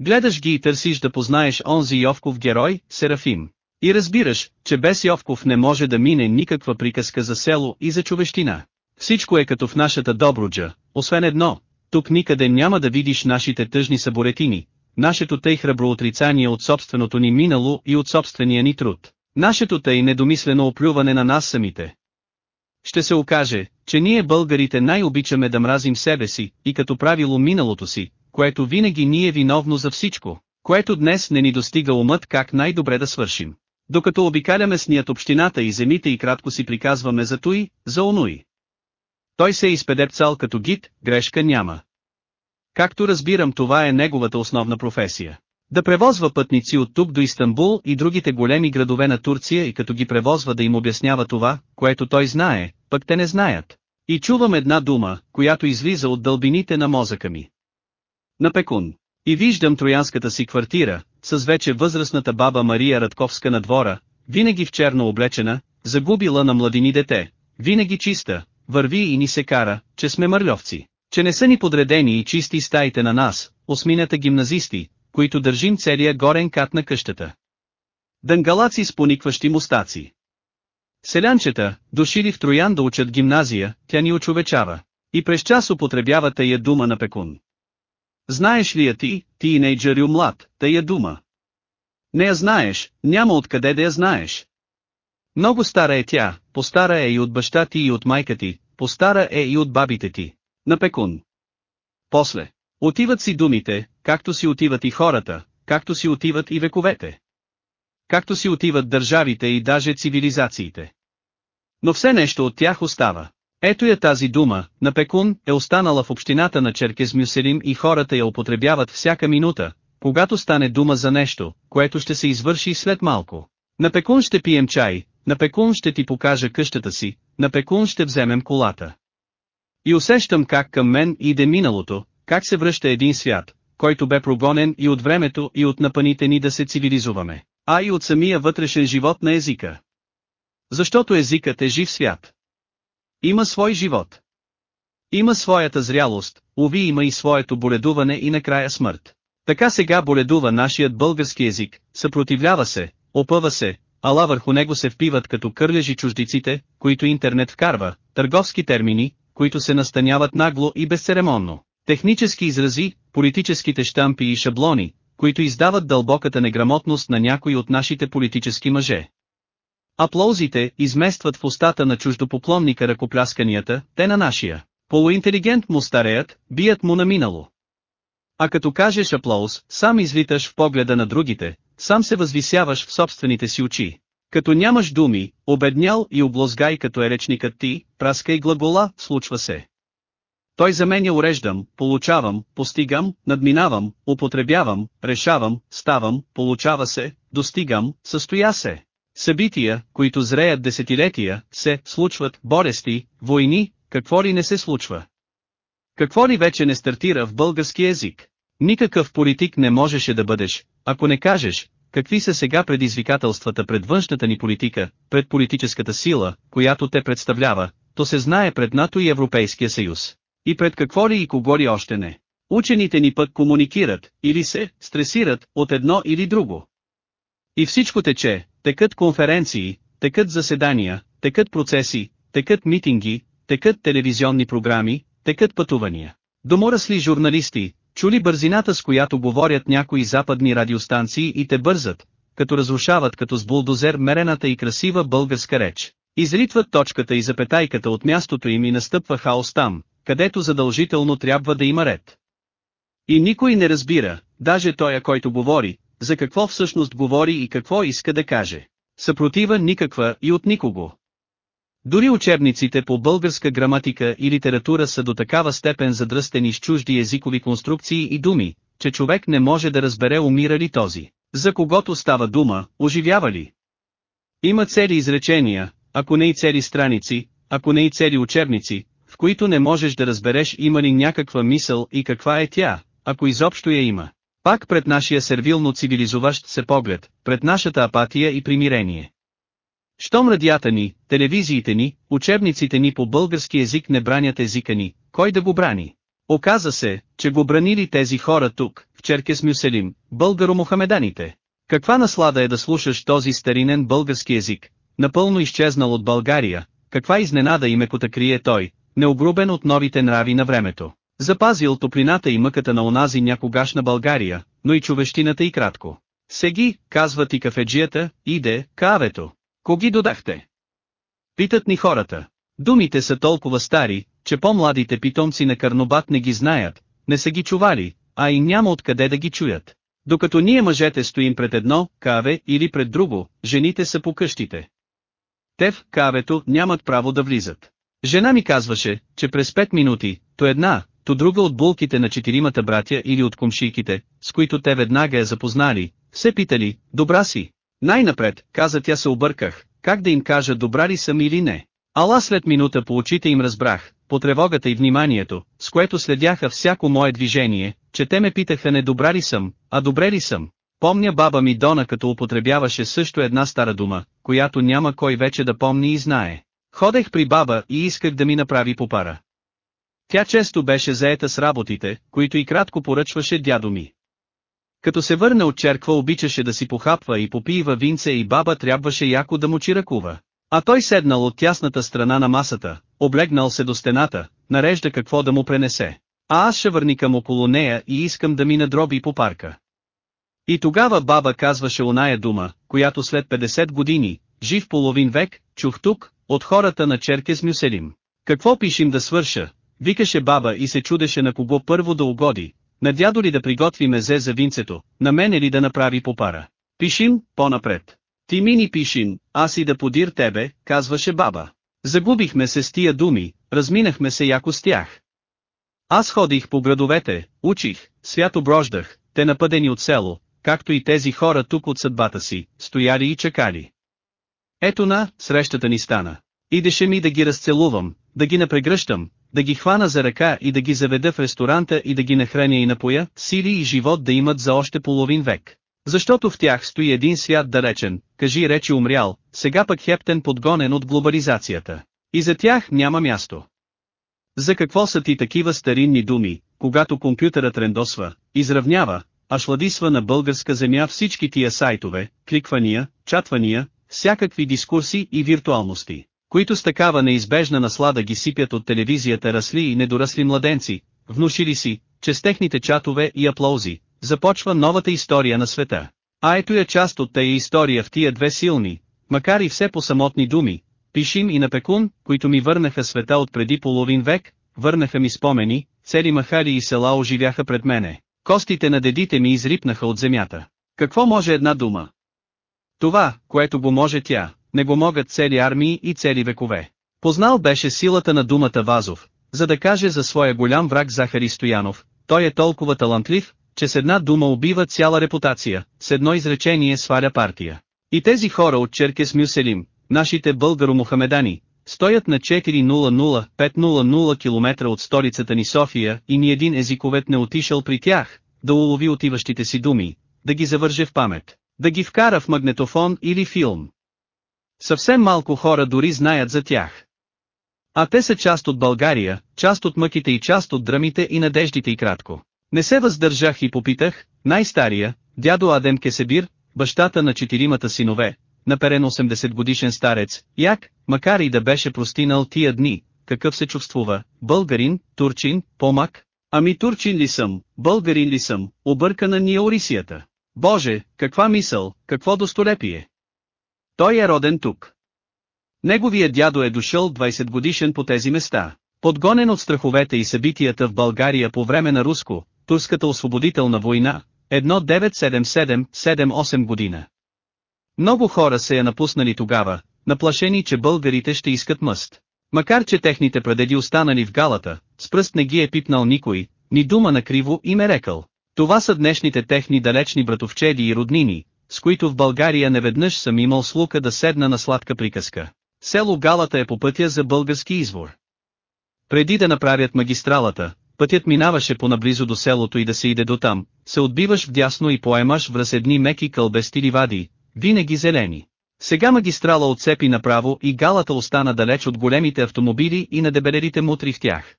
Гледаш ги и търсиш да познаеш онзи Йовков герой, Серафим. И разбираш, че без Йовков не може да мине никаква приказка за село и за човещина. Всичко е като в нашата Добруджа, освен едно, тук никъде няма да видиш нашите тъжни саборетини, нашето тъй храбро отрицание от собственото ни минало и от собствения ни труд, нашето тъй недомислено оплюване на нас самите. Ще се окаже, че ние българите най-обичаме да мразим себе си, и като правило миналото си, което винаги ни е виновно за всичко, което днес не ни достига умът как най-добре да свършим. Докато обикаляме сният общината и земите и кратко си приказваме за той, за онуи. Той се е изпедепцал като гид, грешка няма. Както разбирам това е неговата основна професия. Да превозва пътници от тук до Истанбул и другите големи градове на Турция и като ги превозва да им обяснява това, което той знае, пък те не знаят. И чувам една дума, която излиза от дълбините на мозъка ми. На Пекун. И виждам троянската си квартира, с вече възрастната баба Мария Радковска на двора, винаги в черно облечена, загубила на младини дете, винаги чиста, върви и ни се кара, че сме мърльовци, че не са ни подредени и чисти стаите на нас, осмината гимназисти, които държим целия горен кат на къщата. Дънгалаци с поникващи мустаци. Селянчета, дошили в Троян да учат гимназия, тя ни очовечава. И през час употребява тая дума на пекун. Знаеш ли я ти, тинейджърю млад, тая дума? Не я знаеш, няма откъде да я знаеш. Много стара е тя, постара е и от баща ти и от майка ти, постара е и от бабите ти. На пекун. После. Отиват си думите, както си отиват и хората, както си отиват и вековете. Както си отиват държавите и даже цивилизациите. Но все нещо от тях остава. Ето я тази дума, на Пекун, е останала в общината на Черкезмюселим и хората я употребяват всяка минута, когато стане дума за нещо, което ще се извърши след малко. На Пекун ще пием чай, на Пекун ще ти покажа къщата си, на Пекун ще вземем колата. И усещам как към мен иде миналото, как се връща един свят, който бе прогонен и от времето и от напаните ни да се цивилизуваме, а и от самия вътрешен живот на езика. Защото езикът е жив свят. Има свой живот. Има своята зрялост, уви има и своето боледуване и накрая смърт. Така сега боледува нашият български език, съпротивлява се, опъва се, ала върху него се впиват като кърлежи чуждиците, които интернет вкарва, търговски термини, които се настаняват нагло и безцеремонно. Технически изрази, политическите штампи и шаблони, които издават дълбоката неграмотност на някои от нашите политически мъже. Аплаузите изместват в устата на чуждопоклонника ръкоплясканията, те на нашия. Полуинтелигент му стареят, бият му на минало. А като кажеш аплауз, сам извиташ в погледа на другите, сам се възвисяваш в собствените си очи. Като нямаш думи, обеднял и облозгай като е речникът ти, праскай глагола, случва се. Той заменя уреждам, получавам, постигам, надминавам, употребявам, решавам, ставам, получава се, достигам, състоя се. Събития, които зреят десетилетия, се случват, болести, войни, какво ли не се случва. Какво ли вече не стартира в български език? Никакъв политик не можеше да бъдеш, ако не кажеш, какви са сега предизвикателствата пред външната ни политика, пред политическата сила, която те представлява, то се знае пред НАТО и Европейския съюз. И пред какво ли и кого ли още не. Учените ни пък комуникират, или се, стресират, от едно или друго. И всичко тече, текат конференции, текат заседания, текат процеси, текат митинги, текат телевизионни програми, текат пътувания. Доморасли журналисти, чули бързината с която говорят някои западни радиостанции и те бързат, като разрушават като с булдозер мерената и красива българска реч. Изритват точката и запетайката от мястото им и настъпва хаос там, където задължително трябва да има ред. И никой не разбира, даже той, който говори, за какво всъщност говори и какво иска да каже. Съпротива никаква и от никого. Дори учебниците по българска граматика и литература са до такава степен задръстени с чужди езикови конструкции и думи, че човек не може да разбере умира ли този, за когото става дума, оживява ли. Има цели изречения, ако не и цели страници, ако не и цели учебници, в които не можеш да разбереш има ли някаква мисъл и каква е тя, ако изобщо я има. Пак пред нашия сервилно цивилизуващ се поглед, пред нашата апатия и примирение. Щом радията ни, телевизиите ни, учебниците ни по български език не бранят езика ни, кой да го брани? Оказа се, че го бранили тези хора тук, в Черкес Мюселим, българо-мухамеданите. Каква наслада е да слушаш този старинен български език, напълно изчезнал от България, каква изненада и мекота крие той, неогрубен от новите нрави на времето. Запазил топлината и мъката на онази някогашна България, но и човещината и кратко. Сеги, казва ти кафеджията, иде, кавето. Коги додахте? Питат ни хората. Думите са толкова стари, че по-младите питомци на Карнобат не ги знаят, не са ги чували, а и няма откъде да ги чуят. Докато ние мъжете стоим пред едно, каве или пред друго, жените са по къщите. Те в кавето нямат право да влизат. Жена ми казваше, че през 5 минути, то една, то друга от булките на четиримата братя или от комшийките, с които те веднага я запознали, се питали, добра си. Най-напред, каза тя се обърках, как да им кажа добра ли съм или не. Ала след минута по очите им разбрах, по тревогата и вниманието, с което следяха всяко мое движение, че те ме питаха не добра ли съм, а добре ли съм. Помня баба ми Дона като употребяваше също една стара дума, която няма кой вече да помни и знае. Ходех при баба и исках да ми направи попара. Тя често беше заета с работите, които и кратко поръчваше дядо ми. Като се върне от черква обичаше да си похапва и попива винце и баба трябваше яко да му чиракува. А той седнал от тясната страна на масата, облегнал се до стената, нарежда какво да му пренесе. А аз ще върникам около нея и искам да ми надроби по парка. И тогава баба казваше оная дума, която след 50 години, жив половин век, чух тук, от хората на Черкес Мюселим. Какво пишем да свърша? Викаше баба и се чудеше на кого първо да угоди, на дядо ли да приготви мезе за винцето, на мене ли да направи попара. Пишим, по-напред. Ти мини пишим, аз и да подир тебе, казваше баба. Загубихме се с тия думи, разминахме се яко с тях. Аз ходих по градовете, учих, свято брождах, те напъдени от село, както и тези хора тук от съдбата си, стояли и чакали. Ето на, срещата ни стана. Идеше ми да ги разцелувам, да ги напрегръщам, да ги хвана за ръка и да ги заведа в ресторанта и да ги нахраня и напоя, сили и живот да имат за още половин век. Защото в тях стои един свят далечен, кажи речи умрял, сега пък хептен подгонен от глобализацията. И за тях няма място. За какво са ти такива старинни думи, когато компютърът рендосва, изравнява, а шладисва на българска земя всички тия сайтове, кликвания, чатвания, всякакви дискурси и виртуалности, които с такава неизбежна наслада ги сипят от телевизията расли и недорасли младенци, внушили си, че с техните чатове и аплаузи, започва новата история на света. А ето я част от тая история в тия две силни, макар и все по самотни думи, пишим и на Пекун, които ми върнаха света от преди половин век, върнаха ми спомени, цели махали и села оживяха пред мене, костите на дедите ми изрипнаха от земята. Какво може една дума? Това, което го може тя, не го могат цели армии и цели векове. Познал беше силата на думата Вазов, за да каже за своя голям враг Захари Стоянов, той е толкова талантлив, че с една дума убива цяла репутация, с едно изречение сваля партия. И тези хора от Черкес Мюселим, нашите българо-мухамедани, стоят на 400-500 км от столицата ни София и ни един езиковет не отишъл при тях, да улови отиващите си думи, да ги завърже в памет, да ги вкара в магнетофон или филм. Съвсем малко хора дори знаят за тях. А те са част от България, част от мъките и част от драмите и надеждите и кратко. Не се въздържах и попитах, най-стария, дядо Адем Кесебир, бащата на четиримата синове, наперен 80 годишен старец, як, макар и да беше простинал тия дни, какъв се чувствува, българин, турчин, помак? Ами турчин ли съм, българин ли съм, объркана ни е Орисията. Боже, каква мисъл, какво достолепие! Той е роден тук. Неговия дядо е дошъл 20 годишен по тези места. Подгонен от страховете и събитията в България по време на руско, турската освободителна война, 1977-78 година. Много хора се я напуснали тогава, наплашени, че българите ще искат мъст. Макар че техните прадеди останали в галата, с пръст не ги е пипнал никой, ни дума на криво им е рекал. Това са днешните техни далечни братовчеди и роднини, с които в България неведнъж съм имал слука да седна на сладка приказка. Село Галата е по пътя за български извор. Преди да направят магистралата, пътят минаваше по-наблизо до селото и да се иде до там, се отбиваш вдясно и поемаш в разедни меки кълбести ливади, винаги зелени. Сега магистрала отцепи направо и галата остана далеч от големите автомобили и на дебелерите мутри в тях.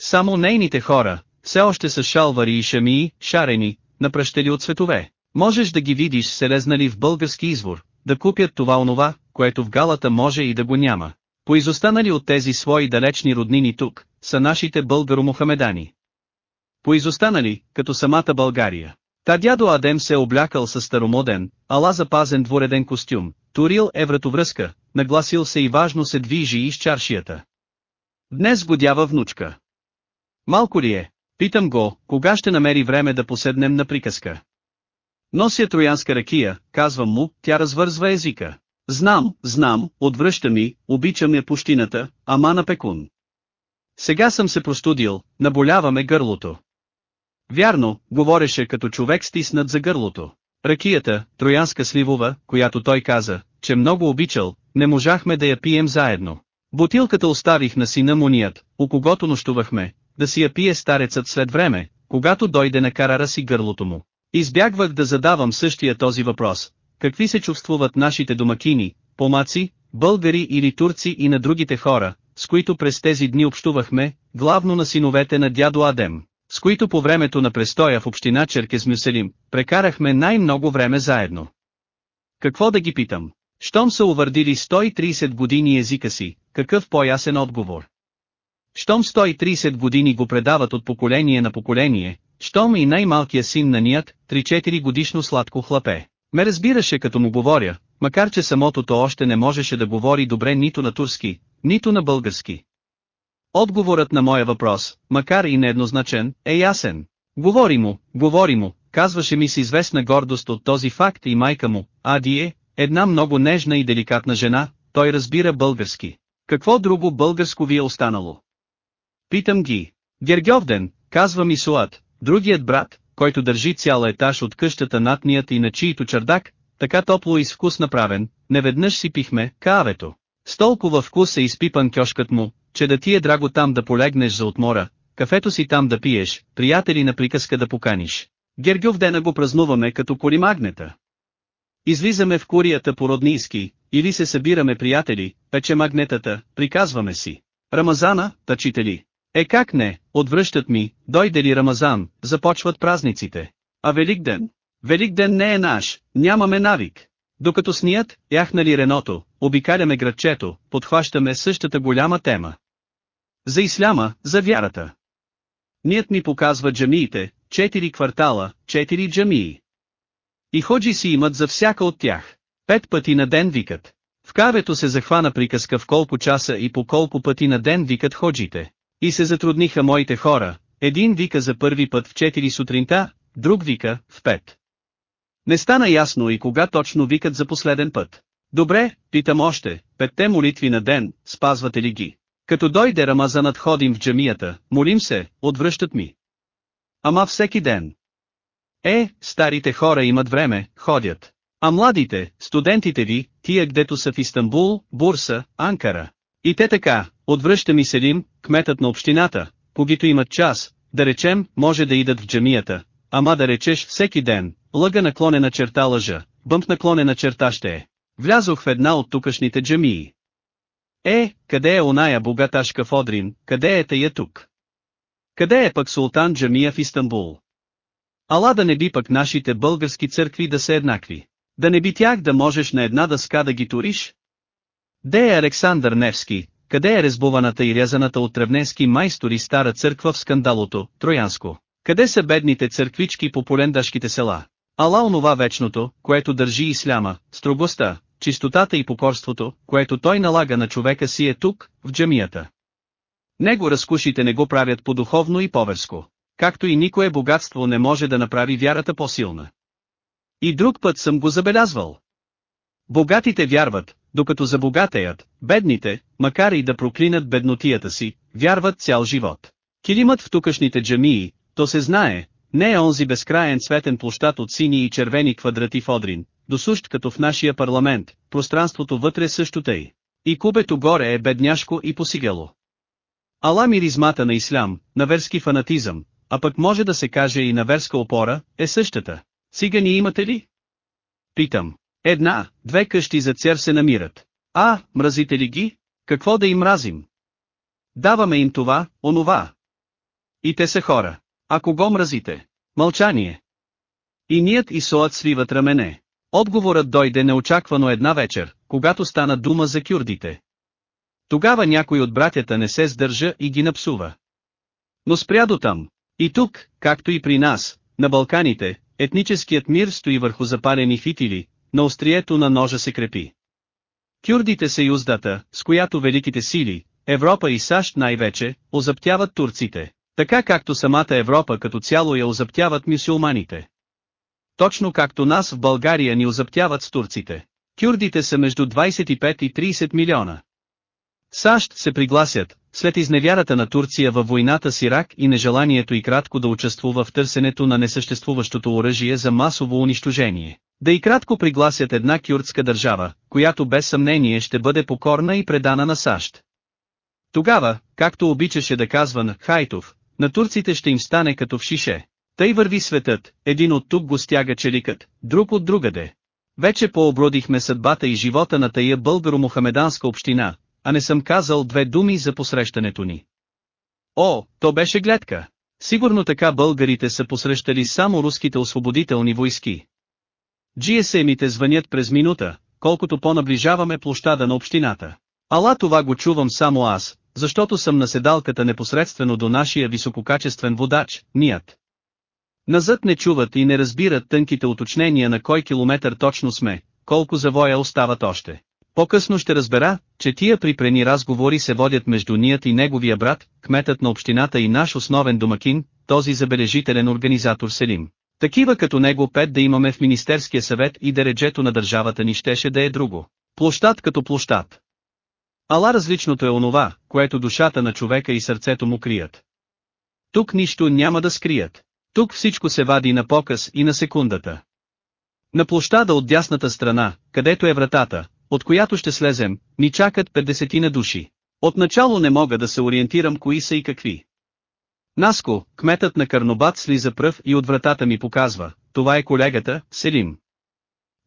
Само нейните хора, все още са шалвари и шамии, шарени, напръщели от светове. Можеш да ги видиш се резнали в български извор, да купят това онова, което в галата може и да го няма. Поизостанали от тези свои далечни роднини тук, са нашите българо-мухамедани. Поизостанали, като самата България. Та дядо Адем се е облякал със старомоден, ала запазен двореден костюм, турил е вратовръзка, нагласил се и важно се движи из чаршията. Днес годява внучка. Малко ли е? Питам го, кога ще намери време да поседнем на приказка. Нося троянска ракия, казвам му, тя развързва езика. Знам, знам, отвръща ми, обичам я пущината, ама на пекун. Сега съм се простудил, наболяваме гърлото. Вярно, говореше като човек стиснат за гърлото. Ракията, троянска сливова, която той каза, че много обичал, не можахме да я пием заедно. Бутилката оставих на сина му ният, у когото нощувахме, да си я пие старецът след време, когато дойде на карара си гърлото му. Избягвах да задавам същия този въпрос. Какви се чувствуват нашите домакини, помаци, българи или турци и на другите хора, с които през тези дни общувахме, главно на синовете на дядо Адем, с които по времето на престоя в община Черкес Мюселим, прекарахме най-много време заедно. Какво да ги питам? Щом са увърдили 130 години езика си, какъв по-ясен отговор? Щом 130 години го предават от поколение на поколение, щом и най-малкият син на ният, 3-4 годишно сладко хлапе. Ме разбираше като му говоря, макар че самото то още не можеше да говори добре нито на турски, нито на български. Отговорът на моя въпрос, макар и нееднозначен, е ясен. Говори му, говори му, казваше ми с известна гордост от този факт и майка му, Адие, една много нежна и деликатна жена, той разбира български. Какво друго българско ви е останало? Питам ги. Гергьовден, казва ми Суат, другият брат, който държи цял етаж от къщата над ният и на чието чердак, така топло и с вкус направен, неведнъж си пихме кавето. С толкова вкус е изпипан кьошкът му, че да ти е драго там да полегнеш за отмора, кафето си там да пиеш, приятели на приказка да поканиш. Гергюв дена го празнуваме като коримагнета. Излизаме в курията по роднийски, или се събираме приятели, пече магнетата, приказваме си. Рамазана, тъчители. Е как не, отвръщат ми, дойде ли Рамазан, започват празниците. А Великден? Великден не е наш, нямаме навик. Докато сният, яхнали Реното, обикаляме градчето, подхващаме същата голяма тема. За исляма, за вярата. Ният ми показва джамиите, четири квартала, четири джамии. И ходжи си имат за всяка от тях. Пет пъти на ден викат. В кавето се захвана приказка в колко часа и по колко пъти на ден викат ходжите. И се затрудниха моите хора, един вика за първи път в 4 сутринта, друг вика в 5. Не стана ясно и кога точно викат за последен път. Добре, питам още, петте молитви на ден, спазвате ли ги? Като дойде Рамазанът ходим в джамията, молим се, отвръщат ми. Ама всеки ден. Е, старите хора имат време, ходят. А младите, студентите ви, тия гдето са в Истанбул, Бурса, Анкара. И те така, отвръща ми Селим, кметът на общината, когато имат час, да речем, може да идат в джамията, ама да речеш всеки ден, лъга наклонена черта лъжа, бъмп наклонена черта ще е. Влязох в една от тукашните джамии. Е, къде е оная богаташка в Одрин, къде е тая тук? Къде е пък султан джамия в Истанбул? Ала да не би пък нашите български църкви да са еднакви. Да не би тях да можеш на една дъска да ги туриш? Де е Александър Невски, къде е резбуваната и рязаната от тревненски майстори стара църква в скандалото, Троянско? Къде са бедните църквички по полендашките села? Ала онова вечното, което държи исляма, строгостта, чистотата и покорството, което той налага на човека си е тук, в джамията. Него разкушите не го правят по-духовно и поверско, както и никое богатство не може да направи вярата по-силна. И друг път съм го забелязвал. Богатите вярват, докато забогатеят, бедните, макар и да проклинат беднотията си, вярват цял живот. Килимът в тукашните джамии, то се знае, не е онзи безкраен цветен площад от сини и червени квадрати в Одрин, досущ като в нашия парламент, пространството вътре също тъй. И кубето горе е бедняшко и посигало. Ала миризмата на ислям, на верски фанатизъм, а пък може да се каже и на верска опора, е същата. Цигани имате ли? Питам. Една, две къщи за цер се намират. А, мразите ли ги? Какво да им мразим? Даваме им това, онова. И те са хора. А кого мразите? Мълчание. И ният и соът свиват рамене. Отговорът дойде неочаквано една вечер, когато стана дума за кюрдите. Тогава някой от братята не се сдържа и ги напсува. Но спря до там. И тук, както и при нас, на Балканите, етническият мир стои върху запалени фитили, на острието на ножа се крепи. Кюрдите са юздата, с която великите сили, Европа и САЩ най-вече, озаптяват турците, така както самата Европа като цяло я озаптяват мюсюлманите. Точно както нас в България ни озаптяват с турците. Кюрдите са между 25 и 30 милиона. САЩ се пригласят, след изневярата на Турция във войната с Ирак и нежеланието и кратко да участвува в търсенето на несъществуващото оръжие за масово унищожение. Да и кратко пригласят една кюртска държава, която без съмнение ще бъде покорна и предана на САЩ. Тогава, както обичаше да казва на Хайтов, на турците ще им стане като в шише. Тъй върви светът, един от тук го стяга челикът, друг от другаде. Вече пообродихме съдбата и живота на тая българо-мухамеданска община, а не съм казал две думи за посрещането ни. О, то беше гледка. Сигурно така българите са посрещали само руските освободителни войски. GSM-ите звънят през минута, колкото по-наближаваме площада на общината. Ала това го чувам само аз, защото съм на седалката непосредствено до нашия висококачествен водач, ният. Назад не чуват и не разбират тънките уточнения на кой километър точно сме, колко завоя остават още. По-късно ще разбера, че тия припрени разговори се водят между ният и неговия брат, кметът на общината и наш основен домакин, този забележителен организатор Селим. Такива като него пет да имаме в Министерския съвет и дереджето на държавата ни щеше да е друго. Площад като площад. Ала различното е онова, което душата на човека и сърцето му крият. Тук нищо няма да скрият. Тук всичко се вади на показ и на секундата. На площада от дясната страна, където е вратата, от която ще слезем, ни чакат 50 на души. Отначало не мога да се ориентирам кои са и какви. Наско, кметът на Карнобат слиза пръв и от вратата ми показва, това е колегата, Селим.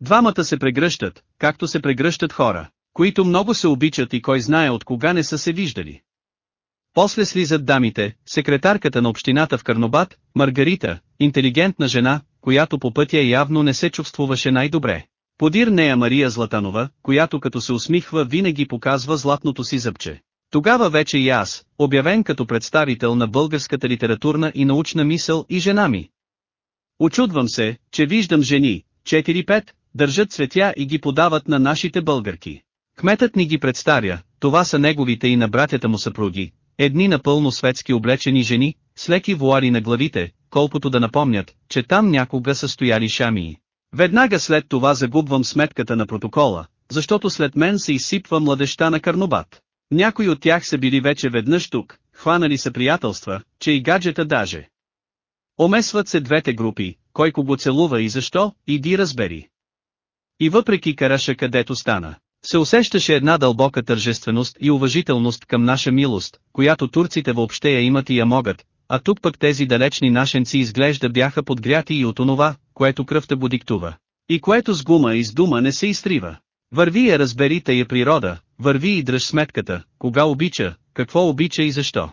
Двамата се прегръщат, както се прегръщат хора, които много се обичат и кой знае от кога не са се виждали. После слизат дамите, секретарката на общината в Карнобат, Маргарита, интелигентна жена, която по пътя явно не се чувствуваше най-добре. Подир нея Мария Златанова, която като се усмихва винаги показва златното си зъбче. Тогава вече и аз, обявен като представител на българската литературна и научна мисъл и жена ми. Очудвам се, че виждам жени, 4-5, държат цветя и ги подават на нашите българки. Кметът ни ги представя, това са неговите и на братята му съпруги, едни напълно светски облечени жени, с леки вуари на главите, колкото да напомнят, че там някога са стояли шамии. Веднага след това загубвам сметката на протокола, защото след мен се изсипва младеща на Карнобат. Някои от тях са били вече веднъж тук, хванали са приятелства, че и гаджета даже. Омесват се двете групи, кой кого целува и защо, иди разбери. И въпреки караша където стана, се усещаше една дълбока тържественост и уважителност към наша милост, която турците въобще я имат и я могат, а тук пък тези далечни нашенци изглежда бяха подгряти и от онова, което кръвта го диктува. И което с гума и с дума не се изтрива. Върви я разбери тая природа, върви и дръж сметката, кога обича, какво обича и защо.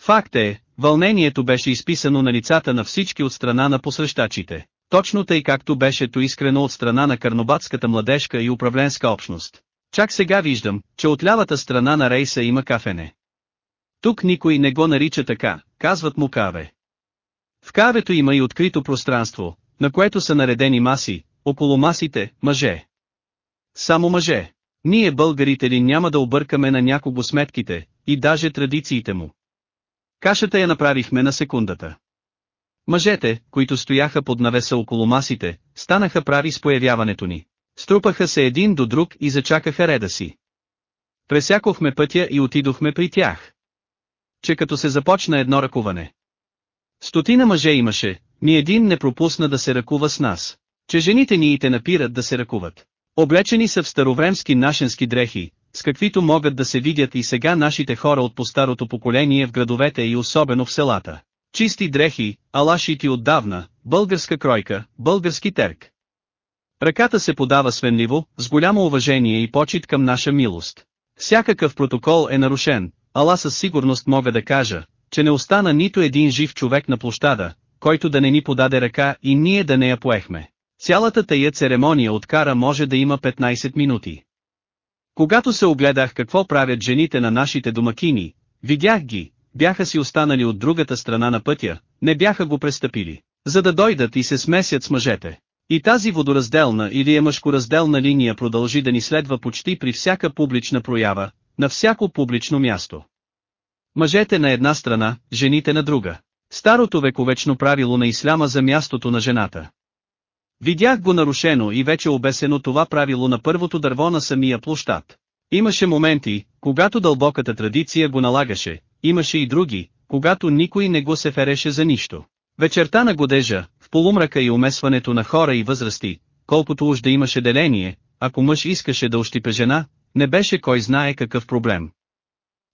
Факт е, вълнението беше изписано на лицата на всички от страна на посрещачите, точно тъй както беше то искрено от страна на карнобатската младежка и управленска общност. Чак сега виждам, че от лявата страна на рейса има кафене. Тук никой не го нарича така, казват му каве. В кавето има и открито пространство, на което са наредени маси, около масите, мъже. Само мъже. Ние българите ли няма да объркаме на някого сметките, и даже традициите му. Кашата я направихме на секундата. Мъжете, които стояха под навеса около масите, станаха прави с появяването ни. Струпаха се един до друг и зачакаха реда си. Пресякохме пътя и отидохме при тях. Че като се започна едно ръкуване. Стотина мъже имаше, ни един не пропусна да се ръкува с нас. Че жените ни и те напират да се ръкуват. Облечени са в старовремски нашенски дрехи, с каквито могат да се видят и сега нашите хора от по-старото поколение в градовете и особено в селата. Чисти дрехи, алашити отдавна, българска кройка, български терк. Ръката се подава свенливо, с голямо уважение и почет към наша милост. Всякакъв протокол е нарушен, ала със сигурност мога да кажа, че не остана нито един жив човек на площада, който да не ни подаде ръка и ние да не я поехме. Цялата тая церемония от кара може да има 15 минути. Когато се огледах какво правят жените на нашите домакини, видях ги, бяха си останали от другата страна на пътя, не бяха го престъпили, за да дойдат и се смесят с мъжете. И тази водоразделна или е мъжкоразделна линия продължи да ни следва почти при всяка публична проява, на всяко публично място. Мъжете на една страна, жените на друга. Старото вековечно правило на исляма за мястото на жената. Видях го нарушено и вече обесено това правило на първото дърво на самия площад. Имаше моменти, когато дълбоката традиция го налагаше, имаше и други, когато никой не го се фереше за нищо. Вечерта на годежа, в полумрака и умесването на хора и възрасти, колкото уж да имаше деление, ако мъж искаше да ощипе жена, не беше кой знае какъв проблем.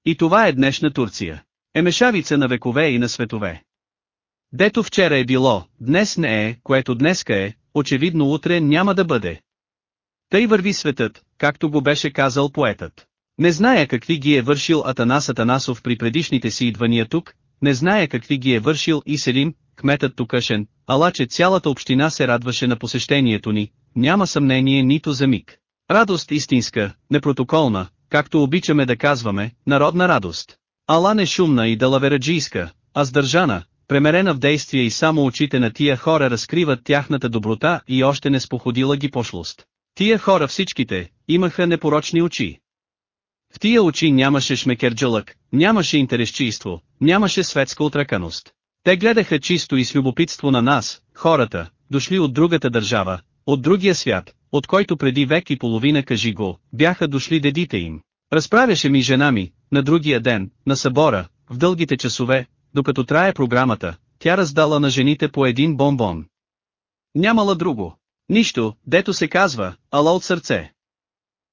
И това е днешна Турция. Емешавица на векове и на светове. Дето вчера е било, днес не е, което днеска е, очевидно утре няма да бъде. Тъй върви светът, както го беше казал поетът. Не зная какви ги е вършил Атанас Атанасов при предишните си идвания тук, не зная какви ги е вършил и Селим, кметът тукашен, ала че цялата община се радваше на посещението ни, няма съмнение нито за миг. Радост истинска, непротоколна, както обичаме да казваме, народна радост. Ала не шумна и далавераджийска, а сдържана, премерена в действие и само очите на тия хора разкриват тяхната доброта и още не споходила ги пошлост. Тия хора всичките, имаха непорочни очи. В тия очи нямаше шмекерджалък, нямаше интересчийство, нямаше светска отраканост. Те гледаха чисто и с любопитство на нас, хората, дошли от другата държава, от другия свят, от който преди век и половина кажи го, бяха дошли дедите им. Разправяше ми жена ми, на другия ден, на събора, в дългите часове, докато трае програмата, тя раздала на жените по един бомбон. Нямала друго. Нищо, дето се казва, ала от сърце.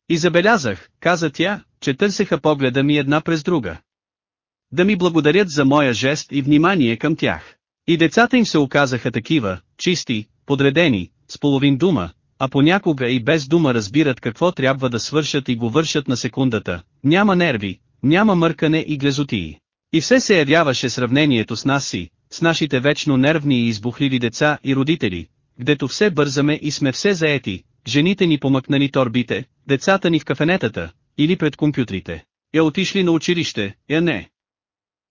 И забелязах, каза тя, че търсеха погледа ми една през друга. Да ми благодарят за моя жест и внимание към тях. И децата им се оказаха такива, чисти, подредени, с половин дума, а понякога и без дума разбират какво трябва да свършат и го вършат на секундата, няма нерви, няма мъркане и глезотии. И все се явяваше сравнението с нас си, с нашите вечно нервни и избухливи деца и родители, гдето все бързаме и сме все заети, жените ни помъкнали торбите, децата ни в кафенетата, или пред компютрите. Я отишли на училище, я не.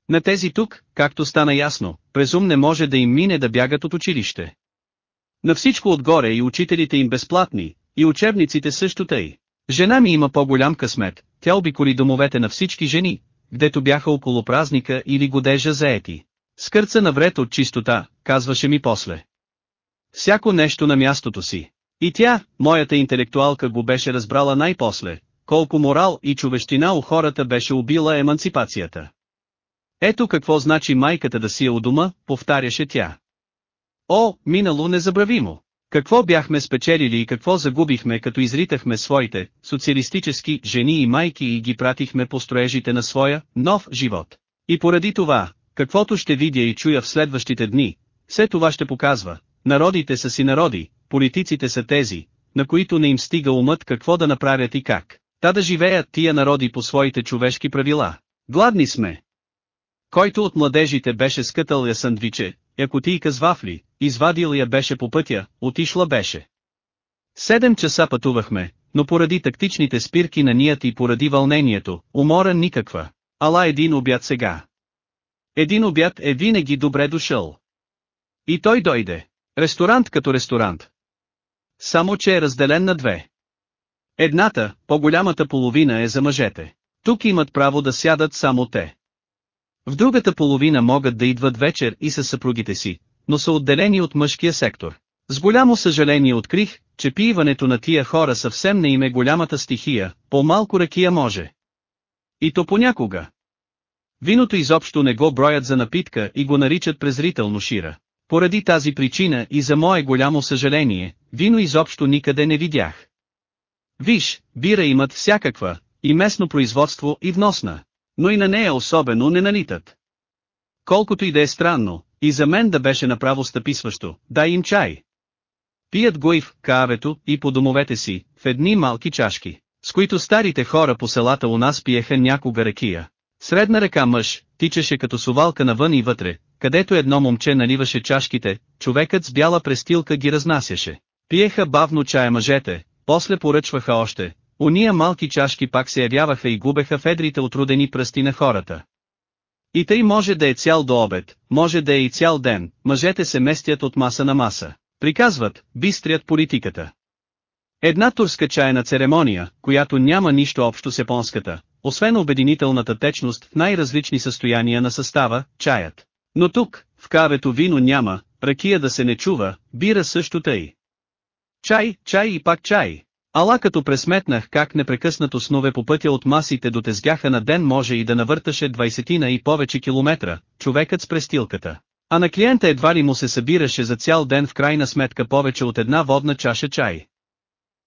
На тези тук, както стана ясно, презум не може да им мине да бягат от училище. На всичко отгоре и учителите им безплатни, и учебниците също тъй. Жена ми има по-голям късмет, тя обиколи домовете на всички жени, гдето бяха около празника или годежа заети. Скърца навред от чистота, казваше ми после. Всяко нещо на мястото си. И тя, моята интелектуалка го беше разбрала най-после, колко морал и човещина у хората беше убила еманципацията. Ето какво значи майката да си е у дома, повтаряше тя. О, минало незабравимо! Какво бяхме спечелили и какво загубихме като изритахме своите, социалистически, жени и майки и ги пратихме по строежите на своя, нов живот. И поради това, каквото ще видя и чуя в следващите дни, все това ще показва, народите са си народи, политиците са тези, на които не им стига умът какво да направят и как. Та да живеят тия народи по своите човешки правила. Гладни сме. Който от младежите беше скътал я сандвиче, якотийка с вафли, извадил я беше по пътя, отишла беше. Седем часа пътувахме, но поради тактичните спирки на ният и поради вълнението, умора никаква. Ала един обяд сега. Един обяд е винаги добре дошъл. И той дойде. Ресторант като ресторант. Само че е разделен на две. Едната, по-голямата половина е за мъжете. Тук имат право да сядат само те. В другата половина могат да идват вечер и със съпругите си, но са отделени от мъжкия сектор. С голямо съжаление открих, че пиването на тия хора съвсем не им е голямата стихия, по-малко ракия може. И то понякога. Виното изобщо не го броят за напитка и го наричат презрително шира. Поради тази причина и за мое голямо съжаление, вино изобщо никъде не видях. Виж, бира имат всякаква, и местно производство и вносна, но и на нея особено не налитат. Колкото и да е странно, и за мен да беше направо стъписващо, дай им чай. Пият го и в кавето и по домовете си, в едни малки чашки, с които старите хора по селата у нас пиеха някога ракия. Средна ръка мъж, тичаше като сувалка навън и вътре, където едно момче наливаше чашките, човекът с бяла престилка ги разнасяше. Пиеха бавно чая мъжете, после поръчваха още, уния малки чашки пак се явяваха и губеха в едрите отрудени пръсти на хората. И тъй може да е цял до обед, може да е и цял ден, мъжете се местят от маса на маса. Приказват, бистрят политиката. Една турска чайна церемония, която няма нищо общо с японската, освен обединителната течност в най-различни състояния на състава, чаят. Но тук, в кавето вино няма, ракия да се не чува, бира също тъй. Чай, чай и пак чай. Ала като пресметнах как непрекъснато снове по пътя от масите до тезгяха на ден може и да навърташе 20 и повече километра, човекът с престилката. А на клиента едва ли му се събираше за цял ден в крайна сметка повече от една водна чаша чай.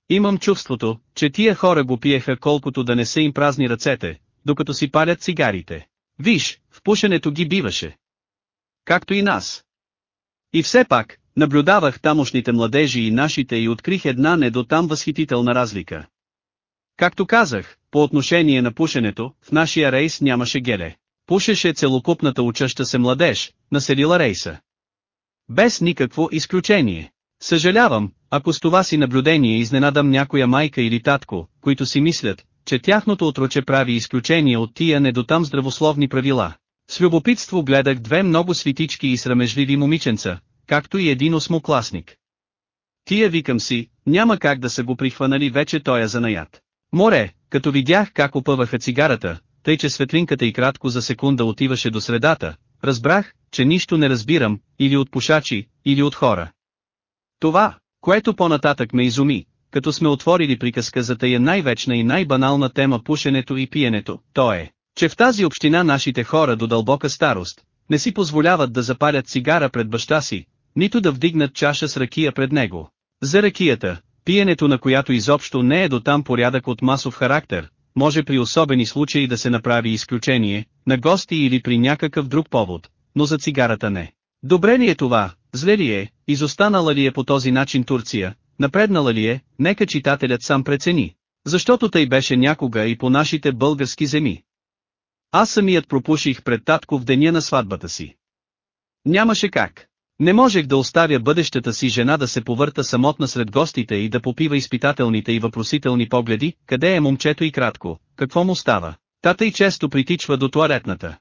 Имам чувството, че тия хора го пиеха колкото да не са им празни ръцете, докато си палят цигарите. Виж, в пушенето ги биваше. Както и нас. И все пак, наблюдавах тамошните младежи и нашите и открих една недотам възхитителна разлика. Както казах, по отношение на пушенето, в нашия рейс нямаше геле. Пушеше целокупната учаща се младеж, населила рейса. Без никакво изключение. Съжалявам, ако с това си наблюдение изненадам някоя майка или татко, които си мислят, че тяхното отроче прави изключение от тия недотам здравословни правила. С любопитство гледах две много свитички и срамежливи момиченца, както и един осмокласник. Тия викам си, няма как да са го прихванали вече тоя занаят. Море, като видях как опъваха цигарата, тъй че светлинката и кратко за секунда отиваше до средата, разбрах, че нищо не разбирам, или от пушачи, или от хора. Това, което по-нататък ме изуми, като сме отворили приказка за тая най-вечна и най-банална тема пушенето и пиенето, то е, че в тази община нашите хора до дълбока старост, не си позволяват да запалят цигара пред баща си, нито да вдигнат чаша с ракия пред него. За ракията, пиенето на която изобщо не е до там порядък от масов характер, може при особени случаи да се направи изключение, на гости или при някакъв друг повод, но за цигарата не. Добре ли е това, зле ли е, изостанала ли е по този начин Турция, напреднала ли е, нека читателят сам прецени. Защото тъй беше някога и по нашите български земи. Аз самият пропуших пред татко в деня на сватбата си. Нямаше как. Не можех да оставя бъдещата си жена да се повърта самотна сред гостите и да попива изпитателните и въпросителни погледи, къде е момчето и кратко, какво му става. Тата и често притичва до туалетната.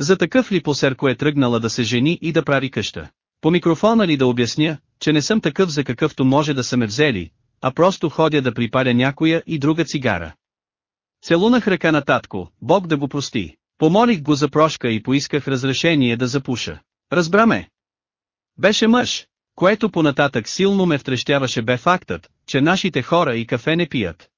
За такъв ли посерко е тръгнала да се жени и да прави къща? По микрофона ли да обясня, че не съм такъв за какъвто може да са ме взели, а просто ходя да припаля някоя и друга цигара. Целунах ръка на татко, Бог да го прости. Помолих го за прошка и поисках разрешение да запуша. Разбра ме. Беше мъж, което понататък силно ме втрещяваше бе фактът, че нашите хора и кафе не пият.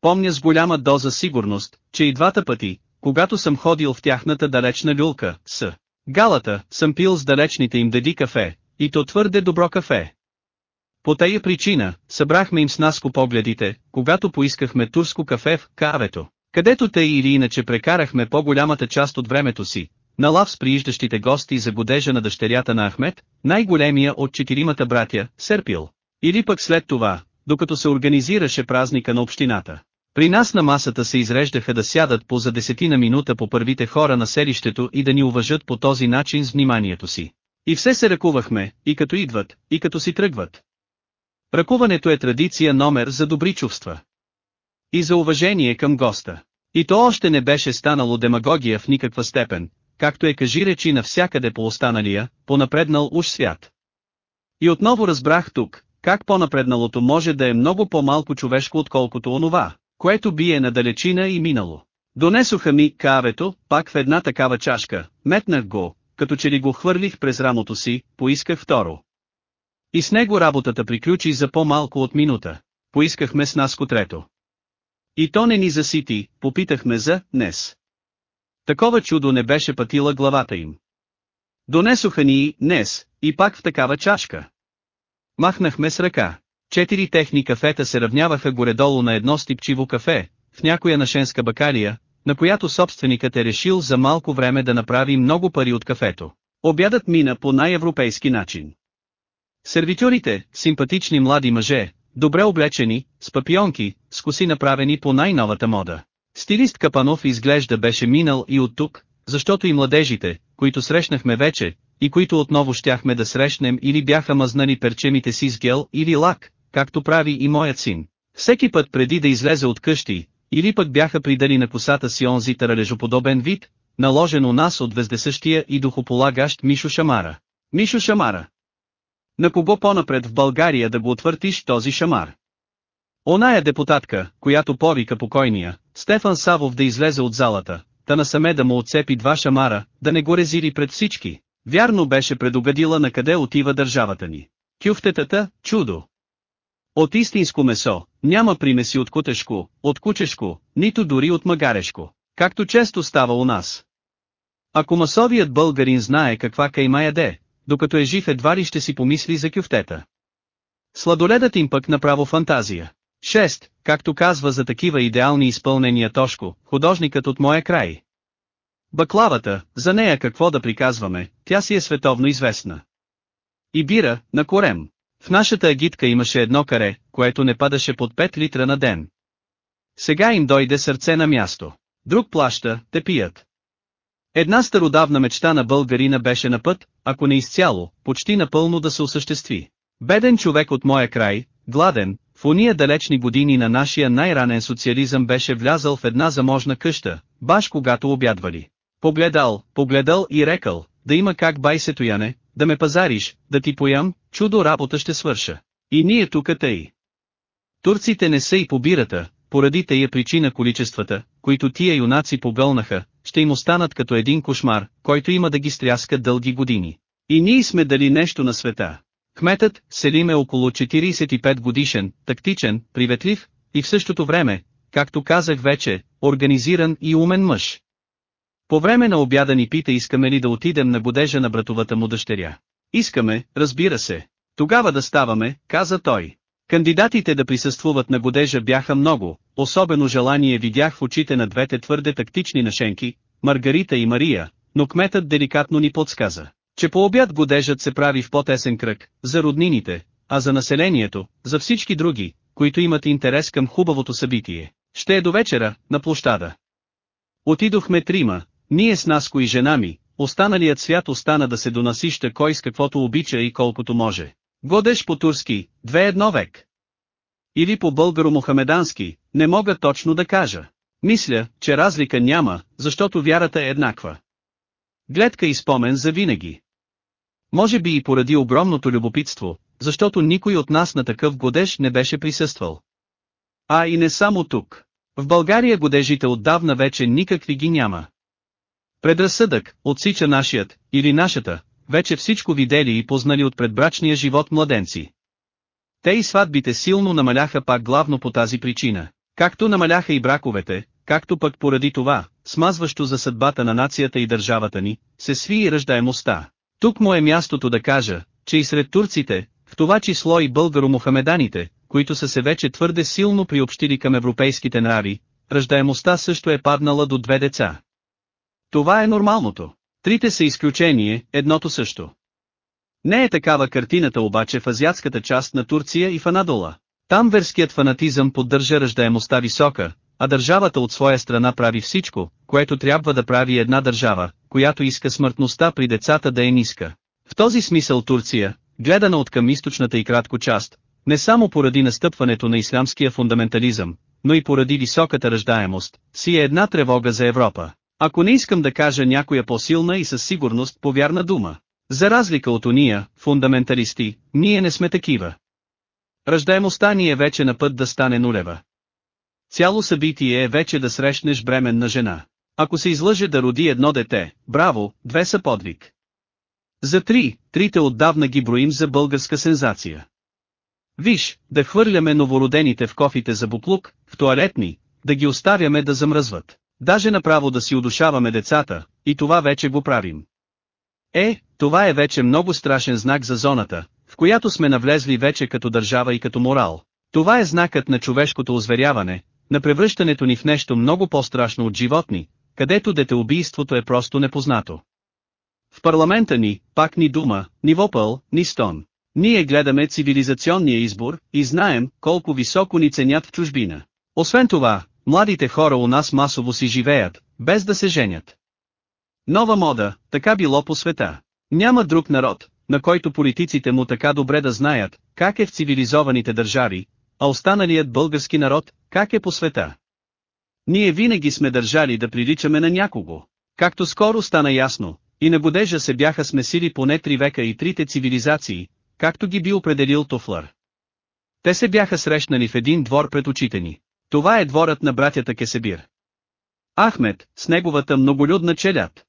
Помня с голяма доза сигурност, че и двата пъти, когато съм ходил в тяхната далечна люлка, с галата, съм пил с далечните им деди кафе, и то твърде добро кафе. По тая причина, събрахме им с наско погледите, когато поискахме турско кафе в кавето, където те или иначе прекарахме по-голямата част от времето си, на лав с прииждащите гости за годежа на дъщерята на Ахмед, най-големия от четиримата братя, Серпил. Или пък след това, докато се организираше празника на общината. При нас на масата се изреждаха да сядат по за десетина минута по първите хора на селището и да ни уважат по този начин с вниманието си. И все се ръкувахме, и като идват, и като си тръгват. Ръкуването е традиция номер за добри чувства. И за уважение към госта. И то още не беше станало демагогия в никаква степен, както е кажи речи навсякъде по останалия, по-напреднал уж свят. И отново разбрах тук, как по-напредналото може да е много по-малко човешко отколкото онова, което бие на далечина и минало. Донесоха ми кавето, пак в една такава чашка, метнах го, като че ли го хвърлих през рамото си, поисках второ. И с него работата приключи за по-малко от минута. Поискахме с Наско трето. И то не ни засити, попитахме за «Днес». Такова чудо не беше пътила главата им. Донесоха ни «Днес», и пак в такава чашка. Махнахме с ръка. Четири техни кафета се равняваха горе-долу на едно стипчиво кафе, в някоя нашенска бакалия, на която собственикът е решил за малко време да направи много пари от кафето. Обядът мина по най-европейски начин. Сервитюрите, симпатични млади мъже, добре облечени, с папионки, с коси направени по най-новата мода. Стилист Капанов изглежда беше минал и от тук, защото и младежите, които срещнахме вече, и които отново щяхме да срещнем или бяха мазнали перчемите си с гел или лак, както прави и моят син. Всеки път преди да излезе от къщи, или пък бяха придали на косата си онзи таралежоподобен вид, наложен у нас от вездесъщия и духополагащ Мишо Шамара. Мишо Шамара. На кого по-напред в България да го отвъртиш този шамар? Оная депутатка, която повика покойния, Стефан Савов да излезе от залата, та насаме да му отцепи два шамара, да не го резири пред всички. Вярно беше предугадила на къде отива държавата ни. Кюфтетата, чудо. От истинско месо, няма примеси от кутешко, от кучешко, нито дори от магарешко, както често става у нас. Ако масовият българин знае каква кайма яде, докато е жив едва ли ще си помисли за кюфтета. Сладоледът им пък направо фантазия. 6. Както казва за такива идеални изпълнения Тошко, художникът от моя край. Баклавата, за нея какво да приказваме, тя си е световно известна. И бира, на корем. В нашата агитка имаше едно каре, което не падаше под 5 литра на ден. Сега им дойде сърце на място. Друг плаща, те пият. Една стародавна мечта на българина беше на път, ако не изцяло, почти напълно да се осъществи. Беден човек от моя край, гладен, в уния далечни години на нашия най-ранен социализъм беше влязал в една заможна къща, баш когато обядвали. Погледал, погледал и рекал, да има как бай се да ме пазариш, да ти поям, чудо работа ще свърша. И ние тука тъй. Турците не са и побирата, поради тая причина количествата, които тия юнаци погълнаха, ще им останат като един кошмар, който има да ги стряска дълги години. И ние сме дали нещо на света. Кметът, Селим е около 45 годишен, тактичен, приветлив, и в същото време, както казах вече, организиран и умен мъж. По време на обяда ни пита искаме ли да отидем на годежа на братовата му дъщеря. Искаме, разбира се. Тогава да ставаме, каза той. Кандидатите да присъствуват на годежа бяха много, особено желание видях в очите на двете твърде тактични нашенки, Маргарита и Мария, но кметът деликатно ни подсказа, че по обяд годежът се прави в по-тесен кръг, за роднините, а за населението, за всички други, които имат интерес към хубавото събитие. Ще е до вечера, на площада. Отидохме трима, ние с Наско и жена ми, останалият свят остана да се донасища кой с каквото обича и колкото може. Годеш по-турски, две едно век. Или по българо-мухамедански, не мога точно да кажа. Мисля, че разлика няма, защото вярата е еднаква. Гледка и спомен за винаги. Може би и поради огромното любопитство, защото никой от нас на такъв годеж не беше присъствал. А и не само тук. В България годежите отдавна вече никакви ги няма. Предразсъдък, отсича нашият, или нашата, вече всичко видели и познали от предбрачния живот младенци. Те и сватбите силно намаляха пак главно по тази причина, както намаляха и браковете, както пък поради това, смазващо за съдбата на нацията и държавата ни, се сви и ръждаемостта. Тук му е мястото да кажа, че и сред турците, в това число и българо-мухамеданите, които са се вече твърде силно приобщили към европейските нрави, ръждаемостта също е паднала до две деца. Това е нормалното. Трите са изключение, едното също. Не е такава картината обаче в азиатската част на Турция и в Анадола. Там верският фанатизъм поддържа ръждаемостта висока, а държавата от своя страна прави всичко, което трябва да прави една държава, която иска смъртността при децата да е ниска. В този смисъл Турция, гледана от към източната и кратко част, не само поради настъпването на ислямския фундаментализъм, но и поради високата ръждаемост, си е една тревога за Европа. Ако не искам да кажа някоя по-силна и със сигурност повярна дума. За разлика от уния, фундаменталисти, ние не сме такива. Ръждаемостта ни е вече на път да стане нулева. Цяло събитие е вече да срещнеш бременна жена. Ако се излъже да роди едно дете, браво, две са подвиг. За три, трите отдавна ги броим за българска сензация. Виж, да хвърляме новородените в кофите за буклук, в туалетни, да ги оставяме да замръзват. Даже направо да си удушаваме децата, и това вече го правим. Е, това е вече много страшен знак за зоната, в която сме навлезли вече като държава и като морал. Това е знакът на човешкото озверяване, на превръщането ни в нещо много по-страшно от животни, където детеубийството е просто непознато. В парламента ни, пак ни дума, ни вопъл, ни стон. Ние гледаме цивилизационния избор и знаем колко високо ни ценят в чужбина. Освен това, Младите хора у нас масово си живеят, без да се женят. Нова мода, така било по света. Няма друг народ, на който политиците му така добре да знаят, как е в цивилизованите държави, а останалият български народ, как е по света. Ние винаги сме държали да приличаме на някого. Както скоро стана ясно, и на годежа се бяха смесили поне три века и трите цивилизации, както ги би определил Тофлър. Те се бяха срещнали в един двор пред очите ни. Това е дворът на братята Кесебир. Ахмед, с неговата многолюдна челят.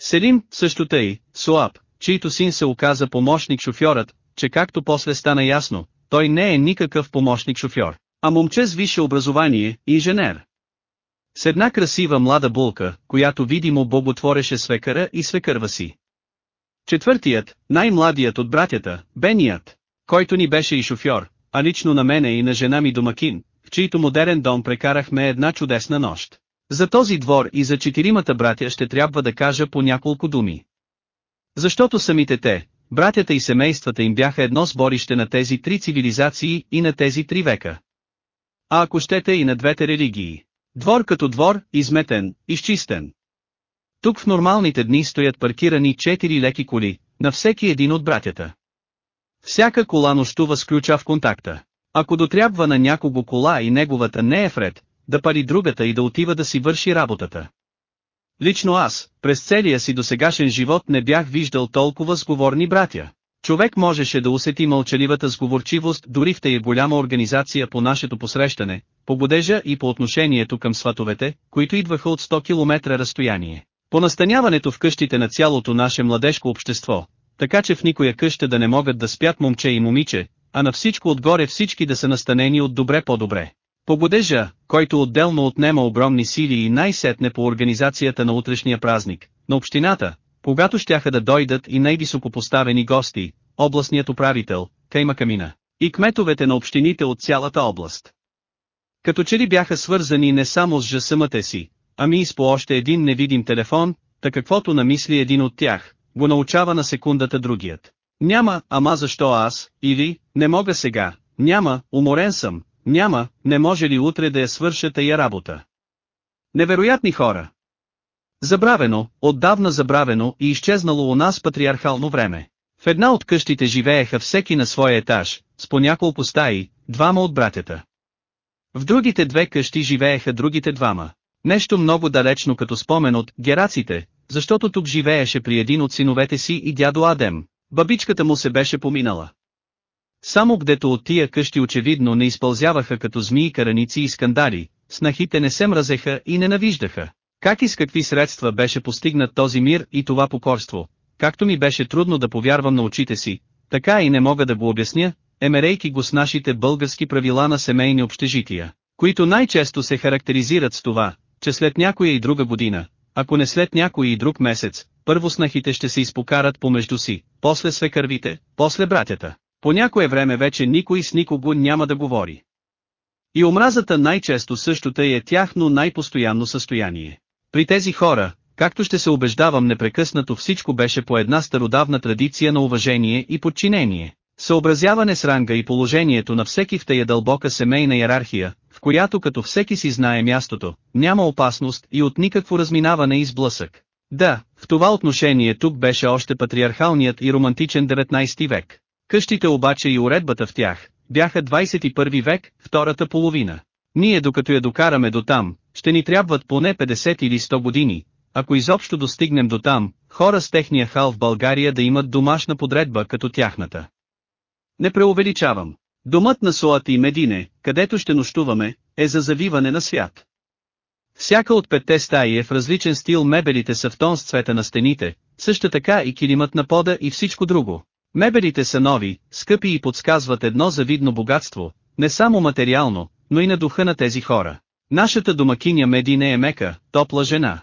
Селим, също тъй, Суаб, чийто син се оказа помощник шофьорът, че както после стана ясно, той не е никакъв помощник шофьор, а момче с висше образование, инженер. С една красива млада булка, която видимо боготвореше свекара и свекърва си. Четвъртият, най-младият от братята, Беният, който ни беше и шофьор, а лично на мене и на жена ми домакин, в чийто модерен дом прекарахме една чудесна нощ. За този двор и за четиримата братя ще трябва да кажа по няколко думи. Защото самите те, братята и семействата им бяха едно сборище на тези три цивилизации и на тези три века. А ако щете и на двете религии. Двор като двор, изметен, изчистен. Тук в нормалните дни стоят паркирани четири леки коли, на всеки един от братята. Всяка кола нощува с ключа в контакта. Ако дотрябва на някого кола и неговата не е вред, да пари другата и да отива да си върши работата. Лично аз, през целия си досегашен живот не бях виждал толкова сговорни братя. Човек можеше да усети мълчаливата сговорчивост дори в тая голяма организация по нашето посрещане, по бодежа и по отношението към сватовете, които идваха от 100 км разстояние. По настаняването в къщите на цялото наше младежко общество, така че в никоя къща да не могат да спят момче и момиче, а на всичко отгоре всички да са настанени от добре по-добре. По годежа, който отделно отнема огромни сили и най-сетне по организацията на утрешния празник, на общината, когато щяха да дойдат и най-високо поставени гости, областният управител, Кайма Камина, и кметовете на общините от цялата област. Като че ли бяха свързани не само с жасъмата си, ами и с по още един невидим телефон, та каквото намисли един от тях, го научава на секундата другият. Няма, ама защо аз, или, не мога сега, няма, уморен съм, няма, не може ли утре да я свърша тая работа. Невероятни хора. Забравено, отдавна забравено и изчезнало у нас патриархално време. В една от къщите живееха всеки на своя етаж, с по няколко стаи, двама от братята. В другите две къщи живееха другите двама. Нещо много далечно като спомен от гераците, защото тук живееше при един от синовете си и дядо Адем. Бабичката му се беше поминала. Само гдето от тия къщи очевидно не изпълзяваха като змии караници и скандали, снахите не се мразеха и ненавиждаха. Как и с какви средства беше постигнат този мир и това покорство, както ми беше трудно да повярвам на очите си, така и не мога да го обясня, емерейки го с нашите български правила на семейни общежития, които най-често се характеризират с това, че след някоя и друга година, ако не след някой и друг месец, първо снахите ще се изпокарат помежду си, после свекървите, после братята. По някое време вече никой с никого няма да говори. И омразата най-често същото е тяхно най-постоянно състояние. При тези хора, както ще се убеждавам непрекъснато всичко беше по една стародавна традиция на уважение и подчинение. Съобразяване с ранга и положението на всеки в тая дълбока семейна иерархия, в която като всеки си знае мястото, няма опасност и от никакво разминаване и сблъсък. Да, в това отношение тук беше още патриархалният и романтичен 19 век. Къщите обаче и уредбата в тях, бяха 21 век, втората половина. Ние докато я докараме до там, ще ни трябват поне 50 или 100 години, ако изобщо достигнем до там, хора с техния хал в България да имат домашна подредба като тяхната. Не преувеличавам. Домът на Суат и Медине, където ще нощуваме, е за завиване на свят. Всяка от петте стаи е в различен стил мебелите са в тон с цвета на стените, също така и килимът на пода и всичко друго. Мебелите са нови, скъпи и подсказват едно завидно богатство, не само материално, но и на духа на тези хора. Нашата домакиня Медине е мека, топла жена.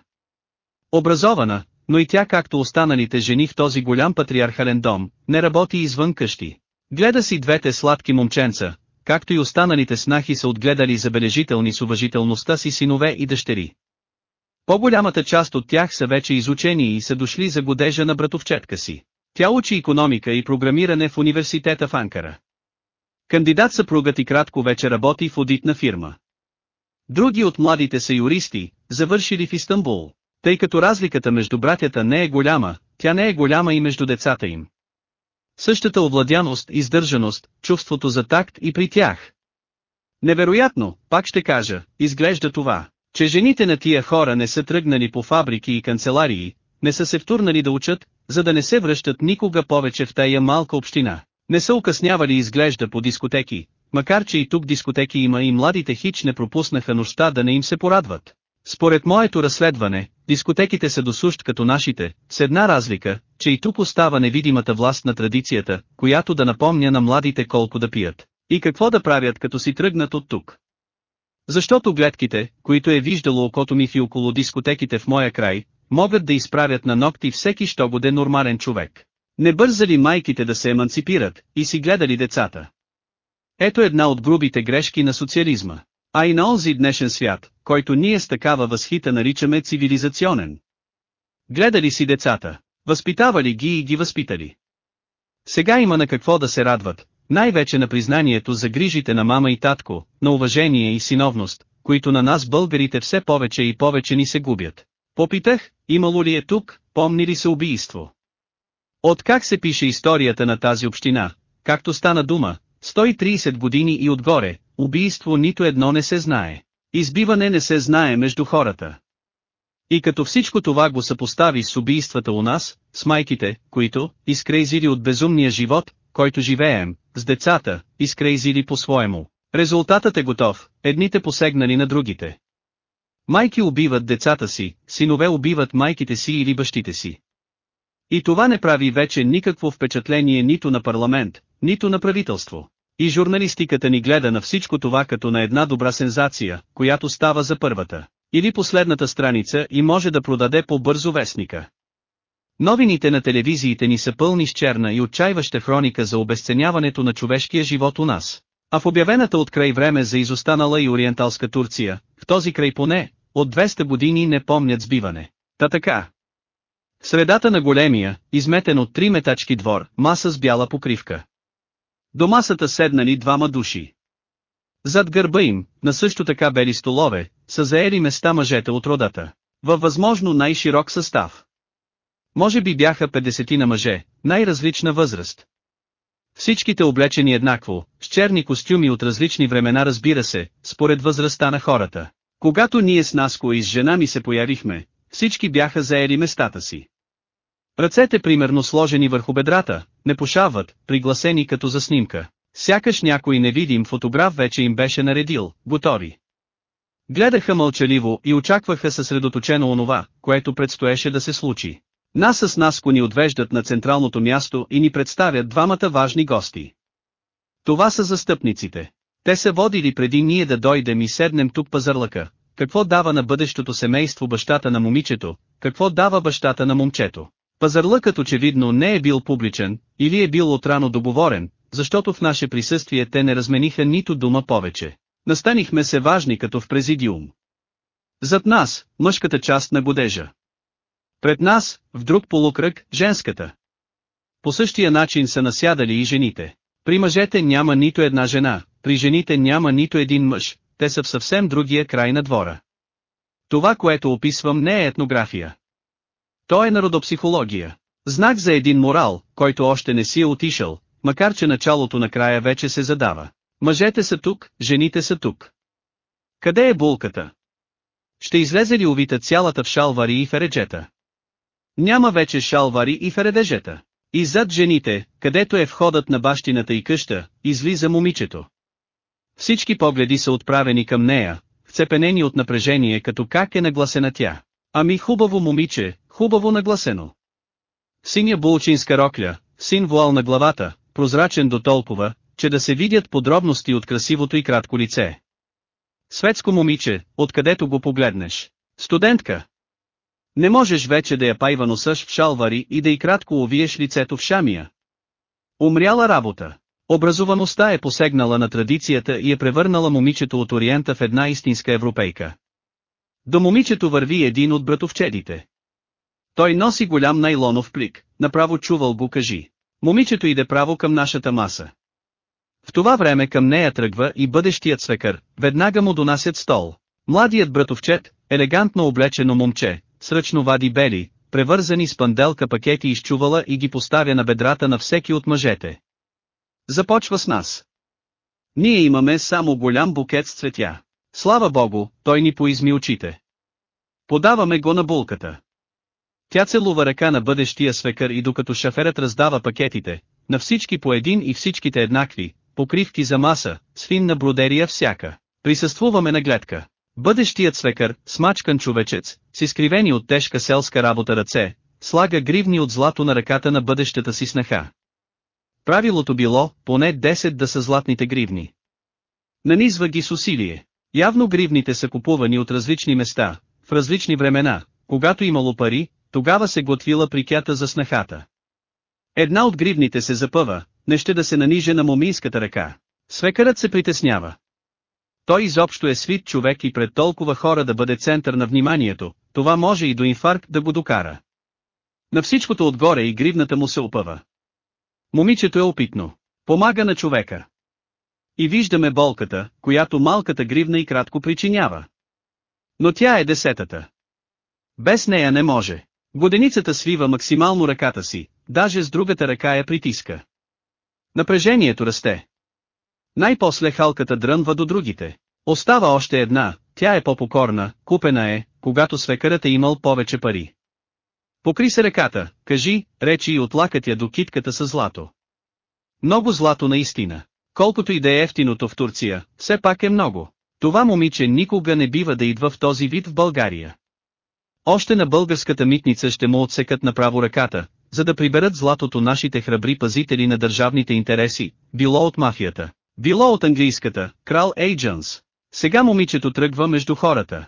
Образована, но и тя както останалите жени в този голям патриархален дом, не работи извън къщи. Гледа си двете сладки момченца, както и останалите снахи са отгледали забележителни с уважителността си синове и дъщери. По-голямата част от тях са вече изучени и са дошли за годежа на братовчетка си. Тя учи економика и програмиране в университета в Анкара. Кандидат съпругът и кратко вече работи в одитна фирма. Други от младите са юристи, завършили в Истанбул. Тъй като разликата между братята не е голяма, тя не е голяма и между децата им. Същата овладяност, издържаност, чувството за такт и при тях. Невероятно, пак ще кажа, изглежда това, че жените на тия хора не са тръгнали по фабрики и канцеларии, не са се втурнали да учат, за да не се връщат никога повече в тая малка община. Не са укъснявали изглежда по дискотеки, макар че и тук дискотеки има и младите хич не пропуснаха нощта да не им се порадват. Според моето разследване, дискотеките са досущ като нашите, с една разлика, че и тук остава невидимата власт на традицията, която да напомня на младите колко да пият. И какво да правят като си тръгнат от тук? Защото гледките, които е виждало окото ми и около дискотеките в моя край, могат да изправят на ногти всеки що годе нормален човек. Не бързали майките да се еманципират, и си гледали децата. Ето една от грубите грешки на социализма. А и на онзи днешен свят, който ние с такава възхита наричаме цивилизационен. Гледали си децата, възпитавали ги и ги възпитали. Сега има на какво да се радват, най-вече на признанието за грижите на мама и татко, на уважение и синовност, които на нас българите все повече и повече ни се губят. Попитах, имало ли е тук, помни ли се убийство? От как се пише историята на тази община, както стана дума, 130 години и отгоре, убийство нито едно не се знае. Избиване не се знае между хората. И като всичко това го съпостави с убийствата у нас, с майките, които, изкрейзили от безумния живот, който живеем, с децата, изкрейзили по-своему. Резултатът е готов, едните посегнали на другите. Майки убиват децата си, синове убиват майките си или бащите си. И това не прави вече никакво впечатление нито на парламент, нито на правителство. И журналистиката ни гледа на всичко това като на една добра сензация, която става за първата, или последната страница и може да продаде по-бързо вестника. Новините на телевизиите ни са пълни с черна и отчаиваща хроника за обесценяването на човешкия живот у нас. А в обявената от край време за изостанала и ориенталска Турция, в този край поне, от 200 години не помнят сбиване. Та така. В средата на големия, изметен от три метачки двор, маса с бяла покривка. До масата седнали двама души. Зад гърба им, на също така бели столове, са заели места мъжете от родата. Във възможно най-широк състав. Може би бяха 50 на мъже, най-различна възраст. Всичките облечени еднакво, с черни костюми от различни времена разбира се, според възрастта на хората. Когато ние с Наско и с жена ми се появихме, всички бяха заели местата си. Ръцете примерно сложени върху бедрата, не пошават, пригласени като за снимка. Сякаш някой невидим фотограф вече им беше наредил, готови. Гледаха мълчаливо и очакваха съсредоточено онова, което предстоеше да се случи. Нас с Наско ни отвеждат на централното място и ни представят двамата важни гости. Това са застъпниците. Те са водили преди ние да дойдем и седнем тук пазарлъка. Какво дава на бъдещото семейство бащата на момичето, какво дава бащата на момчето. Пазарлъкът очевидно не е бил публичен, или е бил отрано договорен, защото в наше присъствие те не размениха нито дума повече. Настанихме се важни като в президиум. Зад нас, мъжката част на годежа. Пред нас, в друг полукръг, женската. По същия начин са насядали и жените. При мъжете няма нито една жена, при жените няма нито един мъж, те са в съвсем другия край на двора. Това което описвам не е етнография. То е народопсихология. Знак за един морал, който още не си е отишъл, макар че началото на края вече се задава. Мъжете са тук, жените са тук. Къде е булката? Ще излезе ли увита цялата в шалвари и фереджета? Няма вече шалвари и фередежета. И зад жените, където е входът на бащината и къща, излиза момичето. Всички погледи са отправени към нея, вцепенени от напрежение като как е нагласена тя. Ами хубаво момиче, хубаво нагласено. Синя булчинска рокля, син вуал на главата, прозрачен до толкова, че да се видят подробности от красивото и кратко лице. Светско момиче, откъдето го погледнеш. Студентка. Не можеш вече да я пайва носъш в шалвари и да и кратко овиеш лицето в шамия. Умряла работа. Образоваността е посегнала на традицията и е превърнала момичето от Ориента в една истинска европейка. До момичето върви един от братовчедите. Той носи голям найлонов плик, направо чувал го кажи. Момичето иде право към нашата маса. В това време към нея тръгва и бъдещият свекър, веднага му донасят стол. Младият братовчет, елегантно облечено момче, сръчно вади бели, превързани с панделка пакети изчувала и ги поставя на бедрата на всеки от мъжете. Започва с нас. Ние имаме само голям букет с цветя. Слава богу, той ни поизми очите. Подаваме го на булката. Тя целува ръка на бъдещия свекър и докато шаферът раздава пакетите, на всички по един и всичките еднакви, покривки за маса, с финна бродерия всяка. Присъствуваме на гледка. Бъдещият свекър, смачкан човечец, с изкривени от тежка селска работа ръце, слага гривни от злато на ръката на бъдещата си снаха. Правилото било, поне 10 да са златните гривни. Нанизва ги с усилие. Явно гривните са купувани от различни места, в различни времена, когато имало пари, тогава се готвила прикята за снахата. Една от гривните се запъва, не ще да се наниже на момийската ръка. Свекърът се притеснява. Той изобщо е свит човек и пред толкова хора да бъде център на вниманието, това може и до инфаркт да го докара. На всичкото отгоре и гривната му се опъва. Момичето е опитно. Помага на човека. И виждаме болката, която малката гривна и кратко причинява. Но тя е десетата. Без нея не може. Годеницата свива максимално ръката си, даже с другата ръка я притиска. Напрежението расте. Най-после халката дрънва до другите. Остава още една, тя е по-покорна, купена е, когато свекърът е имал повече пари. Покри се ръката, кажи, речи и отлакат я до китката с злато. Много злато наистина. Колкото и да е ефтиното в Турция, все пак е много. Това момиче никога не бива да идва в този вид в България. Още на българската митница ще му отсекат направо ръката, за да приберат златото нашите храбри пазители на държавните интереси, било от мафията, било от английската, крал Ейджанс. Сега момичето тръгва между хората.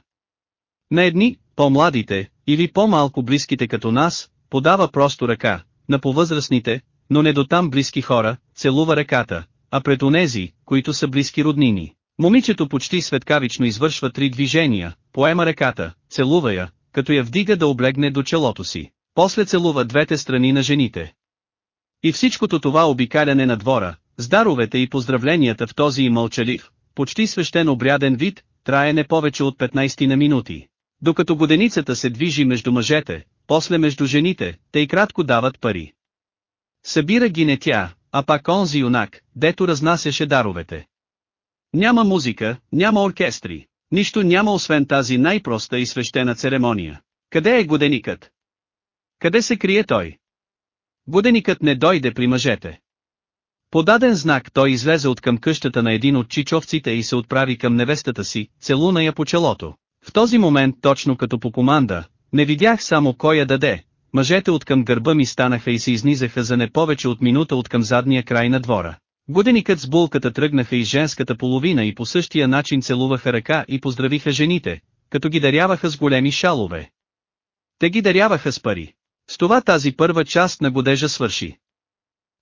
На едни, по-младите, или по-малко близките като нас, подава просто ръка, на повъзрастните, но не до там близки хора, целува ръката, а пред онези, които са близки роднини. Момичето почти светкавично извършва три движения, поема ръката, целува я, като я вдига да облегне до челото си. После целува двете страни на жените. И всичкото това обикаляне на двора, с даровете и поздравленията в този мълчалив, почти свещен обряден вид, трае не повече от 15 на минути. Докато годеницата се движи между мъжете, после между жените, те и кратко дават пари. Събира ги не тя, а пак онзи юнак, дето разнасяше даровете. Няма музика, няма оркестри, нищо няма освен тази най-проста и свещена церемония. Къде е годеникът? Къде се крие той? Годеникът не дойде при мъжете. Подаден знак той излезе от към къщата на един от чичовците и се отправи към невестата си, целуна я по челото. В този момент точно като по команда, не видях само кой я даде, мъжете от към гърба ми станаха и се изнизаха за не повече от минута от към задния край на двора. Буденикът с булката тръгнаха и женската половина и по същия начин целуваха ръка и поздравиха жените, като ги даряваха с големи шалове. Те ги даряваха с пари. С това тази първа част на годежа свърши.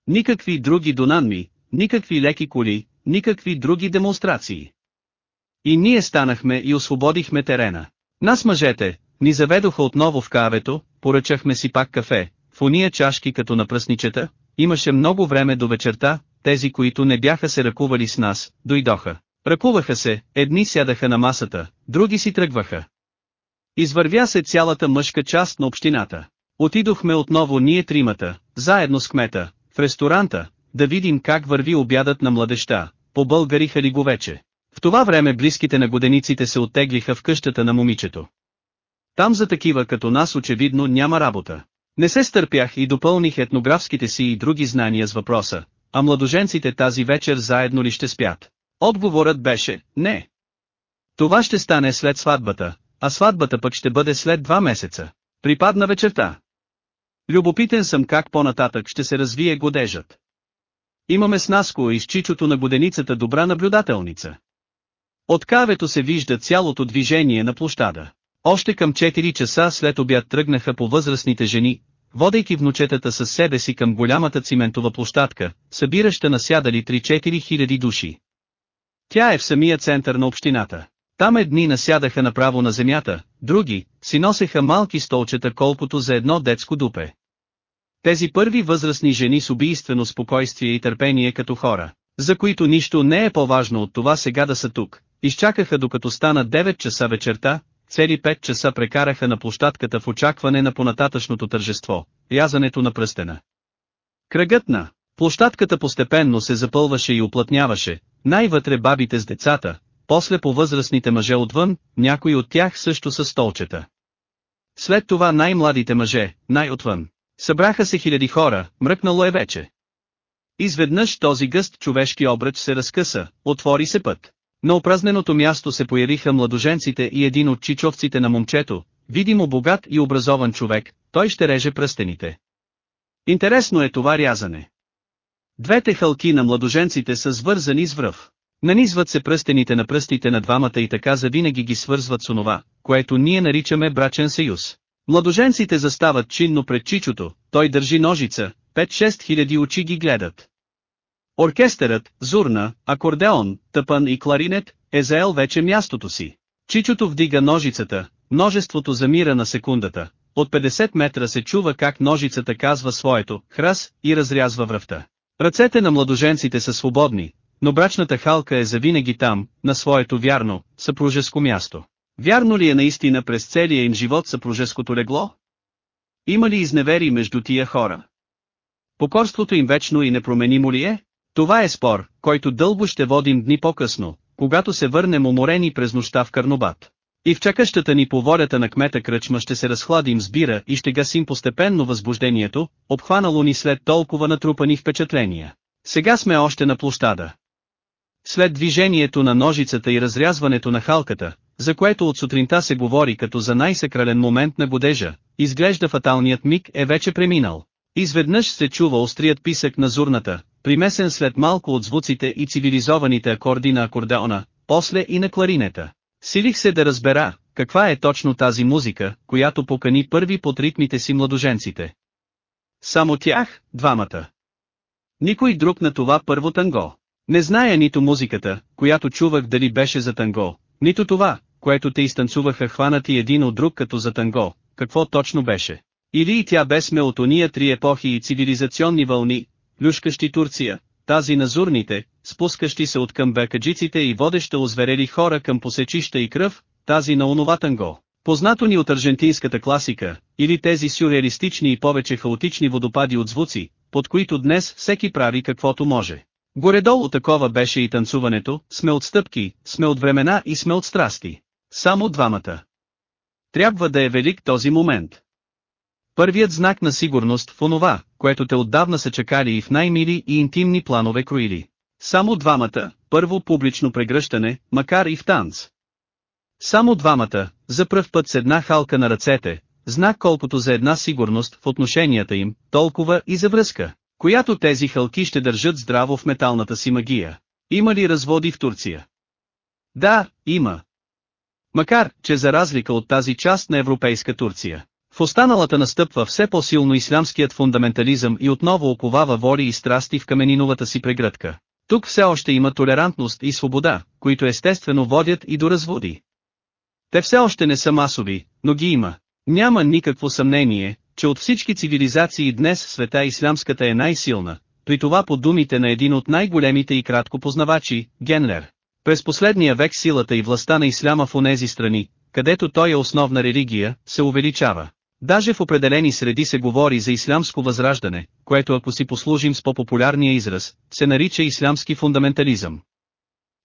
Никакви други донанми, никакви леки коли, никакви други демонстрации. И ние станахме и освободихме терена. Нас мъжете, ни заведоха отново в кавето, поръчахме си пак кафе, в уния чашки като на пръсничета, имаше много време до вечерта, тези които не бяха се ръкували с нас, дойдоха. Ръкуваха се, едни сядаха на масата, други си тръгваха. Извървя се цялата мъжка част на общината. Отидохме отново ние тримата, заедно с кмета, в ресторанта, да видим как върви обядът на младеща, побългариха ли го вече. В това време близките на годениците се оттеглиха в къщата на момичето. Там за такива като нас очевидно няма работа. Не се стърпях и допълних етнографските си и други знания с въпроса, а младоженците тази вечер заедно ли ще спят? Отговорът беше, не. Това ще стане след сватбата, а сватбата пък ще бъде след два месеца. Припадна вечерта. Любопитен съм как по-нататък ще се развие годежът. Имаме с Наско и с чичото на годеницата добра наблюдателница. От кавето се вижда цялото движение на площада. Още към 4 часа след обяд тръгнаха по възрастните жени, водейки внучетата със себе си към голямата циментова площадка, събираща насядали 3-4 хиляди души. Тя е в самия център на общината. Там едни насядаха направо на земята, други, си носеха малки столчета колкото за едно детско дупе. Тези първи възрастни жени с убийствено спокойствие и търпение като хора, за които нищо не е по-важно от това сега да са тук, изчакаха докато стана 9 часа вечерта, цели 5 часа прекараха на площадката в очакване на понататъчното тържество, язането на пръстена. Кръгът на площадката постепенно се запълваше и оплътняваше, най-вътре бабите с децата, после по възрастните мъже отвън, някои от тях също с столчета. След това най-младите мъже, най-отвън. Събраха се хиляди хора, мръкнало е вече. Изведнъж този гъст човешки обръч се разкъса, отвори се път. На опразненото място се появиха младоженците и един от чичовците на момчето, видимо богат и образован човек, той ще реже пръстените. Интересно е това рязане. Двете халки на младоженците са свързани с връв. Нанизват се пръстените на пръстите на двамата и така завинаги ги свързват с онова, което ние наричаме брачен съюз. Младоженците застават чинно пред чичото, той държи ножица, 5-6 хиляди очи ги гледат. Оркестърът, зурна, акордеон, тъпан и кларинет, е заел вече мястото си. Чичото вдига ножицата, множеството замира на секундата, от 50 метра се чува как ножицата казва своето, храс, и разрязва връвта. Ръцете на младоженците са свободни, но брачната халка е завинаги там, на своето вярно, съпружеско място. Вярно ли е наистина през целия им живот съпружеското легло? Има ли изневери между тия хора? Покорството им вечно и непроменимо ли е? Това е спор, който дълго ще водим дни по-късно, когато се върнем уморени през нощта в Карнобат. И в чакащата ни по волята на кмета кръчма ще се разхладим с бира и ще гасим постепенно възбуждението, обхванало ни след толкова натрупани впечатления. Сега сме още на площада. След движението на ножицата и разрязването на халката, за което от сутринта се говори като за най-съкрален момент на годежа, изглежда фаталният миг е вече преминал. Изведнъж се чува острият писък на зурната, примесен след малко от звуците и цивилизованите акорди на акордеона, после и на кларинета. Силих се да разбера, каква е точно тази музика, която покани първи под ритмите си младоженците. Само тях, двамата. Никой друг на това първо танго. Не зная нито музиката, която чувах дали беше за танго, нито това, което те изтанцуваха хванати един от друг като за танго, какво точно беше. Или и тя бесме от ония три епохи и цивилизационни вълни, люшкащи Турция, тази на зурните, спускащи се от към бекаджиците и водеща озверели хора към посечища и кръв, тази на онова танго. Познато ни от аржентинската класика, или тези сюрреалистични и повече хаотични водопади от звуци, под които днес всеки прави каквото може. Горедолу такова беше и танцуването, сме от стъпки, сме от времена и сме от страсти. Само двамата. Трябва да е велик този момент. Първият знак на сигурност в онова, което те отдавна са чакали и в най-мили и интимни планове кроили. Само двамата, първо публично прегръщане, макар и в танц. Само двамата, за пръв път с една халка на ръцете, знак колкото за една сигурност в отношенията им, толкова и за връзка, която тези халки ще държат здраво в металната си магия. Има ли разводи в Турция? Да, има. Макар, че за разлика от тази част на европейска Турция, в останалата настъпва все по-силно ислямският фундаментализъм и отново оковава воли и страсти в камениновата си прегръдка. Тук все още има толерантност и свобода, които естествено водят и до разводи. Те все още не са масови, но ги има. Няма никакво съмнение, че от всички цивилизации днес света ислямската е най-силна, при това по думите на един от най-големите и кратко познавачи, Генлер. През последния век силата и властта на исляма в онези страни, където той е основна религия, се увеличава. Даже в определени среди се говори за ислямско възраждане, което ако си послужим с по-популярния израз, се нарича ислямски фундаментализъм.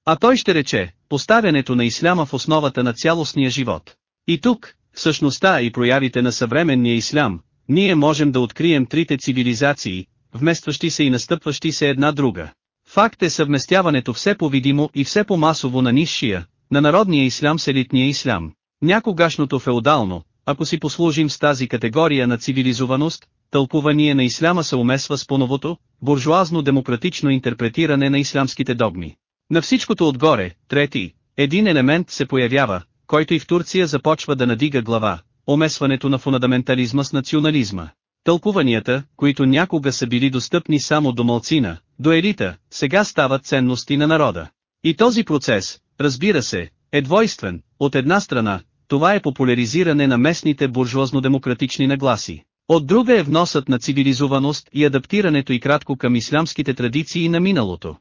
А той ще рече, поставянето на исляма в основата на цялостния живот. И тук, в същността и проявите на съвременния ислям, ние можем да открием трите цивилизации, вместващи се и настъпващи се една друга. Факт е съвместяването все по-видимо и все по-масово на нисшия, на народния ислям с елитния ислям. Някогашното феодално, ако си послужим с тази категория на цивилизованост, тълкувание на исляма се умесва с поновото, буржуазно-демократично интерпретиране на ислямските догми. На всичкото отгоре, трети, един елемент се появява, който и в Турция започва да надига глава, омесването на фундаментализма с национализма. Тълкуванията, които някога са били достъпни само до малцина, до елита, сега стават ценности на народа. И този процес, разбира се, е двойствен, от една страна, това е популяризиране на местните буржуазно-демократични нагласи. От друга е вносът на цивилизованост и адаптирането и кратко към ислямските традиции на миналото.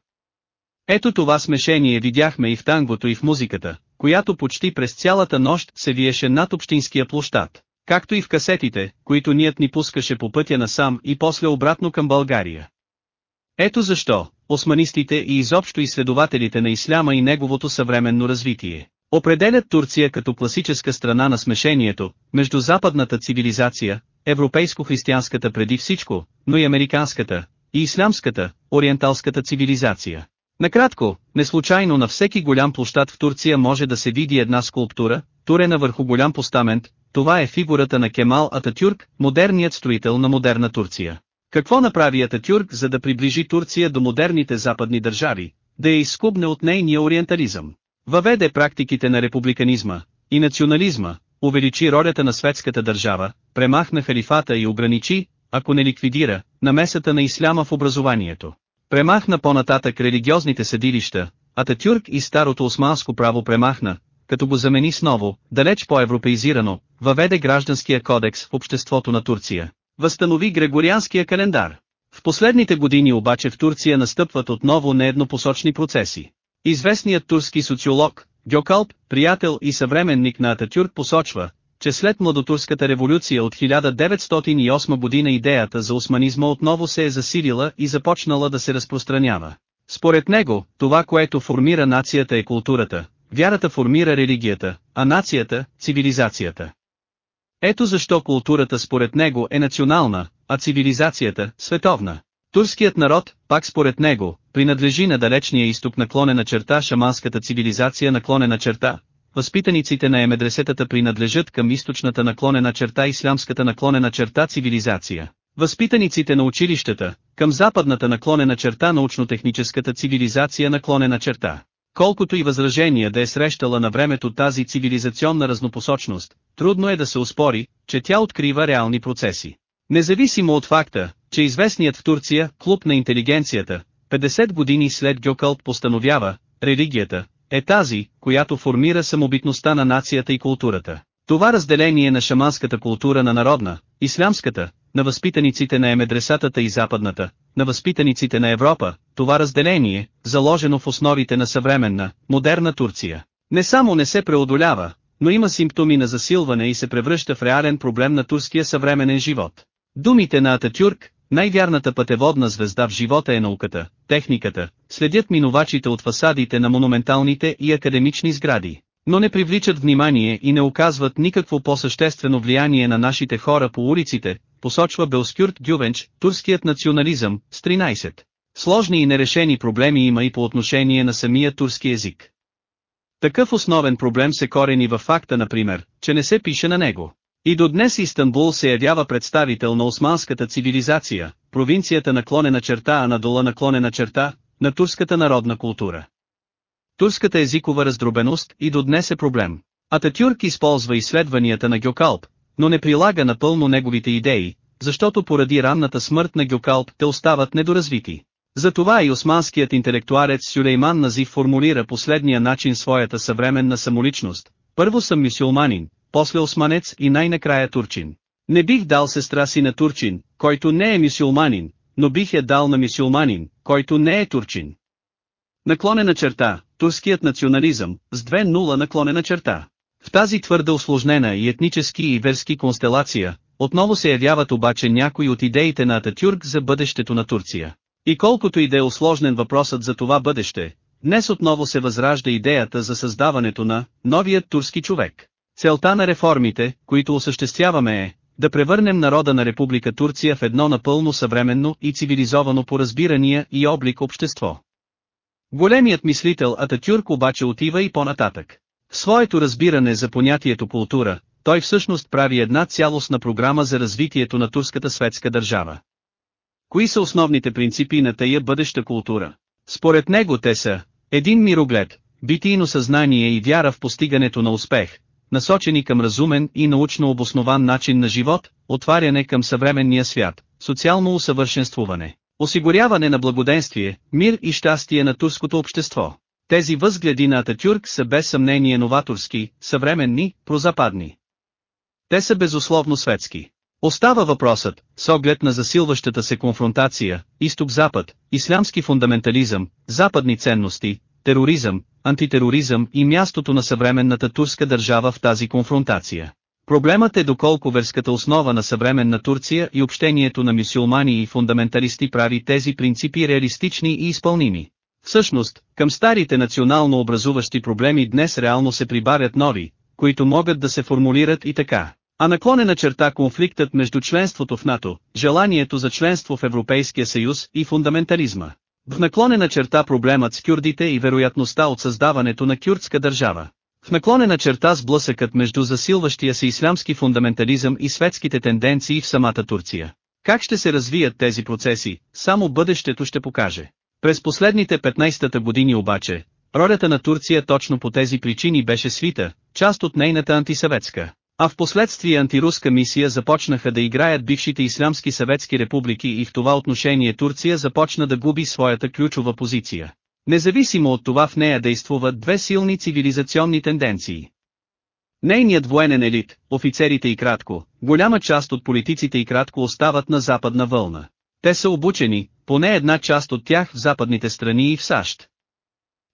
Ето това смешение видяхме и в тангото и в музиката, която почти през цялата нощ се виеше над общинския площад, както и в касетите, които ният ни пускаше по пътя насам и после обратно към България. Ето защо, османистите и изобщо изследователите на исляма и неговото съвременно развитие, определят Турция като класическа страна на смешението, между западната цивилизация, европейско-християнската преди всичко, но и американската, и ислямската, ориенталската цивилизация. Накратко, неслучайно на всеки голям площад в Турция може да се види една скулптура, турена върху голям постамент, това е фигурата на Кемал Ататюрк, модерният строител на модерна Турция. Какво направи Ататюрк за да приближи Турция до модерните западни държави, да я изскубне от нейния ориентализъм? Въведе практиките на републиканизма и национализма, увеличи ролята на светската държава, премахна халифата и ограничи, ако не ликвидира, намесата на исляма в образованието. Премахна по-нататък религиозните съдилища, Ататюрк и старото османско право премахна, като го замени с ново, далеч по-европеизирано, въведе гражданския кодекс в обществото на Турция. Възстанови Грегорианския календар. В последните години обаче в Турция настъпват отново нееднопосочни процеси. Известният турски социолог, Гьокалп, приятел и съвременник на Ататюрк посочва, че след младотурската революция от 1908 година идеята за османизма отново се е засилила и започнала да се разпространява. Според него, това което формира нацията е културата, вярата формира религията, а нацията – цивилизацията. Ето защо културата според него е национална, а цивилизацията – световна. Турският народ, пак според него, принадлежи на далечния изток наклонена черта шаманската цивилизация наклонена черта. Възпитаниците на емедресетата принадлежат към източната наклонена черта ислямската наклонена черта цивилизация. Възпитаниците на училищата, към западната наклонена черта научно-техническата цивилизация наклонена черта. Колкото и възражения да е срещала на времето тази цивилизационна разнопосочност, трудно е да се успори, че тя открива реални процеси. Независимо от факта, че известният в Турция клуб на интелигенцията, 50 години след Гьокълт постановява, религията, е тази, която формира самобитността на нацията и културата. Това разделение на шаманската култура на народна, ислямската, на възпитаниците на емедресатата и западната, на възпитаниците на Европа, това разделение, заложено в основите на съвременна, модерна Турция, не само не се преодолява, но има симптоми на засилване и се превръща в реален проблем на турския съвременен живот. Думите на Ататюрк, най-вярната пътеводна звезда в живота е науката, техниката, следят минувачите от фасадите на монументалните и академични сгради, но не привличат внимание и не оказват никакво по-съществено влияние на нашите хора по улиците, посочва Белскюрт Дювенч, турският национализъм, с 13. Сложни и нерешени проблеми има и по отношение на самия турски език. Такъв основен проблем се корени във факта например, че не се пише на него. И до днес Истанбул се явява представител на османската цивилизация, провинцията наклонена черта а надола наклонена черта, на турската народна култура. Турската езикова раздробеност и до днес е проблем. Ататюрк използва изследванията на Гьокалп, но не прилага напълно неговите идеи, защото поради ранната смърт на Гьокалп те остават недоразвити. Затова и османският интелектуарец Сюлейман Назив формулира последния начин своята съвременна самоличност. Първо съм мюсюлманин, после османец и най-накрая турчин. Не бих дал сестра си на турчин, който не е мюсюлманин, но бих я дал на мюсюлманин, който не е турчин. Наклонена черта, турският национализъм, с 2-0 наклонена черта. В тази твърда осложнена и етнически и верски констелация, отново се явяват обаче някои от идеите на Ататюрк за бъдещето на Турция. И колкото и да е осложнен въпросът за това бъдеще, днес отново се възражда идеята за създаването на новият турски човек. Целта на реформите, които осъществяваме е, да превърнем народа на Република Турция в едно напълно съвременно и цивилизовано по разбирания и облик общество. Големият мислител Ататюрк обаче отива и по-нататък. В своето разбиране за понятието култура, той всъщност прави една цялостна програма за развитието на турската светска държава. Кои са основните принципи на тая бъдеща култура? Според него те са един мироглед, битийно съзнание и вяра в постигането на успех, насочени към разумен и научно обоснован начин на живот, отваряне към съвременния свят, социално усъвършенствуване, осигуряване на благоденствие, мир и щастие на турското общество. Тези възгледи на Ататюрк са без съмнение новаторски, съвременни, прозападни. Те са безусловно светски. Остава въпросът, с оглед на засилващата се конфронтация, изток-запад, ислямски фундаментализъм, западни ценности, тероризъм, антитероризъм и мястото на съвременната турска държава в тази конфронтация. Проблемът е доколко верската основа на съвременна Турция и общението на мюсюлмани и фундаменталисти прави тези принципи реалистични и изпълними. Всъщност, към старите национално образуващи проблеми днес реално се прибавят нови, които могат да се формулират и така. А наклонена черта конфликтът между членството в НАТО, желанието за членство в Европейския съюз и фундаментализма. В наклонена черта проблемът с кюрдите и вероятността от създаването на кюрдска държава. В наклонена черта сблъсъкът между засилващия се ислямски фундаментализъм и светските тенденции в самата Турция. Как ще се развият тези процеси, само бъдещето ще покаже. През последните 15-та години обаче, ролята на Турция точно по тези причини беше свита, част от нейната антисъветска. А в последствие антируска мисия започнаха да играят бившите ислямски съветски републики и в това отношение Турция започна да губи своята ключова позиция. Независимо от това в нея действуват две силни цивилизационни тенденции. Нейният военен елит, офицерите и кратко, голяма част от политиците и кратко остават на западна вълна. Те са обучени, поне една част от тях в западните страни и в САЩ.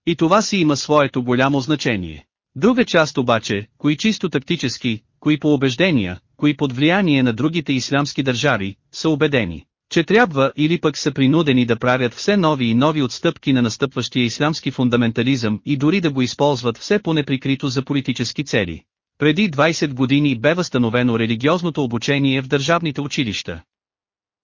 И това си има своето голямо значение. Друга част обаче, кои чисто тактически, кои по убеждения, кои под влияние на другите ислямски държави, са убедени, че трябва или пък са принудени да правят все нови и нови отстъпки на настъпващия ислямски фундаментализъм и дори да го използват все по-неприкрито за политически цели. Преди 20 години бе възстановено религиозното обучение в държавните училища.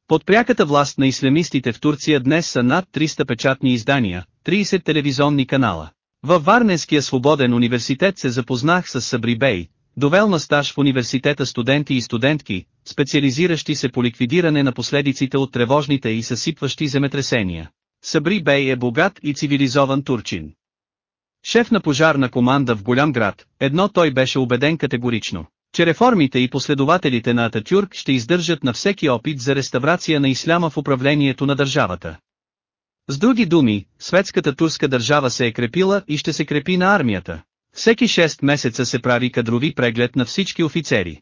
Под пряката власт на ислямистите в Турция днес са над 300 печатни издания, 30 телевизионни канала. Във Варненския свободен университет се запознах с Сабри Бей, довел на стаж в университета студенти и студентки, специализиращи се по ликвидиране на последиците от тревожните и съсипващи земетресения. Сабри Бей е богат и цивилизован турчин. Шеф на пожарна команда в голям град, едно той беше убеден категорично, че реформите и последователите на Ататюрк ще издържат на всеки опит за реставрация на исляма в управлението на държавата. С други думи, светската турска държава се е крепила и ще се крепи на армията. Всеки 6 месеца се прави кадрови преглед на всички офицери.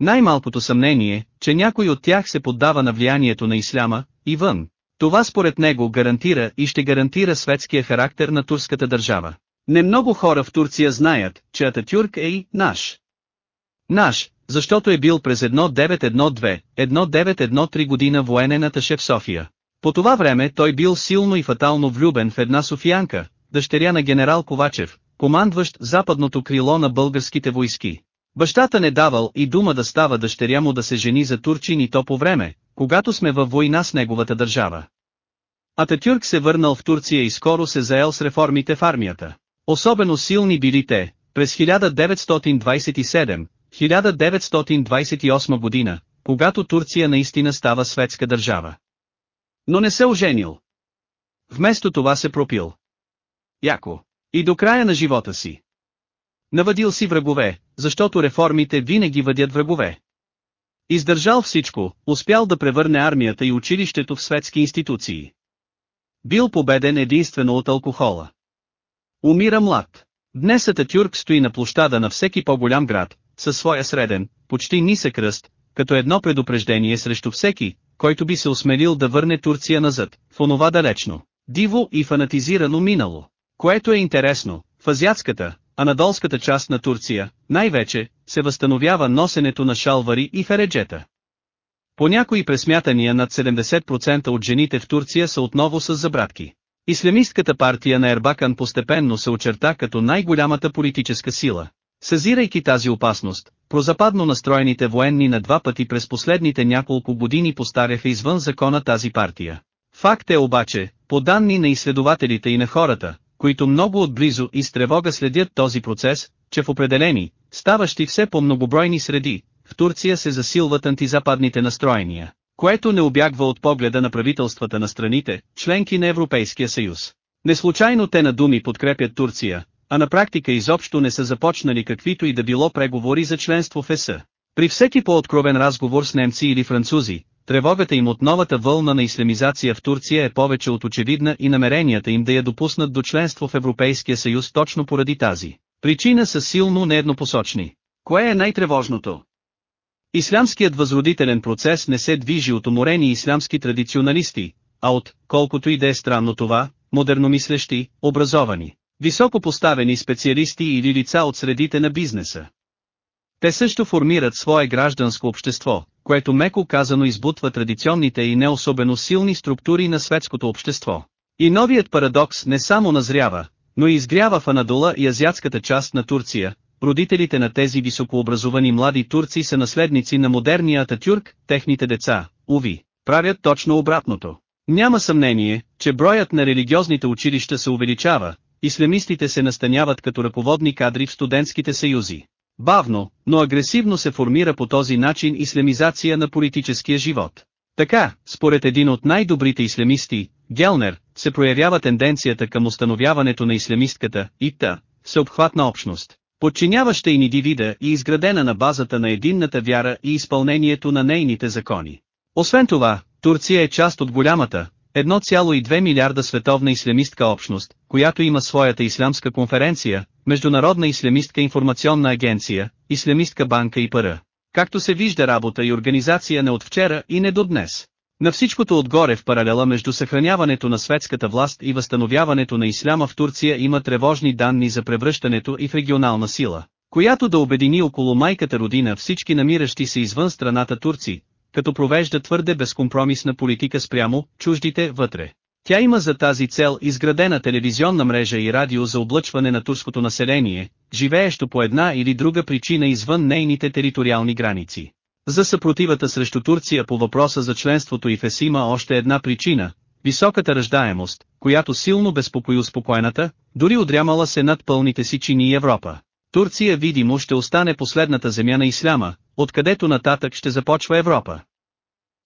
Най-малкото съмнение, че някой от тях се поддава на влиянието на исляма, и вън. Това според него гарантира и ще гарантира светския характер на турската държава. Немного хора в Турция знаят, че Ататюрк е и наш. Наш, защото е бил през 1912-1913 година военен аташе в София. По това време той бил силно и фатално влюбен в една софиянка, дъщеря на генерал Ковачев, командващ западното крило на българските войски. Бащата не давал и дума да става дъщеря му да се жени за турчин и то по време, когато сме във война с неговата държава. Ататюрк се върнал в Турция и скоро се заел с реформите в армията. Особено силни били те, през 1927-1928 година, когато Турция наистина става светска държава. Но не се оженил. Вместо това се пропил. Яко. И до края на живота си. Навадил си врагове, защото реформите винаги въдят врагове. Издържал всичко, успял да превърне армията и училището в светски институции. Бил победен единствено от алкохола. Умира млад. Днес Ататюрк стои на площада на всеки по-голям град, със своя среден, почти нисък ръст, като едно предупреждение срещу всеки, който би се осмелил да върне Турция назад, в онова далечно, диво и фанатизирано минало. Което е интересно, в азиатската, анадолската част на Турция, най-вече, се възстановява носенето на шалвари и фереджета. По някои пресмятания над 70% от жените в Турция са отново с забратки. Ислямистката партия на Ербакан постепенно се очерта като най-голямата политическа сила. Съзирайки тази опасност, прозападно настроените военни на два пъти през последните няколко години постаряха извън закона тази партия. Факт е обаче, по данни на изследователите и на хората, които много отблизо и с тревога следят този процес, че в определени, ставащи все по-многобройни среди, в Турция се засилват антизападните настроения, което не обягва от погледа на правителствата на страните, членки на Европейския съюз. Неслучайно те на думи подкрепят Турция, а на практика изобщо не са започнали каквито и да било преговори за членство в ЕС. При всеки по-откровен разговор с немци или французи, тревогата им от новата вълна на исламизация в Турция е повече от очевидна и намеренията им да я допуснат до членство в Европейския съюз точно поради тази. Причина са силно нееднопосочни. Кое е най-тревожното? Ислямският възродителен процес не се движи от уморени ислямски традиционалисти, а от, колкото и да е странно това, модерномислещи, образовани, високо поставени специалисти или лица от средите на бизнеса. Те също формират свое гражданско общество, което меко казано избутва традиционните и не особено силни структури на светското общество. И новият парадокс не само назрява, но и изгрява в Анадола и азиатската част на Турция, родителите на тези високообразовани млади турци са наследници на модерния Ататюрк, техните деца, уви, правят точно обратното. Няма съмнение, че броят на религиозните училища се увеличава, ислямистите се настаняват като ръководни кадри в студентските съюзи. Бавно, но агресивно се формира по този начин ислямизация на политическия живот. Така, според един от най-добрите ислямисти, Гелнер, се проявява тенденцията към установяването на ислямистката, ИТА, всеобхватна общност, подчиняваща индивида и изградена на базата на единната вяра и изпълнението на нейните закони. Освен това, Турция е част от голямата, 1,2 милиарда световна ислямистка общност, която има своята ислямска конференция, Международна ислямистка информационна агенция, Ислямистка банка и пара. Както се вижда работа и организация не от вчера и не до днес. На всичкото отгоре в паралела между съхраняването на светската власт и възстановяването на исляма в Турция има тревожни данни за превръщането и в регионална сила, която да обедини около майката родина всички намиращи се извън страната турци, като провежда твърде безкомпромисна политика спрямо чуждите вътре. Тя има за тази цел изградена телевизионна мрежа и радио за облъчване на турското население, живеещо по една или друга причина извън нейните териториални граници. За съпротивата срещу Турция по въпроса за членството и в ЕС има още една причина – високата ръждаемост, която силно безпокои успокоената, дори отрямала се над пълните си чини Европа. Турция видимо ще остане последната земя на исляма, откъдето нататък ще започва Европа.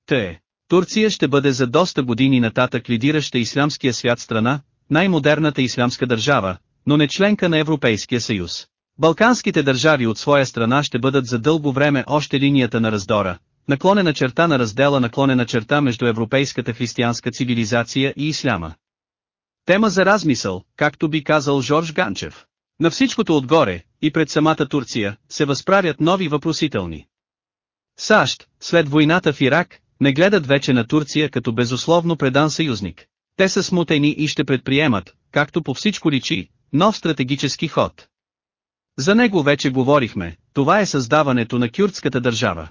Те, Турция ще бъде за доста години нататък лидираща ислямския свят страна, най-модерната ислямска държава, но не членка на Европейския съюз. Балканските държави от своя страна ще бъдат за дълго време още линията на раздора, наклонена черта на раздела наклонена черта между европейската християнска цивилизация и исляма. Тема за размисъл, както би казал Жорж Ганчев. На всичкото отгоре, и пред самата Турция, се възправят нови въпросителни. САЩ, след войната в Ирак, не гледат вече на Турция като безусловно предан съюзник. Те са смутени и ще предприемат, както по всичко личи, нов стратегически ход. За него вече говорихме, това е създаването на кюрдската държава.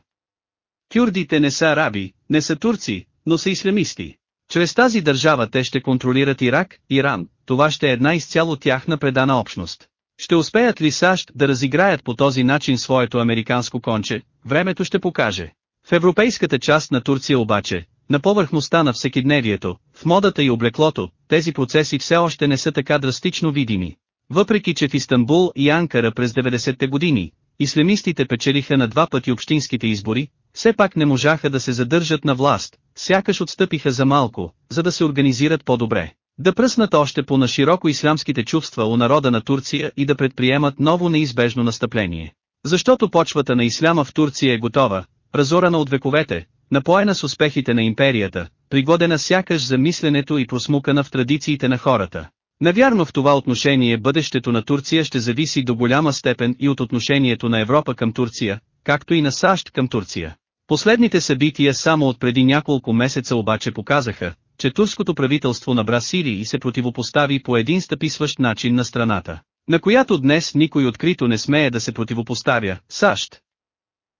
Кюрдите не са араби, не са турци, но са ислямисти. Чрез тази държава те ще контролират Ирак, Иран, това ще е една изцяло тяхна предана общност. Ще успеят ли САЩ да разиграят по този начин своето американско конче, времето ще покаже. В европейската част на Турция обаче, на повърхността на всекидневието, в модата и облеклото, тези процеси все още не са така драстично видими. Въпреки че в Истанбул и Анкара през 90-те години, ислямистите печелиха на два пъти общинските избори, все пак не можаха да се задържат на власт, сякаш отстъпиха за малко, за да се организират по-добре. Да пръснат още по-нашироко ислямските чувства у народа на Турция и да предприемат ново неизбежно настъпление. Защото почвата на исляма в Турция е готова, разорана от вековете, напоена с успехите на империята, пригодена сякаш за мисленето и просмукана в традициите на хората. Навярно в това отношение бъдещето на Турция ще зависи до голяма степен и от отношението на Европа към Турция, както и на САЩ към Турция. Последните събития само от преди няколко месеца обаче показаха, че турското правителство набра сили и се противопостави по един стъписващ начин на страната, на която днес никой открито не смее да се противопоставя, САЩ.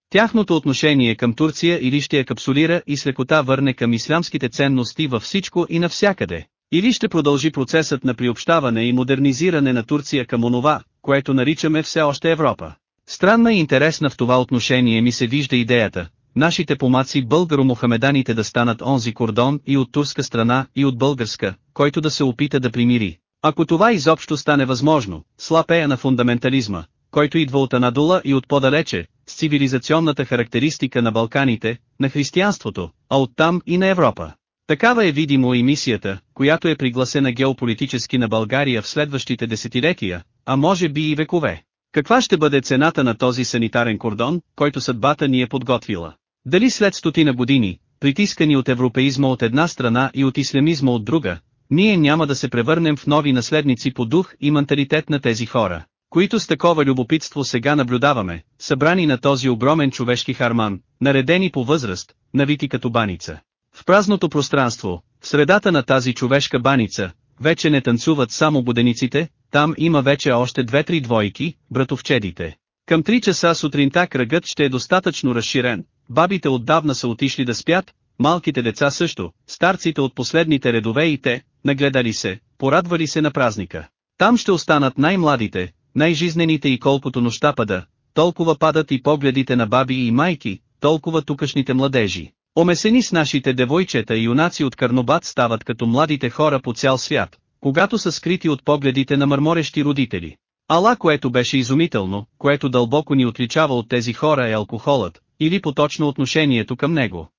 Тяхното отношение към Турция или ще я капсулира и с лекота върне към ислямските ценности във всичко и навсякъде, или ще продължи процесът на приобщаване и модернизиране на Турция към онова, което наричаме все още Европа. Странна и интересна в това отношение ми се вижда идеята, нашите помаци българо-мухамеданите да станат онзи кордон и от турска страна и от българска, който да се опита да примири. Ако това изобщо стане възможно, слапея на фундаментализма, който идва от Анадула и от по-далече, с цивилизационната характеристика на Балканите, на християнството, а оттам и на Европа. Такава е видимо и мисията, която е пригласена геополитически на България в следващите десетилетия, а може би и векове. Каква ще бъде цената на този санитарен кордон, който съдбата ни е подготвила? Дали след стотина години, притискани от европеизма от една страна и от ислямизма от друга, ние няма да се превърнем в нови наследници по дух и менталитет на тези хора, които с такова любопитство сега наблюдаваме, събрани на този огромен човешки харман, наредени по възраст, навити като баница. В празното пространство, в средата на тази човешка баница, вече не танцуват само будениците, там има вече още две-три двойки, братовчедите. Към 3 часа сутринта кръгът ще е достатъчно разширен, бабите отдавна са отишли да спят, малките деца също, старците от последните редове и те, нагледали се, порадвали се на празника. Там ще останат най-младите, най-жизнените и колкото нощта пада, толкова падат и погледите на баби и майки, толкова тукашните младежи. Омесени с нашите девойчета и юнаци от Карнобат стават като младите хора по цял свят, когато са скрити от погледите на мърморещи родители. Ала което беше изумително, което дълбоко ни отличава от тези хора е алкохолът, или поточно отношението към него.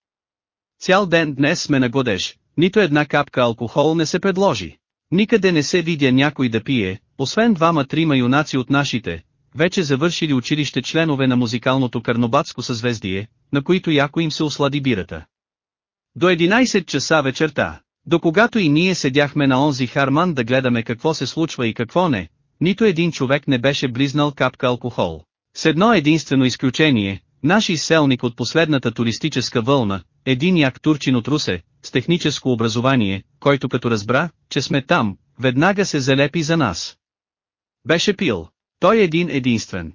Цял ден днес сме на годеж, нито една капка алкохол не се предложи. Никъде не се видя някой да пие, освен двама-трима юнаци от нашите, вече завършили училище членове на музикалното карнобатско съзвездие, на които яко им се ослади бирата. До 11 часа вечерта, до когато и ние седяхме на онзи харман да гледаме какво се случва и какво не, нито един човек не беше близнал капка алкохол. С едно единствено изключение, наш изселник от последната туристическа вълна, един як турчин от Русе, с техническо образование, който като разбра, че сме там, веднага се залепи за нас. Беше пил. Той е един единствен.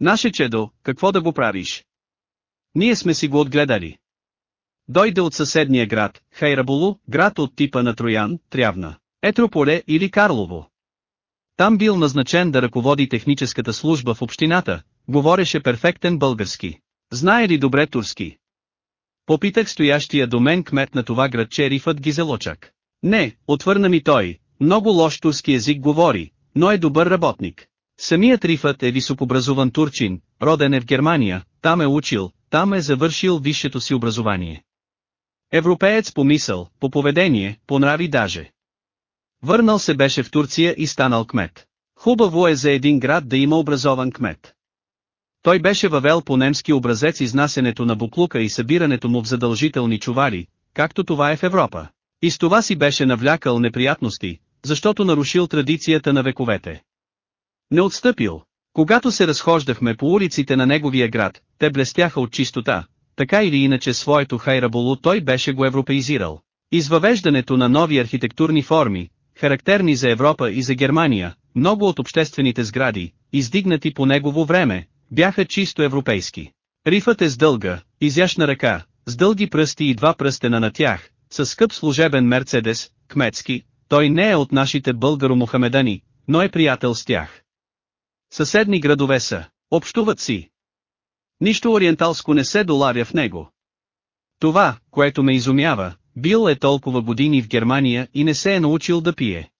Наше чедо, какво да го правиш? Ние сме си го отгледали. Дойде от съседния град, Хайрабулу, град от типа на Троян, Трявна, Етрополе или Карлово. Там бил назначен да ръководи техническата служба в общината, говореше перфектен български. Знае ли добре турски? Попитах стоящия до мен кмет на това градче Рифът Гизелочак. Не, отвърна ми той, много лош турски език говори, но е добър работник. Самият Рифът е високообразован турчин, роден е в Германия, там е учил, там е завършил висшето си образование. Европеец по мисъл, по поведение, по нрави даже. Върнал се беше в Турция и станал кмет. Хубаво е за един град да има образован кмет. Той беше въвел по немски образец изнасенето на буклука и събирането му в задължителни чували, както това е в Европа. И с това си беше навлякал неприятности, защото нарушил традицията на вековете. Не отстъпил. Когато се разхождахме по улиците на неговия град, те блестяха от чистота, така или иначе своето хайраболу той беше го европеизирал. Извъвеждането на нови архитектурни форми, характерни за Европа и за Германия, много от обществените сгради, издигнати по негово време, бяха чисто европейски. Рифът е с дълга, изящна ръка, с дълги пръсти и два пръстена на тях, с скъп служебен Мерцедес, кметски, той не е от нашите българо-мухамедани, но е приятел с тях. Съседни градове са, общуват си. Нищо ориенталско не се доларя в него. Това, което ме изумява, бил е толкова години в Германия и не се е научил да пие.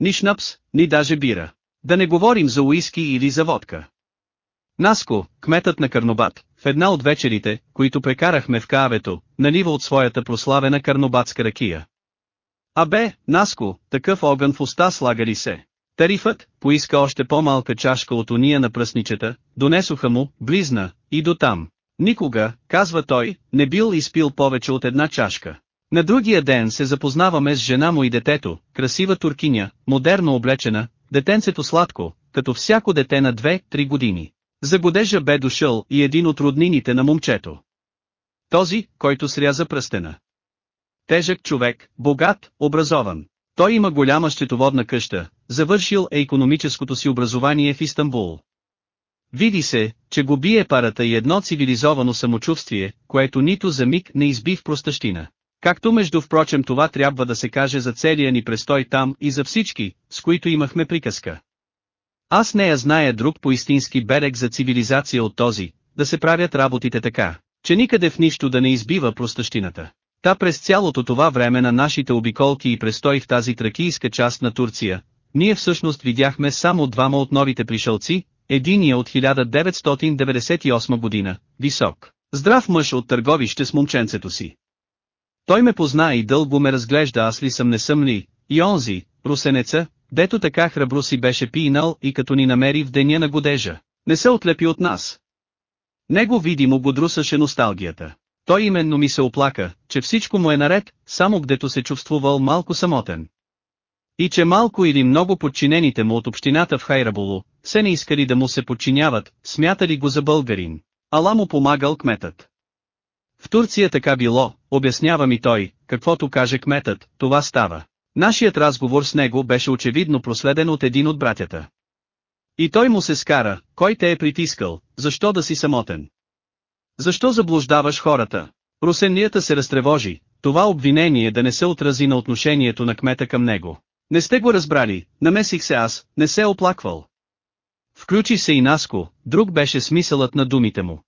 Ни шнапс, ни даже бира. Да не говорим за уиски или за водка. Наско, кметът на Карнобат, в една от вечерите, които прекарахме в Каавето, налива от своята прославена карнобатска ракия. Абе, Наско, такъв огън в уста слага ли се? Тарифът, поиска още по-малка чашка от уния на пръсничета, донесоха му, близна, и до там. Никога, казва той, не бил изпил повече от една чашка. На другия ден се запознаваме с жена му и детето, красива туркиня, модерно облечена, детенцето сладко, като всяко дете на 2-3 години. За годежа бе дошъл и един от роднините на момчето. Този, който сряза пръстена. Тежък човек, богат, образован. Той има голяма счетоводна къща, завършил е економическото си образование в Истанбул. Види се, че го бие парата и едно цивилизовано самочувствие, което нито за миг не изби в простащина. Както между впрочем това трябва да се каже за целия ни престой там и за всички, с които имахме приказка. Аз не я зная друг по-истински берег за цивилизация от този, да се правят работите така, че никъде в нищо да не избива простащината. Та през цялото това време на нашите обиколки и престой в тази тракийска част на Турция, ние всъщност видяхме само двама от новите пришълци, единия от 1998 година, висок, здрав мъж от търговище с момченцето си. Той ме позна и дълго ме разглежда аз ли съм не съм ли, и онзи, русенеца, дето така храбро си беше пинал и като ни намери в деня на годежа, не се отлепи от нас. Него видимо го друсаше носталгията. Той именно ми се оплака, че всичко му е наред, само гдето се чувствувал малко самотен. И че малко или много подчинените му от общината в Хайраболу, се не искали да му се подчиняват, смятали го за българин. Ала му помагал кметът. В Турция така било, обяснява ми той, каквото каже кметът, това става. Нашият разговор с него беше очевидно проследен от един от братята. И той му се скара, кой те е притискал, защо да си самотен. Защо заблуждаваш хората? Русенията се разтревожи, това обвинение да не се отрази на отношението на кмета към него. Не сте го разбрали, намесих се аз, не се оплаквал. Включи се и Наско, друг беше смисълът на думите му.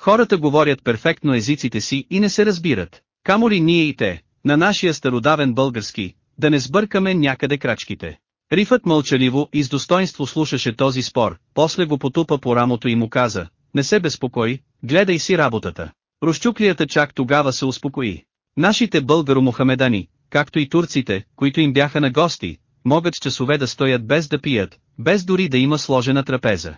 Хората говорят перфектно езиците си и не се разбират. Камо ли ние и те, на нашия стародавен български, да не сбъркаме някъде крачките. Рифът мълчаливо и с достоинство слушаше този спор, после го потупа по рамото и му каза, не се безпокой, гледай си работата. Рощуклията чак тогава се успокои. Нашите българо-мухамедани, както и турците, които им бяха на гости, могат с часове да стоят без да пият, без дори да има сложена трапеза.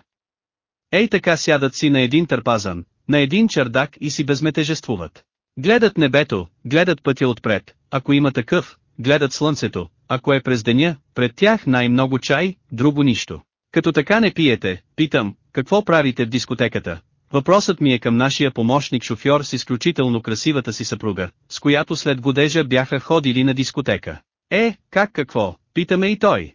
Ей така сядат си на един търпазан, на един чердак и си безметежествуват. Гледат небето, гледат пътя отпред, ако има такъв, гледат слънцето, ако е през деня, пред тях най-много чай, друго нищо. Като така не пиете, питам, какво правите в дискотеката? Въпросът ми е към нашия помощник-шофьор с изключително красивата си съпруга, с която след годежа бяха ходили на дискотека. Е, как какво, питаме и той.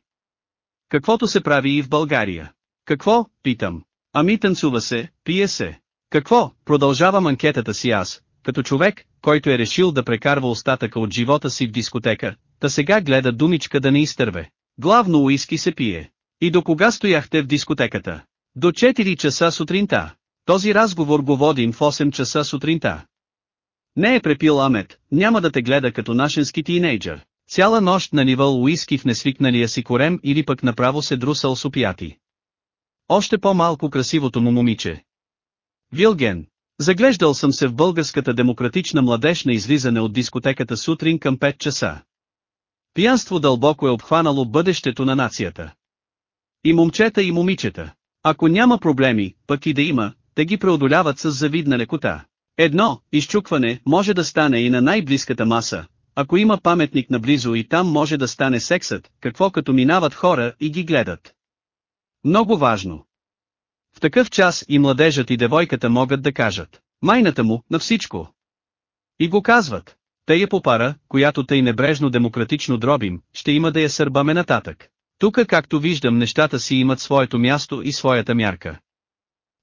Каквото се прави и в България. Какво, питам. Ами танцува се, пие се. Какво, продължавам анкетата си аз, като човек, който е решил да прекарва остатъка от живота си в дискотека, та сега гледа думичка да не изтърве. Главно уиски се пие. И до кога стояхте в дискотеката? До 4 часа сутринта. Този разговор го водим в 8 часа сутринта. Не е препил Амет, няма да те гледа като нашенски тинейджър. Цяла нощ наливал уиски в несвикналия си корем или пък направо се друсал с опияти. Още по-малко красивото му момиче. Вилген. Заглеждал съм се в българската демократична младеж на излизане от дискотеката сутрин към 5 часа. Пиянство дълбоко е обхванало бъдещето на нацията. И момчета и момичета. Ако няма проблеми, пък и да има, те ги преодоляват с завидна лекота. Едно, изчукване, може да стане и на най-близката маса, ако има паметник наблизо и там може да стане сексът, какво като минават хора и ги гледат. Много важно. Такъв час и младежът и девойката могат да кажат, майната му, на всичко. И го казват. Тъй е попара, която тъй небрежно демократично дробим, ще има да я сърбаме нататък. Тука както виждам нещата си имат своето място и своята мярка.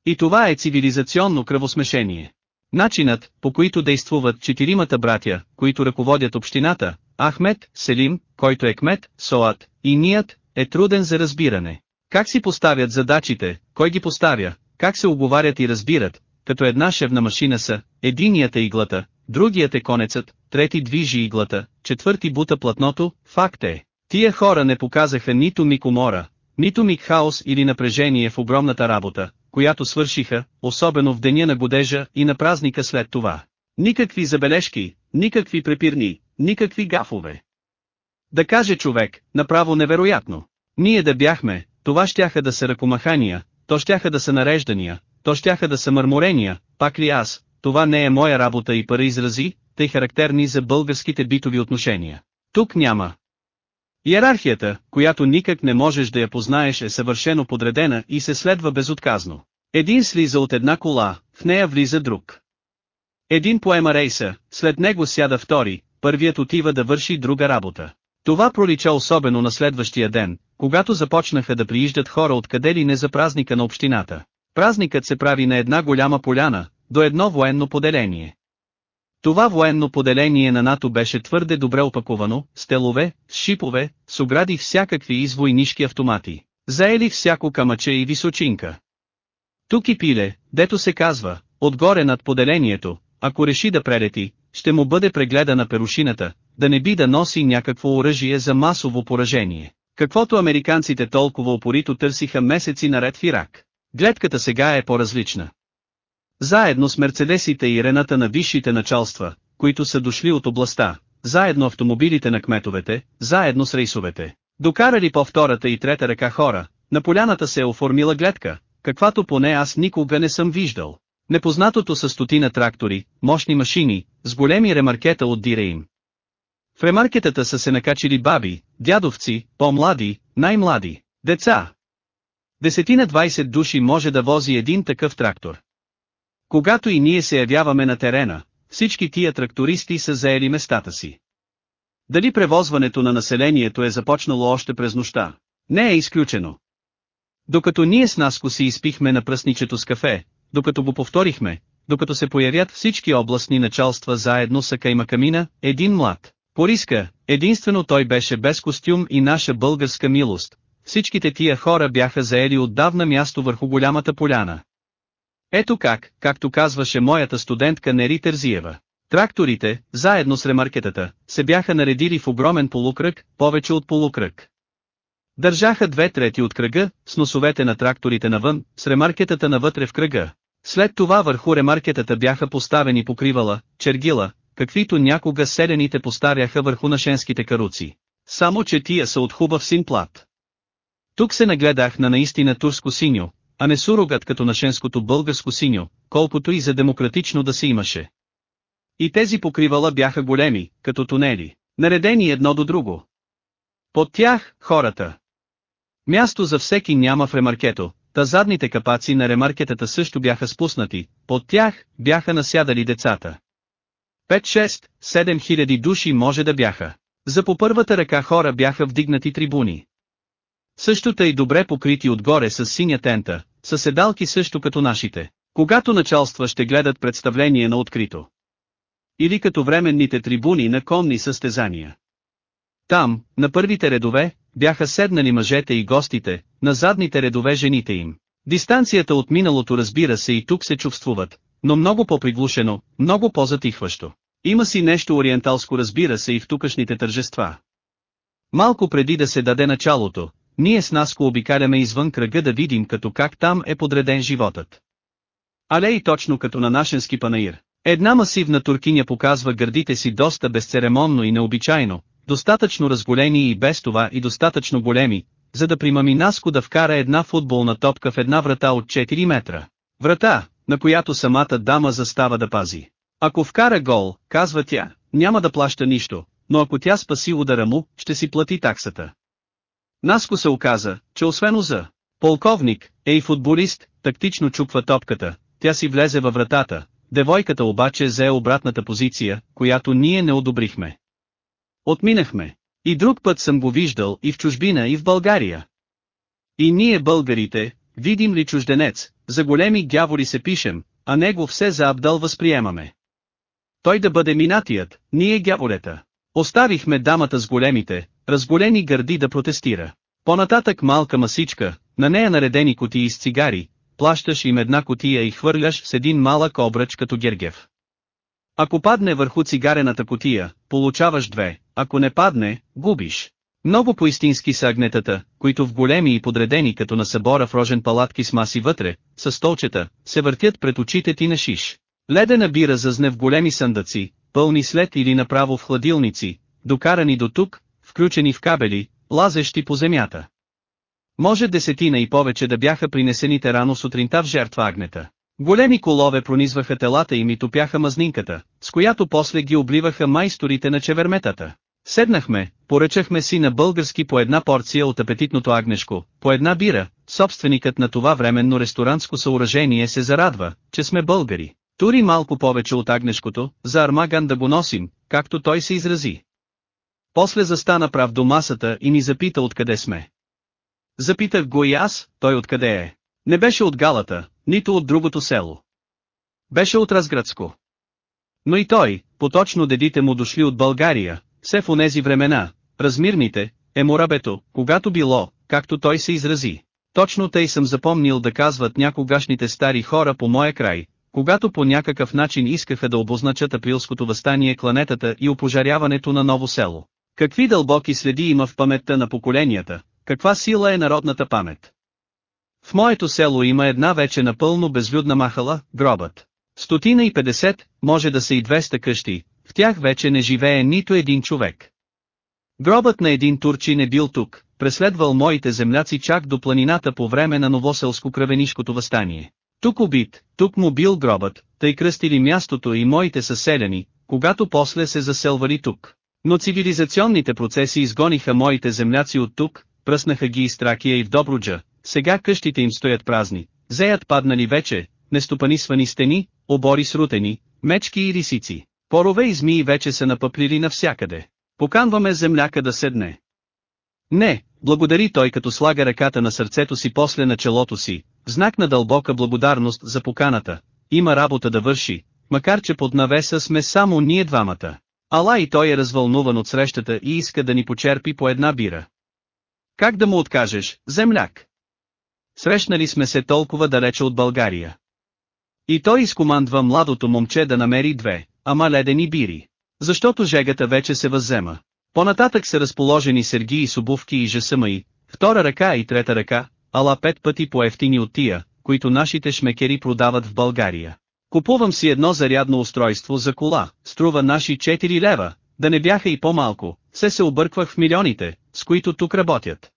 И това е цивилизационно кръвосмешение. Начинът, по който действуват четиримата братя, които ръководят общината, Ахмед, Селим, който е кмет, Соат, и Ният, е труден за разбиране. Как си поставят задачите, кой ги поставя, как се оговарят и разбират, като една шевна машина са, единият е иглата, другият е конецът, трети движи иглата, четвърти бута платното, факт е. Тия хора не показаха нито миг умора, нито миг хаос или напрежение в огромната работа, която свършиха, особено в деня на годежа и на празника след това. Никакви забележки, никакви препирни, никакви гафове. Да каже човек, направо невероятно. Ние да бяхме, това щяха да са ръкомахания, то щяха да са нареждания, то щяха да са мърморения, пак ли аз, това не е моя работа и пара изрази, тъй характерни за българските битови отношения. Тук няма. Иерархията, която никак не можеш да я познаеш е съвършено подредена и се следва безотказно. Един слиза от една кола, в нея влиза друг. Един поема рейса, след него сяда втори, първият отива да върши друга работа. Това пролича особено на следващия ден, когато започнаха да прииждат хора откъде ли не за празника на общината. Празникът се прави на една голяма поляна, до едно военно поделение. Това военно поделение на НАТО беше твърде добре опаковано, с телове, с шипове, с огради всякакви извойнишки автомати. Заели всяко камъче и височинка. Тук и пиле, дето се казва, отгоре над поделението, ако реши да прелети, ще му бъде прегледана перушината, да не би да носи някакво оръжие за масово поражение. Каквото американците толкова опорито търсиха месеци наред в Ирак. Гледката сега е по-различна. Заедно с мерцедесите и рената на висшите началства, които са дошли от областта, заедно автомобилите на кметовете, заедно с рейсовете. Докарали по втората и трета ръка хора, на поляната се е оформила гледка, каквато поне аз никога не съм виждал. Непознатото са стотина трактори, мощни машини, с големи ремаркета от дире им. В ремаркетата са се накачили баби, дядовци, по-млади, най-млади, деца. Десетина-двайсет души може да вози един такъв трактор. Когато и ние се явяваме на терена, всички тия трактористи са заели местата си. Дали превозването на населението е започнало още през нощта? Не е изключено. Докато ние с Наско си изпихме на пръсничето с кафе, докато го повторихме, докато се появят всички областни началства заедно с Каймакамина, един млад. Пориска, единствено той беше без костюм и наша българска милост. Всичките тия хора бяха заели отдавна място върху голямата поляна. Ето как, както казваше моята студентка Нери Терзиева. Тракторите, заедно с ремаркетата, се бяха наредили в огромен полукръг, повече от полукръг. Държаха две трети от кръга, с носовете на тракторите навън, с ремаркетата навътре в кръга. След това върху ремаркетата бяха поставени покривала, чергила, каквито някога селените постаряха върху нашенските каруци. Само че тия са от хубав син плат. Тук се нагледах на наистина турско синьо, а не сурогът като нашенското българско синьо, колкото и за демократично да се имаше. И тези покривала бяха големи, като тунели, наредени едно до друго. Под тях, хората. Място за всеки няма в ремаркето, та задните капаци на ремаркетата също бяха спуснати, под тях бяха насядали децата. 5-6-7 хиляди души може да бяха. За по първата ръка хора бяха вдигнати трибуни. Същото и добре покрити отгоре с синя тента, с седалки също като нашите, когато началства ще гледат представление на открито. Или като временните трибуни на конни състезания. Там, на първите редове, бяха седнали мъжете и гостите, на задните редове жените им. Дистанцията от миналото разбира се и тук се чувствуват, но много по-приглушено, много по-затихващо. Има си нещо ориенталско разбира се и в тукашните тържества. Малко преди да се даде началото, ние с Наско обикаляме извън кръга да видим като как там е подреден животът. Але и точно като на нашенски панаир. Една масивна туркиня показва гърдите си доста безцеремонно и необичайно, достатъчно разголени и без това и достатъчно големи, за да примами Наско да вкара една футболна топка в една врата от 4 метра. Врата, на която самата дама застава да пази. Ако вкара гол, казва тя, няма да плаща нищо, но ако тя спаси удара му, ще си плати таксата. Наско се оказа, че освен за полковник, е и футболист, тактично чупва топката, тя си влезе във вратата, девойката обаче взе обратната позиция, която ние не одобрихме. Отминахме. И друг път съм го виждал и в чужбина и в България. И ние българите, видим ли чужденец, за големи гявори се пишем, а него все за Абдал възприемаме. Той да бъде минатият, ние гяволета. Оставихме дамата с големите, разголени гърди да протестира. Понататък малка масичка, на нея наредени кутии с цигари, плащаш им една котия и хвърляш с един малък обръч като Гергев. Ако падне върху цигарената котия, получаваш две, ако не падне, губиш. Много поистински са агнетата, които в големи и подредени като на събора в рожен палатки с маси вътре, с столчета, се въртят пред очите ти на шиш. Ледена бира зазне в големи съндъци, пълни след или направо в хладилници, докарани до тук, включени в кабели, лазещи по земята. Може десетина и повече да бяха принесените рано сутринта в жертва агнета. Големи колове пронизваха телата им и топяха мазнинката, с която после ги обливаха майсторите на чеверметата. Седнахме, поръчахме си на български по една порция от апетитното агнешко, по една бира, собственикът на това временно ресторантско съоръжение се зарадва, че сме българи. Тури малко повече от агнешкото, за армаган да го носим, както той се изрази. После застана прав до масата и ни запита откъде сме. Запитах го и аз, той откъде е. Не беше от Галата, нито от другото село. Беше от Разградско. Но и той, поточно дедите му дошли от България, все в онези времена, размирните, е морабето, когато било, както той се изрази. Точно тъй съм запомнил да казват някогашните стари хора по моя край, когато по някакъв начин искаха да обозначат априлското възстание кланетата и опожаряването на ново село. Какви дълбоки следи има в паметта на поколенията, каква сила е народната памет. В моето село има една вече напълно безлюдна махала, гробът. Стотина и 50, може да са и 200 къщи, в тях вече не живее нито един човек. Гробът на един турчин е бил тук, преследвал моите земляци чак до планината по време на новоселско-кравенишкото възстание. Тук убит, тук му бил гробът, тъй кръстили мястото и моите съселяни, когато после се заселвали тук. Но цивилизационните процеси изгониха моите земляци от тук, пръснаха ги из Тракия и в Добруджа, сега къщите им стоят празни, зеят паднали вече, нестопанисвани стени, обори срутени, мечки и рисици. Порове и змии вече са напъплили навсякъде. Поканваме земляка да седне. Не, благодари той като слага ръката на сърцето си после на челото си, в знак на дълбока благодарност за поканата, има работа да върши, макар че под навеса сме само ние двамата. Ала и той е развълнуван от срещата и иска да ни почерпи по една бира. Как да му откажеш, земляк? Срещнали сме се толкова далече от България. И той изкомандва младото момче да намери две, ама ледени бири. Защото жегата вече се въззема. Понататък са разположени Сергии Собовки и Жасъмаи, в Втора ръка и трета ръка, ала пет пъти по-ефтини от тия, които нашите шмекери продават в България. Купувам си едно зарядно устройство за кола, струва наши 4 лева, да не бяха и по-малко, се се обърквах в милионите, с които тук работят.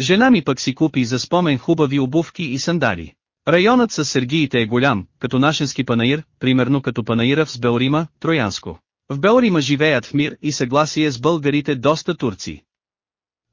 Жена ми пък си купи за спомен хубави обувки и сандали. Районът с Сергиите е голям, като нашенски панаир, примерно като панаира в Белрима, Троянско. В Белрима живеят в мир и съгласие с българите доста турци.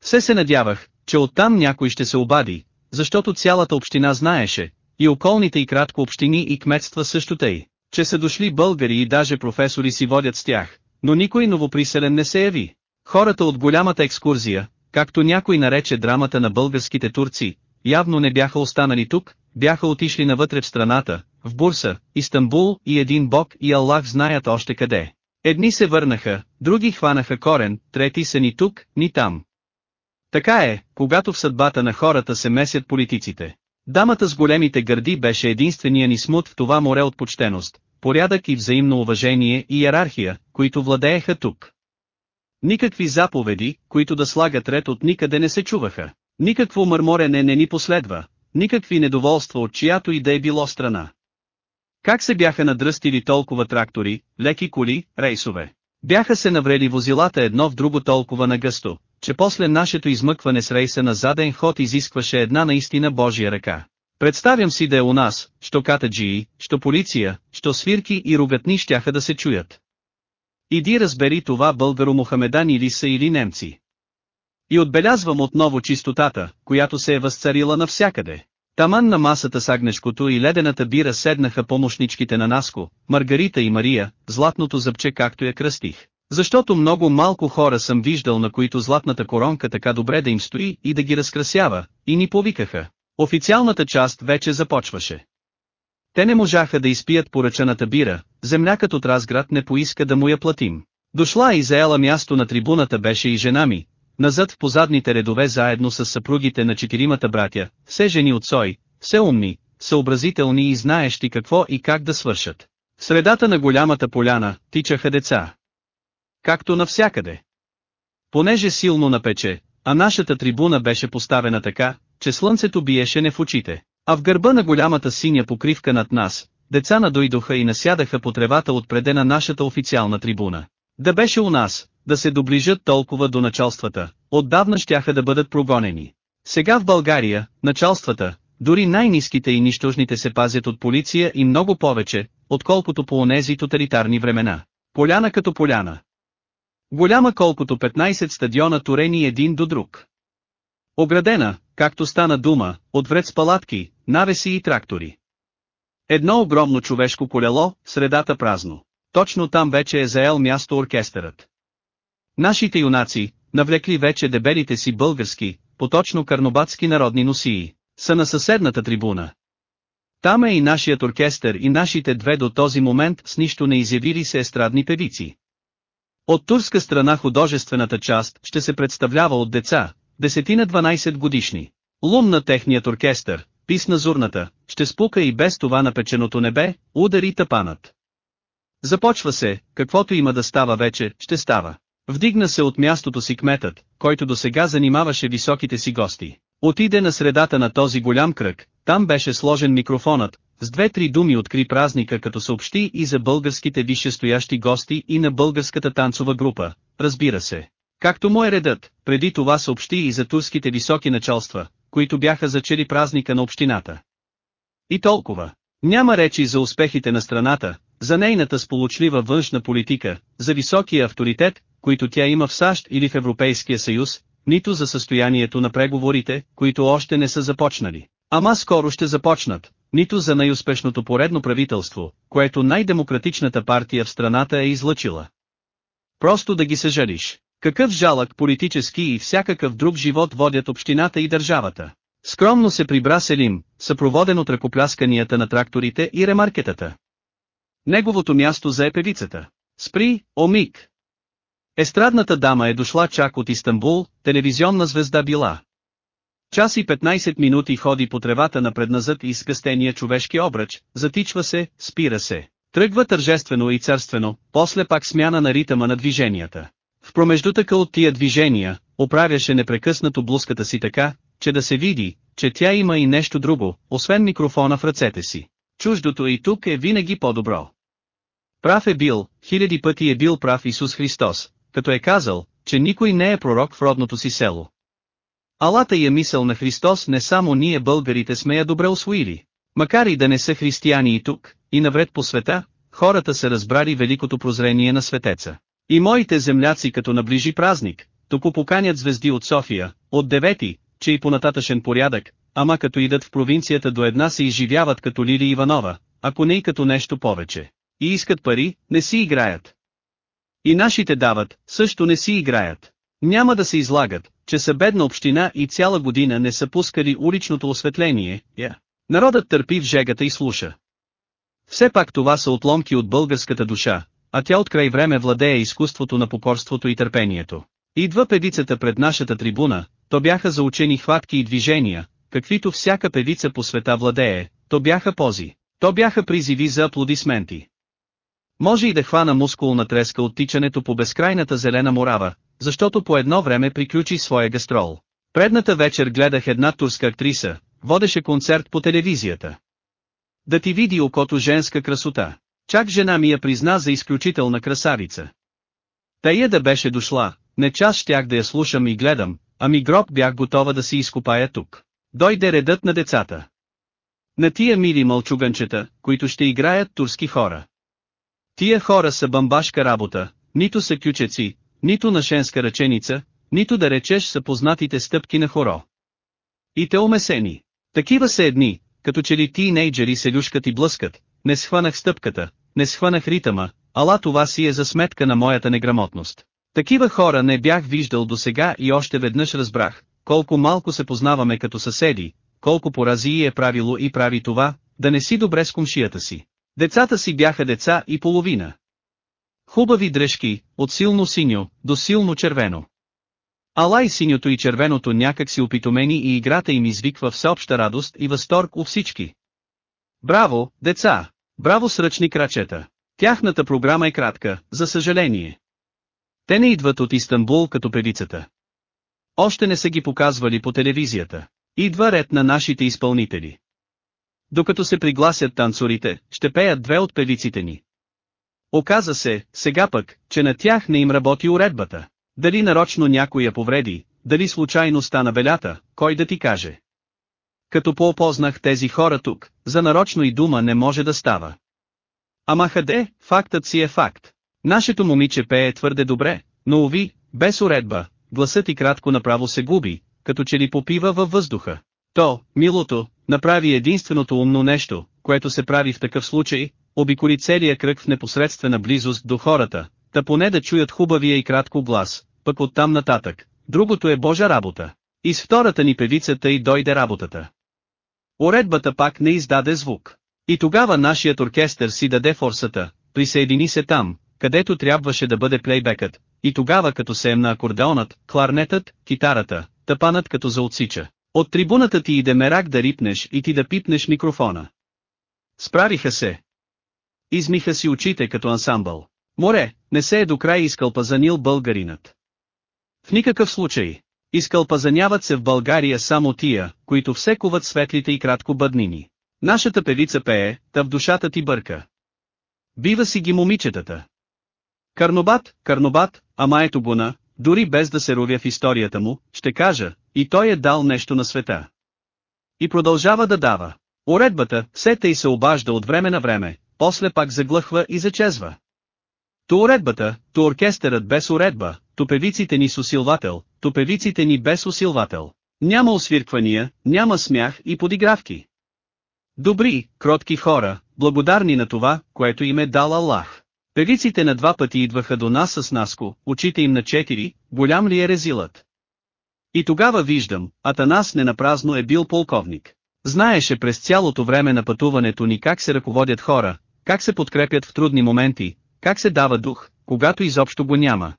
Все се надявах, че оттам някой ще се обади, защото цялата община знаеше, и околните и кратко общини и кметства също тъй, че са дошли българи и даже професори си водят с тях, но никой новоприселен не се яви. Хората от голямата екскурзия, както някой нарече драмата на българските турци, явно не бяха останали тук, бяха отишли навътре в страната, в Бурса, Истанбул и един бог и Аллах знаят още къде. Едни се върнаха, други хванаха корен, трети са ни тук, ни там. Така е, когато в съдбата на хората се месят политиците. Дамата с големите гърди беше единствения ни смут в това море от почтеност, порядък и взаимно уважение и иерархия, които владееха тук. Никакви заповеди, които да слагат ред от никъде не се чуваха. Никакво мърморене не ни последва, никакви недоволства от чиято и да е било страна. Как се бяха надръстили толкова трактори, леки коли, рейсове? Бяха се наврели возилата едно в друго толкова нагъсто, че после нашето измъкване с рейса на заден ход изискваше една наистина Божия ръка. Представям си да е у нас, що катаджии, що полиция, що свирки и ругатни щяха да се чуят. Иди разбери това българо-мухамедани ли са или немци. И отбелязвам отново чистотата, която се е възцарила навсякъде. Таман на масата с агнешкото и ледената бира седнаха помощничките на Наско, Маргарита и Мария, златното зъбче както я кръстих. Защото много малко хора съм виждал на които златната коронка така добре да им стои и да ги разкрасява, и ни повикаха. Официалната част вече започваше. Те не можаха да изпият поръчаната бира, землякът от Разград не поиска да му я платим. Дошла и заела място на трибуната беше и жена ми, назад в позадните редове заедно с съпругите на четиримата братя, все жени от Сой, все умни, съобразителни и знаещи какво и как да свършат. В средата на голямата поляна, тичаха деца. Както навсякъде. Понеже силно напече, а нашата трибуна беше поставена така, че слънцето биеше не в очите, а в гърба на голямата синя покривка над нас, деца надойдоха и насядаха по тревата отпреде на нашата официална трибуна. Да беше у нас, да се доближат толкова до началствата, отдавна щяха да бъдат прогонени. Сега в България, началствата, дори най-низките и нищожните се пазят от полиция и много повече, отколкото по онези тоталитарни времена. Поляна като поляна. Голяма колкото 15 стадиона турени един до друг. Оградена, както стана дума, от вред с палатки, навеси и трактори. Едно огромно човешко колело, средата празно. Точно там вече е заел място оркестърът. Нашите юнаци, навлекли вече дебелите си български, поточно карнобатски народни носии, са на съседната трибуна. Там е и нашият оркестър и нашите две до този момент с нищо не изявили се естрадни певици. От турска страна художествената част ще се представлява от деца, десетина 12 годишни. Лум на техният оркестър, писна зурната, ще спука и без това напеченото небе, удари тъпанът. Започва се, каквото има да става вече, ще става. Вдигна се от мястото си кметът, който до сега занимаваше високите си гости. Отиде на средата на този голям кръг, там беше сложен микрофонът, с две-три думи откри празника като съобщи и за българските висшестоящи гости и на българската танцова група, разбира се. Както му е редът, преди това съобщи и за турските високи началства, които бяха зачели празника на общината. И толкова. Няма речи за успехите на страната, за нейната сполучлива външна политика, за високия авторитет, които тя има в САЩ или в Европейския съюз, нито за състоянието на преговорите, които още не са започнали. Ама скоро ще започнат, нито за най-успешното поредно правителство, което най-демократичната партия в страната е излъчила. Просто да ги съжалиш. Какъв жалък политически и всякакъв друг живот водят общината и държавата. Скромно се прибра Селим, съпроводен от ръкоплясканията на тракторите и ремаркетата. Неговото място зае певицата. Спри, омик! Естрадната дама е дошла чак от Истанбул, телевизионна звезда била. Час и 15 минути ходи по тревата напредназът и скъстения човешки обръч, затичва се, спира се. Тръгва тържествено и царствено, после пак смяна на ритъма на движенията. В промеждутъка от тия движения, оправяше непрекъснато блузката си така, че да се види, че тя има и нещо друго, освен микрофона в ръцете си. Чуждото и тук е винаги по-добро. Прав е бил, хиляди пъти е бил прав Исус Христос, като е казал, че никой не е пророк в родното си село. Алата и е мисъл на Христос не само ние българите сме я добре освоили. Макар и да не са християни и тук, и навред по света, хората са разбрали великото прозрение на светеца. И моите земляци като наближи празник, то поканят звезди от София, от девети, че и понататъшен порядък, ама като идат в провинцията до една се изживяват като Лили Иванова, ако не и като нещо повече. И искат пари, не си играят. И нашите дават, също не си играят. Няма да се излагат, че са бедна община и цяла година не са пускали уличното осветление, я. Народът търпи в жегата и слуша. Все пак това са отломки от българската душа, а тя от край време владее изкуството на покорството и търпението. Идва певицата пред нашата трибуна, то бяха заучени хватки и движения, каквито всяка певица по света владее, то бяха пози, то бяха призиви за аплодисменти. Може и да хвана мускулна треска от тичането по безкрайната зелена морава, защото по едно време приключи своя гастрол. Предната вечер гледах една турска актриса, водеше концерт по телевизията. Да ти види окото женска красота. Чак жена ми я призна за изключителна красавица. Тая да беше дошла, не час щях да я слушам и гледам, ами гроб бях готова да си изкопая тук. Дойде редът на децата. На тия мили мълчуганчета, които ще играят турски хора. Тия хора са бамбашка работа, нито са кючеци, нито на шенска ръченица, нито да речеш са познатите стъпки на хоро. И те умесени. Такива са едни, като че ли тинейджери се люшкат и блъскат, не схванах стъпката, не схванах ритъма, ала това си е за сметка на моята неграмотност. Такива хора не бях виждал до сега и още веднъж разбрах, колко малко се познаваме като съседи, колко порази е правило и прави това, да не си добре с комшията си. Децата си бяха деца и половина. Хубави дръжки, от силно синьо, до силно червено. Ала и синьото и червеното някак си опитомени и играта им извиква всеобща радост и възторг у всички. Браво, деца! Браво с ръчни крачета! Тяхната програма е кратка, за съжаление. Те не идват от Истанбул като певицата. Още не са ги показвали по телевизията. Идва ред на нашите изпълнители. Докато се пригласят танцорите, ще пеят две от певиците ни. Оказа се, сега пък, че на тях не им работи уредбата. Дали нарочно някой я повреди, дали случайно стана белята, кой да ти каже. Като поопознах тези хора тук, за нарочно и дума не може да става. Ама хаде, фактът си е факт. Нашето момиче пее твърде добре, но уви, без уредба, гласът и кратко направо се губи, като че ли попива във въздуха. То, милото, направи единственото умно нещо, което се прави в такъв случай, обиколи целия кръг в непосредствена близост до хората, да поне да чуят хубавия и кратко глас, пък оттам нататък. Другото е Божа работа. И с втората ни певицата и дойде работата. Уредбата пак не издаде звук. И тогава нашият оркестър си даде форсата, присъедини се там, където трябваше да бъде плейбекът, и тогава като се емна акордеонът, кларнетът, китарата, тъпанът като за отсича. От трибуната ти иде мерак да рипнеш и ти да пипнеш микрофона. Справиха се. Измиха си очите като ансамбъл. Море, не се е до край изкълпазанил българинът. В никакъв случай. Изкълпазаняват се в България само тия, които все куват светлите и кратко бъднини. Нашата певица пее, та в душата ти бърка. Бива си ги момичетата. Карнобат, Карнобат, ама ето гуна, дори без да се ровя в историята му, ще кажа, и той е дал нещо на света. И продължава да дава. Уредбата, все тъй се обажда от време на време, после пак заглъхва и зачезва. То уредбата, то оркестърът без уредба, то певиците ни с усилвател, то певиците ни без усилвател. Няма освирквания, няма смях и подигравки. Добри, кротки хора, благодарни на това, което им е дал Аллах. Певиците на два пъти идваха до нас с Наско, очите им на четири, голям ли е резилът. И тогава виждам, Атанас ненапразно е бил полковник. Знаеше през цялото време на пътуването ни как се ръководят хора, как се подкрепят в трудни моменти, как се дава дух, когато изобщо го няма.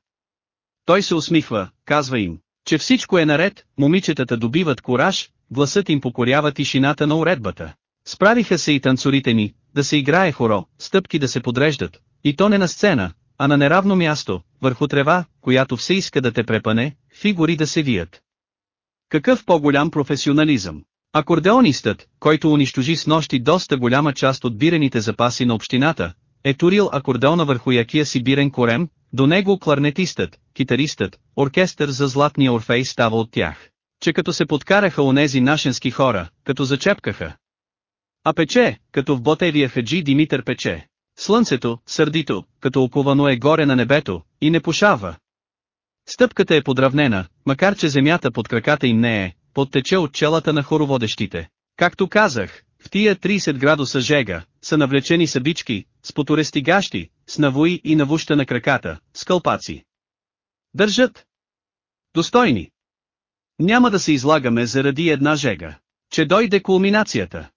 Той се усмихва, казва им, че всичко е наред, момичетата добиват кураж, гласът им покорява тишината на уредбата. Справиха се и танцорите ни, да се играе хоро, стъпки да се подреждат, и то не на сцена, а на неравно място, върху трева, която все иска да те препане, фигури да се вият. Какъв по-голям професионализъм? Акордеонистът, който унищожи с нощи доста голяма част от бирените запаси на общината, е турил акордеона върху якия си бирен корем, до него кларнетистът, китаристът, оркестър за златния орфей става от тях. Че като се подкараха онези нашенски хора, като зачепкаха. А пече, като в Ботевия хаджи Димитър пече. Слънцето, сърдито, като оковано е горе на небето, и не пошава. Стъпката е подравнена, макар че земята под краката им не е, подтече от челата на хороводещите. Както казах, в тия 30 градуса жега, са навлечени събички, с поторестигащи, с навои и навуща на краката, с кълпаци. Държат. Достойни. Няма да се излагаме заради една жега. Че дойде кулминацията.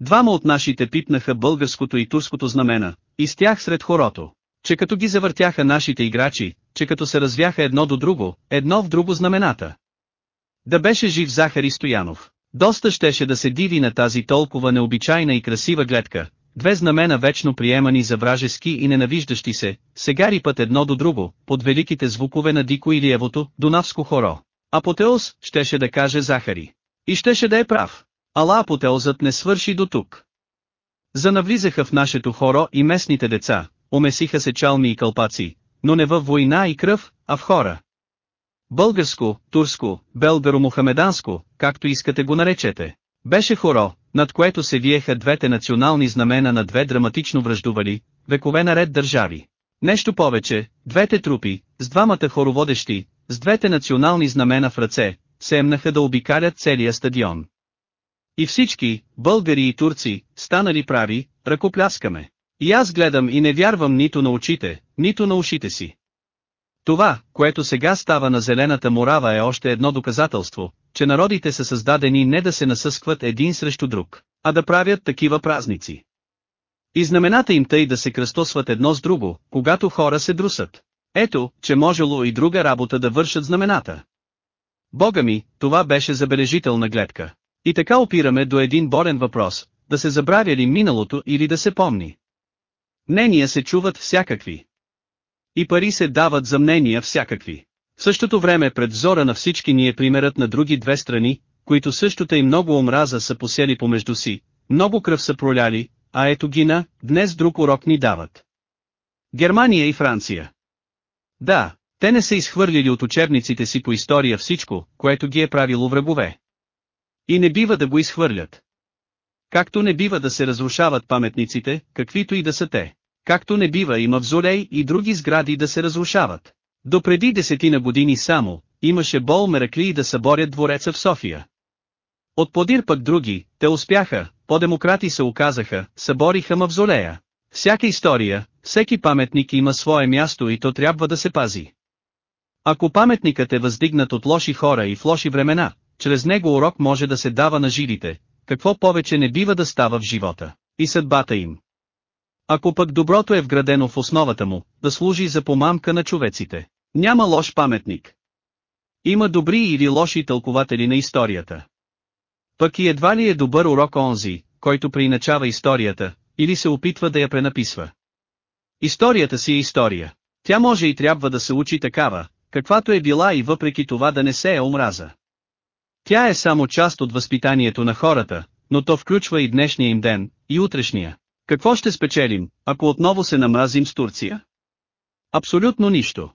Двама от нашите пипнаха българското и турското знамена, и с тях сред хорото. Че като ги завъртяха нашите играчи, че като се развяха едно до друго, едно в друго знамената. Да беше жив Захари Стоянов. Доста щеше да се диви на тази толкова необичайна и красива гледка, две знамена вечно приемани за вражески и ненавиждащи се, сега рипът едно до друго, под великите звукове на Дико Илиевото, Дунавско хоро. Апотеоз, щеше да каже Захари. И щеше да е прав. Ала апотеозът не свърши до тук. Занавлизаха в нашето хоро и местните деца, омесиха се чалми и кълпаци, но не във война и кръв, а в хора. Българско, турско, белгаро-мухамеданско, както искате го наречете. Беше хоро, над което се виеха двете национални знамена на две драматично връждували, векове наред държави. Нещо повече, двете трупи, с двамата хороводещи, с двете национални знамена в ръце, се емнаха да обикалят целия стадион. И всички, българи и турци, станали прави, ръкопляскаме. И аз гледам и не вярвам нито на очите, нито на ушите си. Това, което сега става на Зелената Морава е още едно доказателство, че народите са създадени не да се насъскват един срещу друг, а да правят такива празници. И знамената им тъй да се кръстосват едно с друго, когато хора се друсат. Ето, че можело и друга работа да вършат знамената. Бога ми, това беше забележителна гледка. И така опираме до един борен въпрос, да се забравя ли миналото или да се помни. Мнения се чуват всякакви. И пари се дават за мнения всякакви. В същото време пред взора на всички ни е примерът на други две страни, които същото и много омраза са посели помежду си, много кръв са проляли, а ето гина, днес друг урок ни дават. Германия и Франция. Да, те не са изхвърлили от учебниците си по история всичко, което ги е правило врагове. И не бива да го изхвърлят. Както не бива да се разрушават паметниците, каквито и да са те. Както не бива и мавзолей и други сгради да се разрушават. До преди десетина години само, имаше бол меракли да съборят двореца в София. От подир пък други, те успяха, по-демократи се оказаха, събориха мавзолея. Всяка история, всеки паметник има свое място и то трябва да се пази. Ако паметникът е въздигнат от лоши хора и в лоши времена, чрез него урок може да се дава на живите, какво повече не бива да става в живота, и съдбата им. Ако пък доброто е вградено в основата му, да служи за помамка на човеците. Няма лош паметник. Има добри или лоши тълкователи на историята. Пък и едва ли е добър урок онзи, който приначава историята, или се опитва да я пренаписва. Историята си е история. Тя може и трябва да се учи такава, каквато е била и въпреки това да не се е омраза. Тя е само част от възпитанието на хората, но то включва и днешния им ден, и утрешния. Какво ще спечелим, ако отново се намразим с Турция? Абсолютно нищо.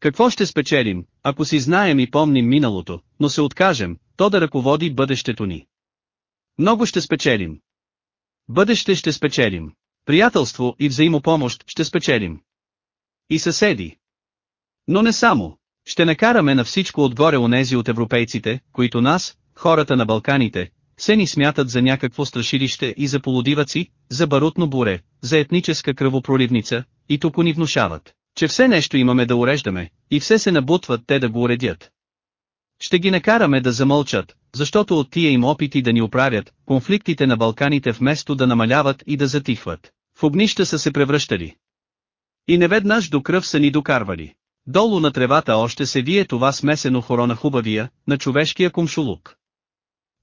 Какво ще спечелим, ако си знаем и помним миналото, но се откажем, то да ръководи бъдещето ни? Много ще спечелим. Бъдеще ще спечелим. Приятелство и взаимопомощ ще спечелим. И съседи. Но не само. Ще накараме на всичко отгоре онези от европейците, които нас, хората на Балканите, се ни смятат за някакво страшилище и за полудиваци, за барутно буре, за етническа кръвопроливница, и тук ни внушават, че все нещо имаме да уреждаме, и все се набутват те да го уредят. Ще ги накараме да замълчат, защото от тия им опити да ни оправят, конфликтите на Балканите вместо да намаляват и да затихват, в огнища са се превръщали. И неведнъж до кръв са ни докарвали. Долу на тревата още се вие това смесено хоро на хубавия, на човешкия кумшулук.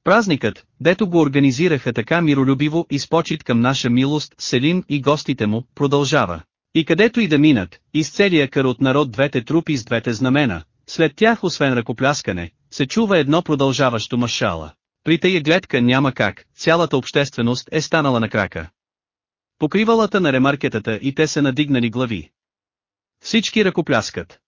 Празникът, дето го организираха така миролюбиво и с почет към наша милост Селим и гостите му, продължава. И където и да минат, из целия кър от народ двете трупи с двете знамена, след тях освен ръкопляскане, се чува едно продължаващо машала. При тая гледка няма как, цялата общественост е станала на крака. Покривалата на ремаркетата и те са надигнали глави. Всички ръкопляскат.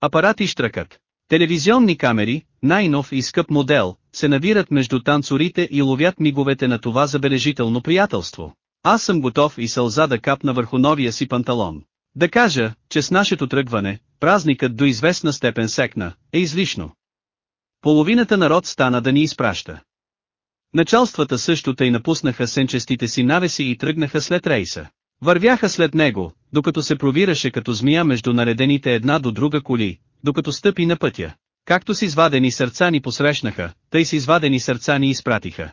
Апарати штръкат. Телевизионни камери, най-нов и скъп модел, се навират между танцорите и ловят миговете на това забележително приятелство. Аз съм готов и сълза да капна върху новия си панталон. Да кажа, че с нашето тръгване, празникът до известна степен секна, е излишно. Половината народ стана да ни изпраща. Началствата също тъй напуснаха сенчестите си навеси и тръгнаха след рейса. Вървяха след него, докато се провираше като змия между наредените една до друга коли, докато стъпи на пътя. Както си извадени сърца ни посрещнаха, тъй си извадени сърца ни изпратиха.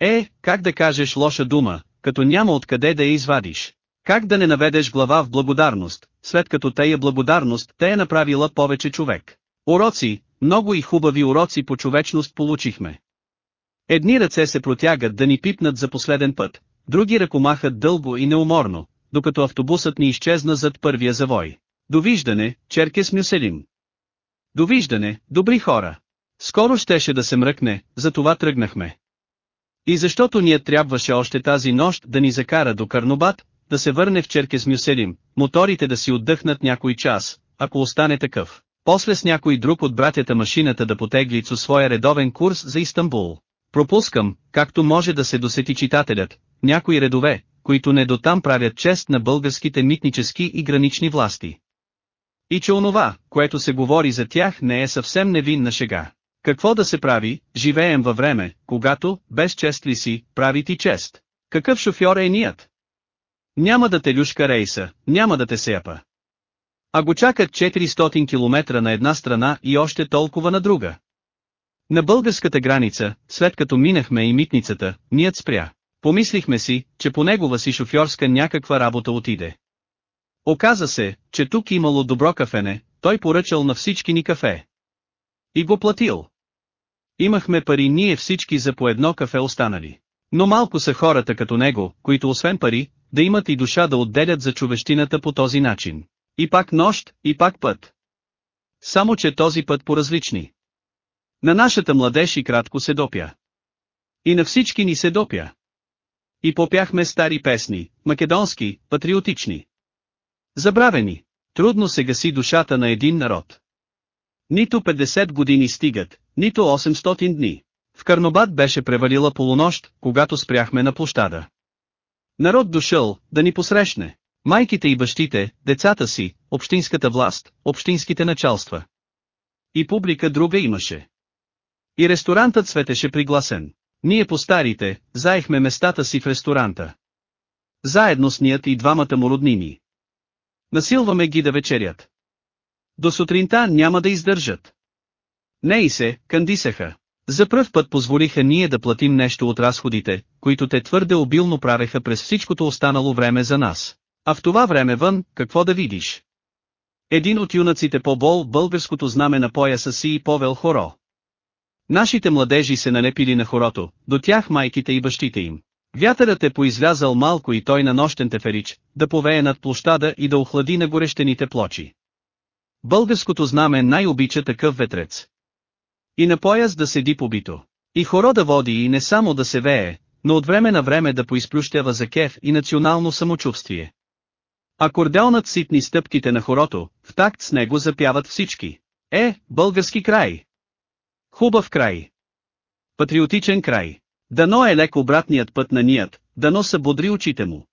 Е, как да кажеш лоша дума, като няма откъде да я извадиш. Как да не наведеш глава в благодарност, след като тая благодарност те е направила повече човек. Уроци, много и хубави уроци по човечност получихме. Едни ръце се протягат да ни пипнат за последен път, други ръкомахат дълго и неуморно, докато автобусът ни изчезна зад първия завой. Довиждане, Черкес Мюселим. Довиждане, добри хора. Скоро щеше да се мръкне, затова тръгнахме. И защото ние трябваше още тази нощ да ни закара до Карнобат, да се върне в Черкес Мюселим, моторите да си отдъхнат някой час, ако остане такъв. После с някой друг от братята машината да потегли со своя редовен курс за Истанбул. Пропускам, както може да се досети читателят, някои редове, които не дотам правят чест на българските митнически и гранични власти. И че онова, което се говори за тях не е съвсем невинна шега. Какво да се прави, живеем във време, когато, без чест ли си, прави ти чест. Какъв шофьор е ният? Няма да те люшка рейса, няма да те сепа. А го чакат 400 км на една страна и още толкова на друга. На българската граница, след като минахме и митницата, ният спря. Помислихме си, че по негова си шофьорска някаква работа отиде. Оказа се, че тук имало добро кафене, той поръчал на всички ни кафе. И го платил. Имахме пари ние всички за по едно кафе останали. Но малко са хората като него, които освен пари, да имат и душа да отделят за човещината по този начин. И пак нощ, и пак път. Само че този път по различни. На нашата младеж и кратко се допя. И на всички ни се допя. И попяхме стари песни, македонски, патриотични. Забравени. Трудно се гаси душата на един народ. Нито 50 години стигат, нито 800 дни. В Карнобат беше превалила полунощ, когато спряхме на площада. Народ дошъл, да ни посрещне. Майките и бащите, децата си, общинската власт, общинските началства. И публика друга имаше. И ресторантът светеше пригласен. Ние по старите, заехме местата си в ресторанта. Заедно с ният и двамата му роднини. Насилваме ги да вечерят. До сутринта няма да издържат. Не и се, кандисаха. За пръв път позволиха ние да платим нещо от разходите, които те твърде обилно правеха през всичкото останало време за нас. А в това време вън, какво да видиш? Един от юнаците по-бол българското знаме на пояса си и повел хоро. Нашите младежи се налепили на хорото, до тях майките и бащите им. Вятърът е поизлязал малко и той на нощен теферич, да повее над площада и да охлади на горещените плочи. Българското знаме най-обича такъв ветрец. И на пояс да седи побито. И хоро да води и не само да се вее, но от време на време да поизплющява за кеф и национално самочувствие. Акордеонът ситни стъпките на хорото, в такт с него запяват всички. Е, български край! Хубав край! Патриотичен край! Дано е леко обратният път на ният, дано са бодри очите му.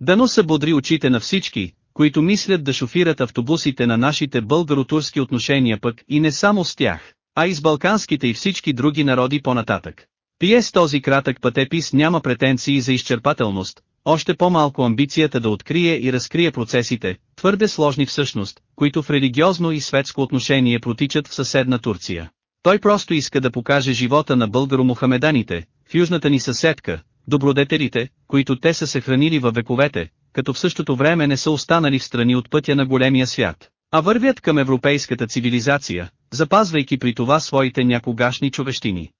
Дано са бодри очите на всички, които мислят да шофират автобусите на нашите българо-турски отношения пък и не само с тях, а и с балканските и всички други народи по-нататък. Пиес този кратък пътепис няма претенции за изчерпателност, още по-малко амбицията да открие и разкрие процесите, твърде сложни всъщност, които в религиозно и светско отношение протичат в съседна Турция. Той просто иска да покаже живота на българо-мухамеданите, в южната ни съседка, добродетелите, които те са се хранили във вековете, като в същото време не са останали в страни от пътя на големия свят, а вървят към европейската цивилизация, запазвайки при това своите някогашни човещини.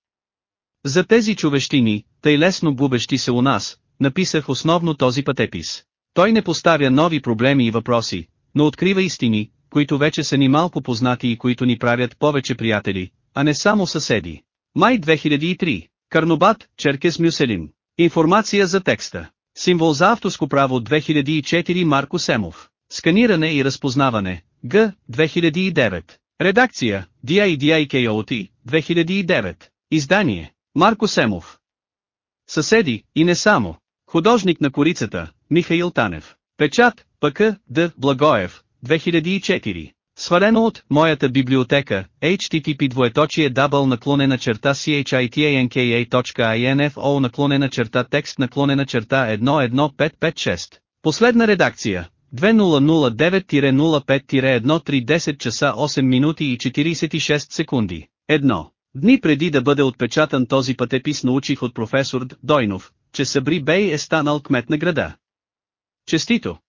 За тези човещини, тъй лесно губещи се у нас, написах основно този пътепис. Той не поставя нови проблеми и въпроси, но открива истини, които вече са ни малко познати и които ни правят повече приятели, а не само съседи. Май 2003. Карнобат, Черкес Мюселим. Информация за текста. Символ за авторско право 2004 Марко Семов. Сканиране и разпознаване. Г. 2009. Редакция. DIDIKOT. 2009. Издание. Марко Семов. Съседи, и не само. Художник на корицата, Михаил Танев. Печат, ПК, Д. Благоев, 2004. Свалено от моята библиотека, http двоеточие дабл наклонена черта chitanka.info наклонена черта текст наклонена черта 11556. Последна редакция. 2009-05-1310 часа 8 минути и 46 секунди. 1. Дни преди да бъде отпечатан този пътепис научих от професор Дойнов, че Сабри Бей е станал кмет на града. Честито!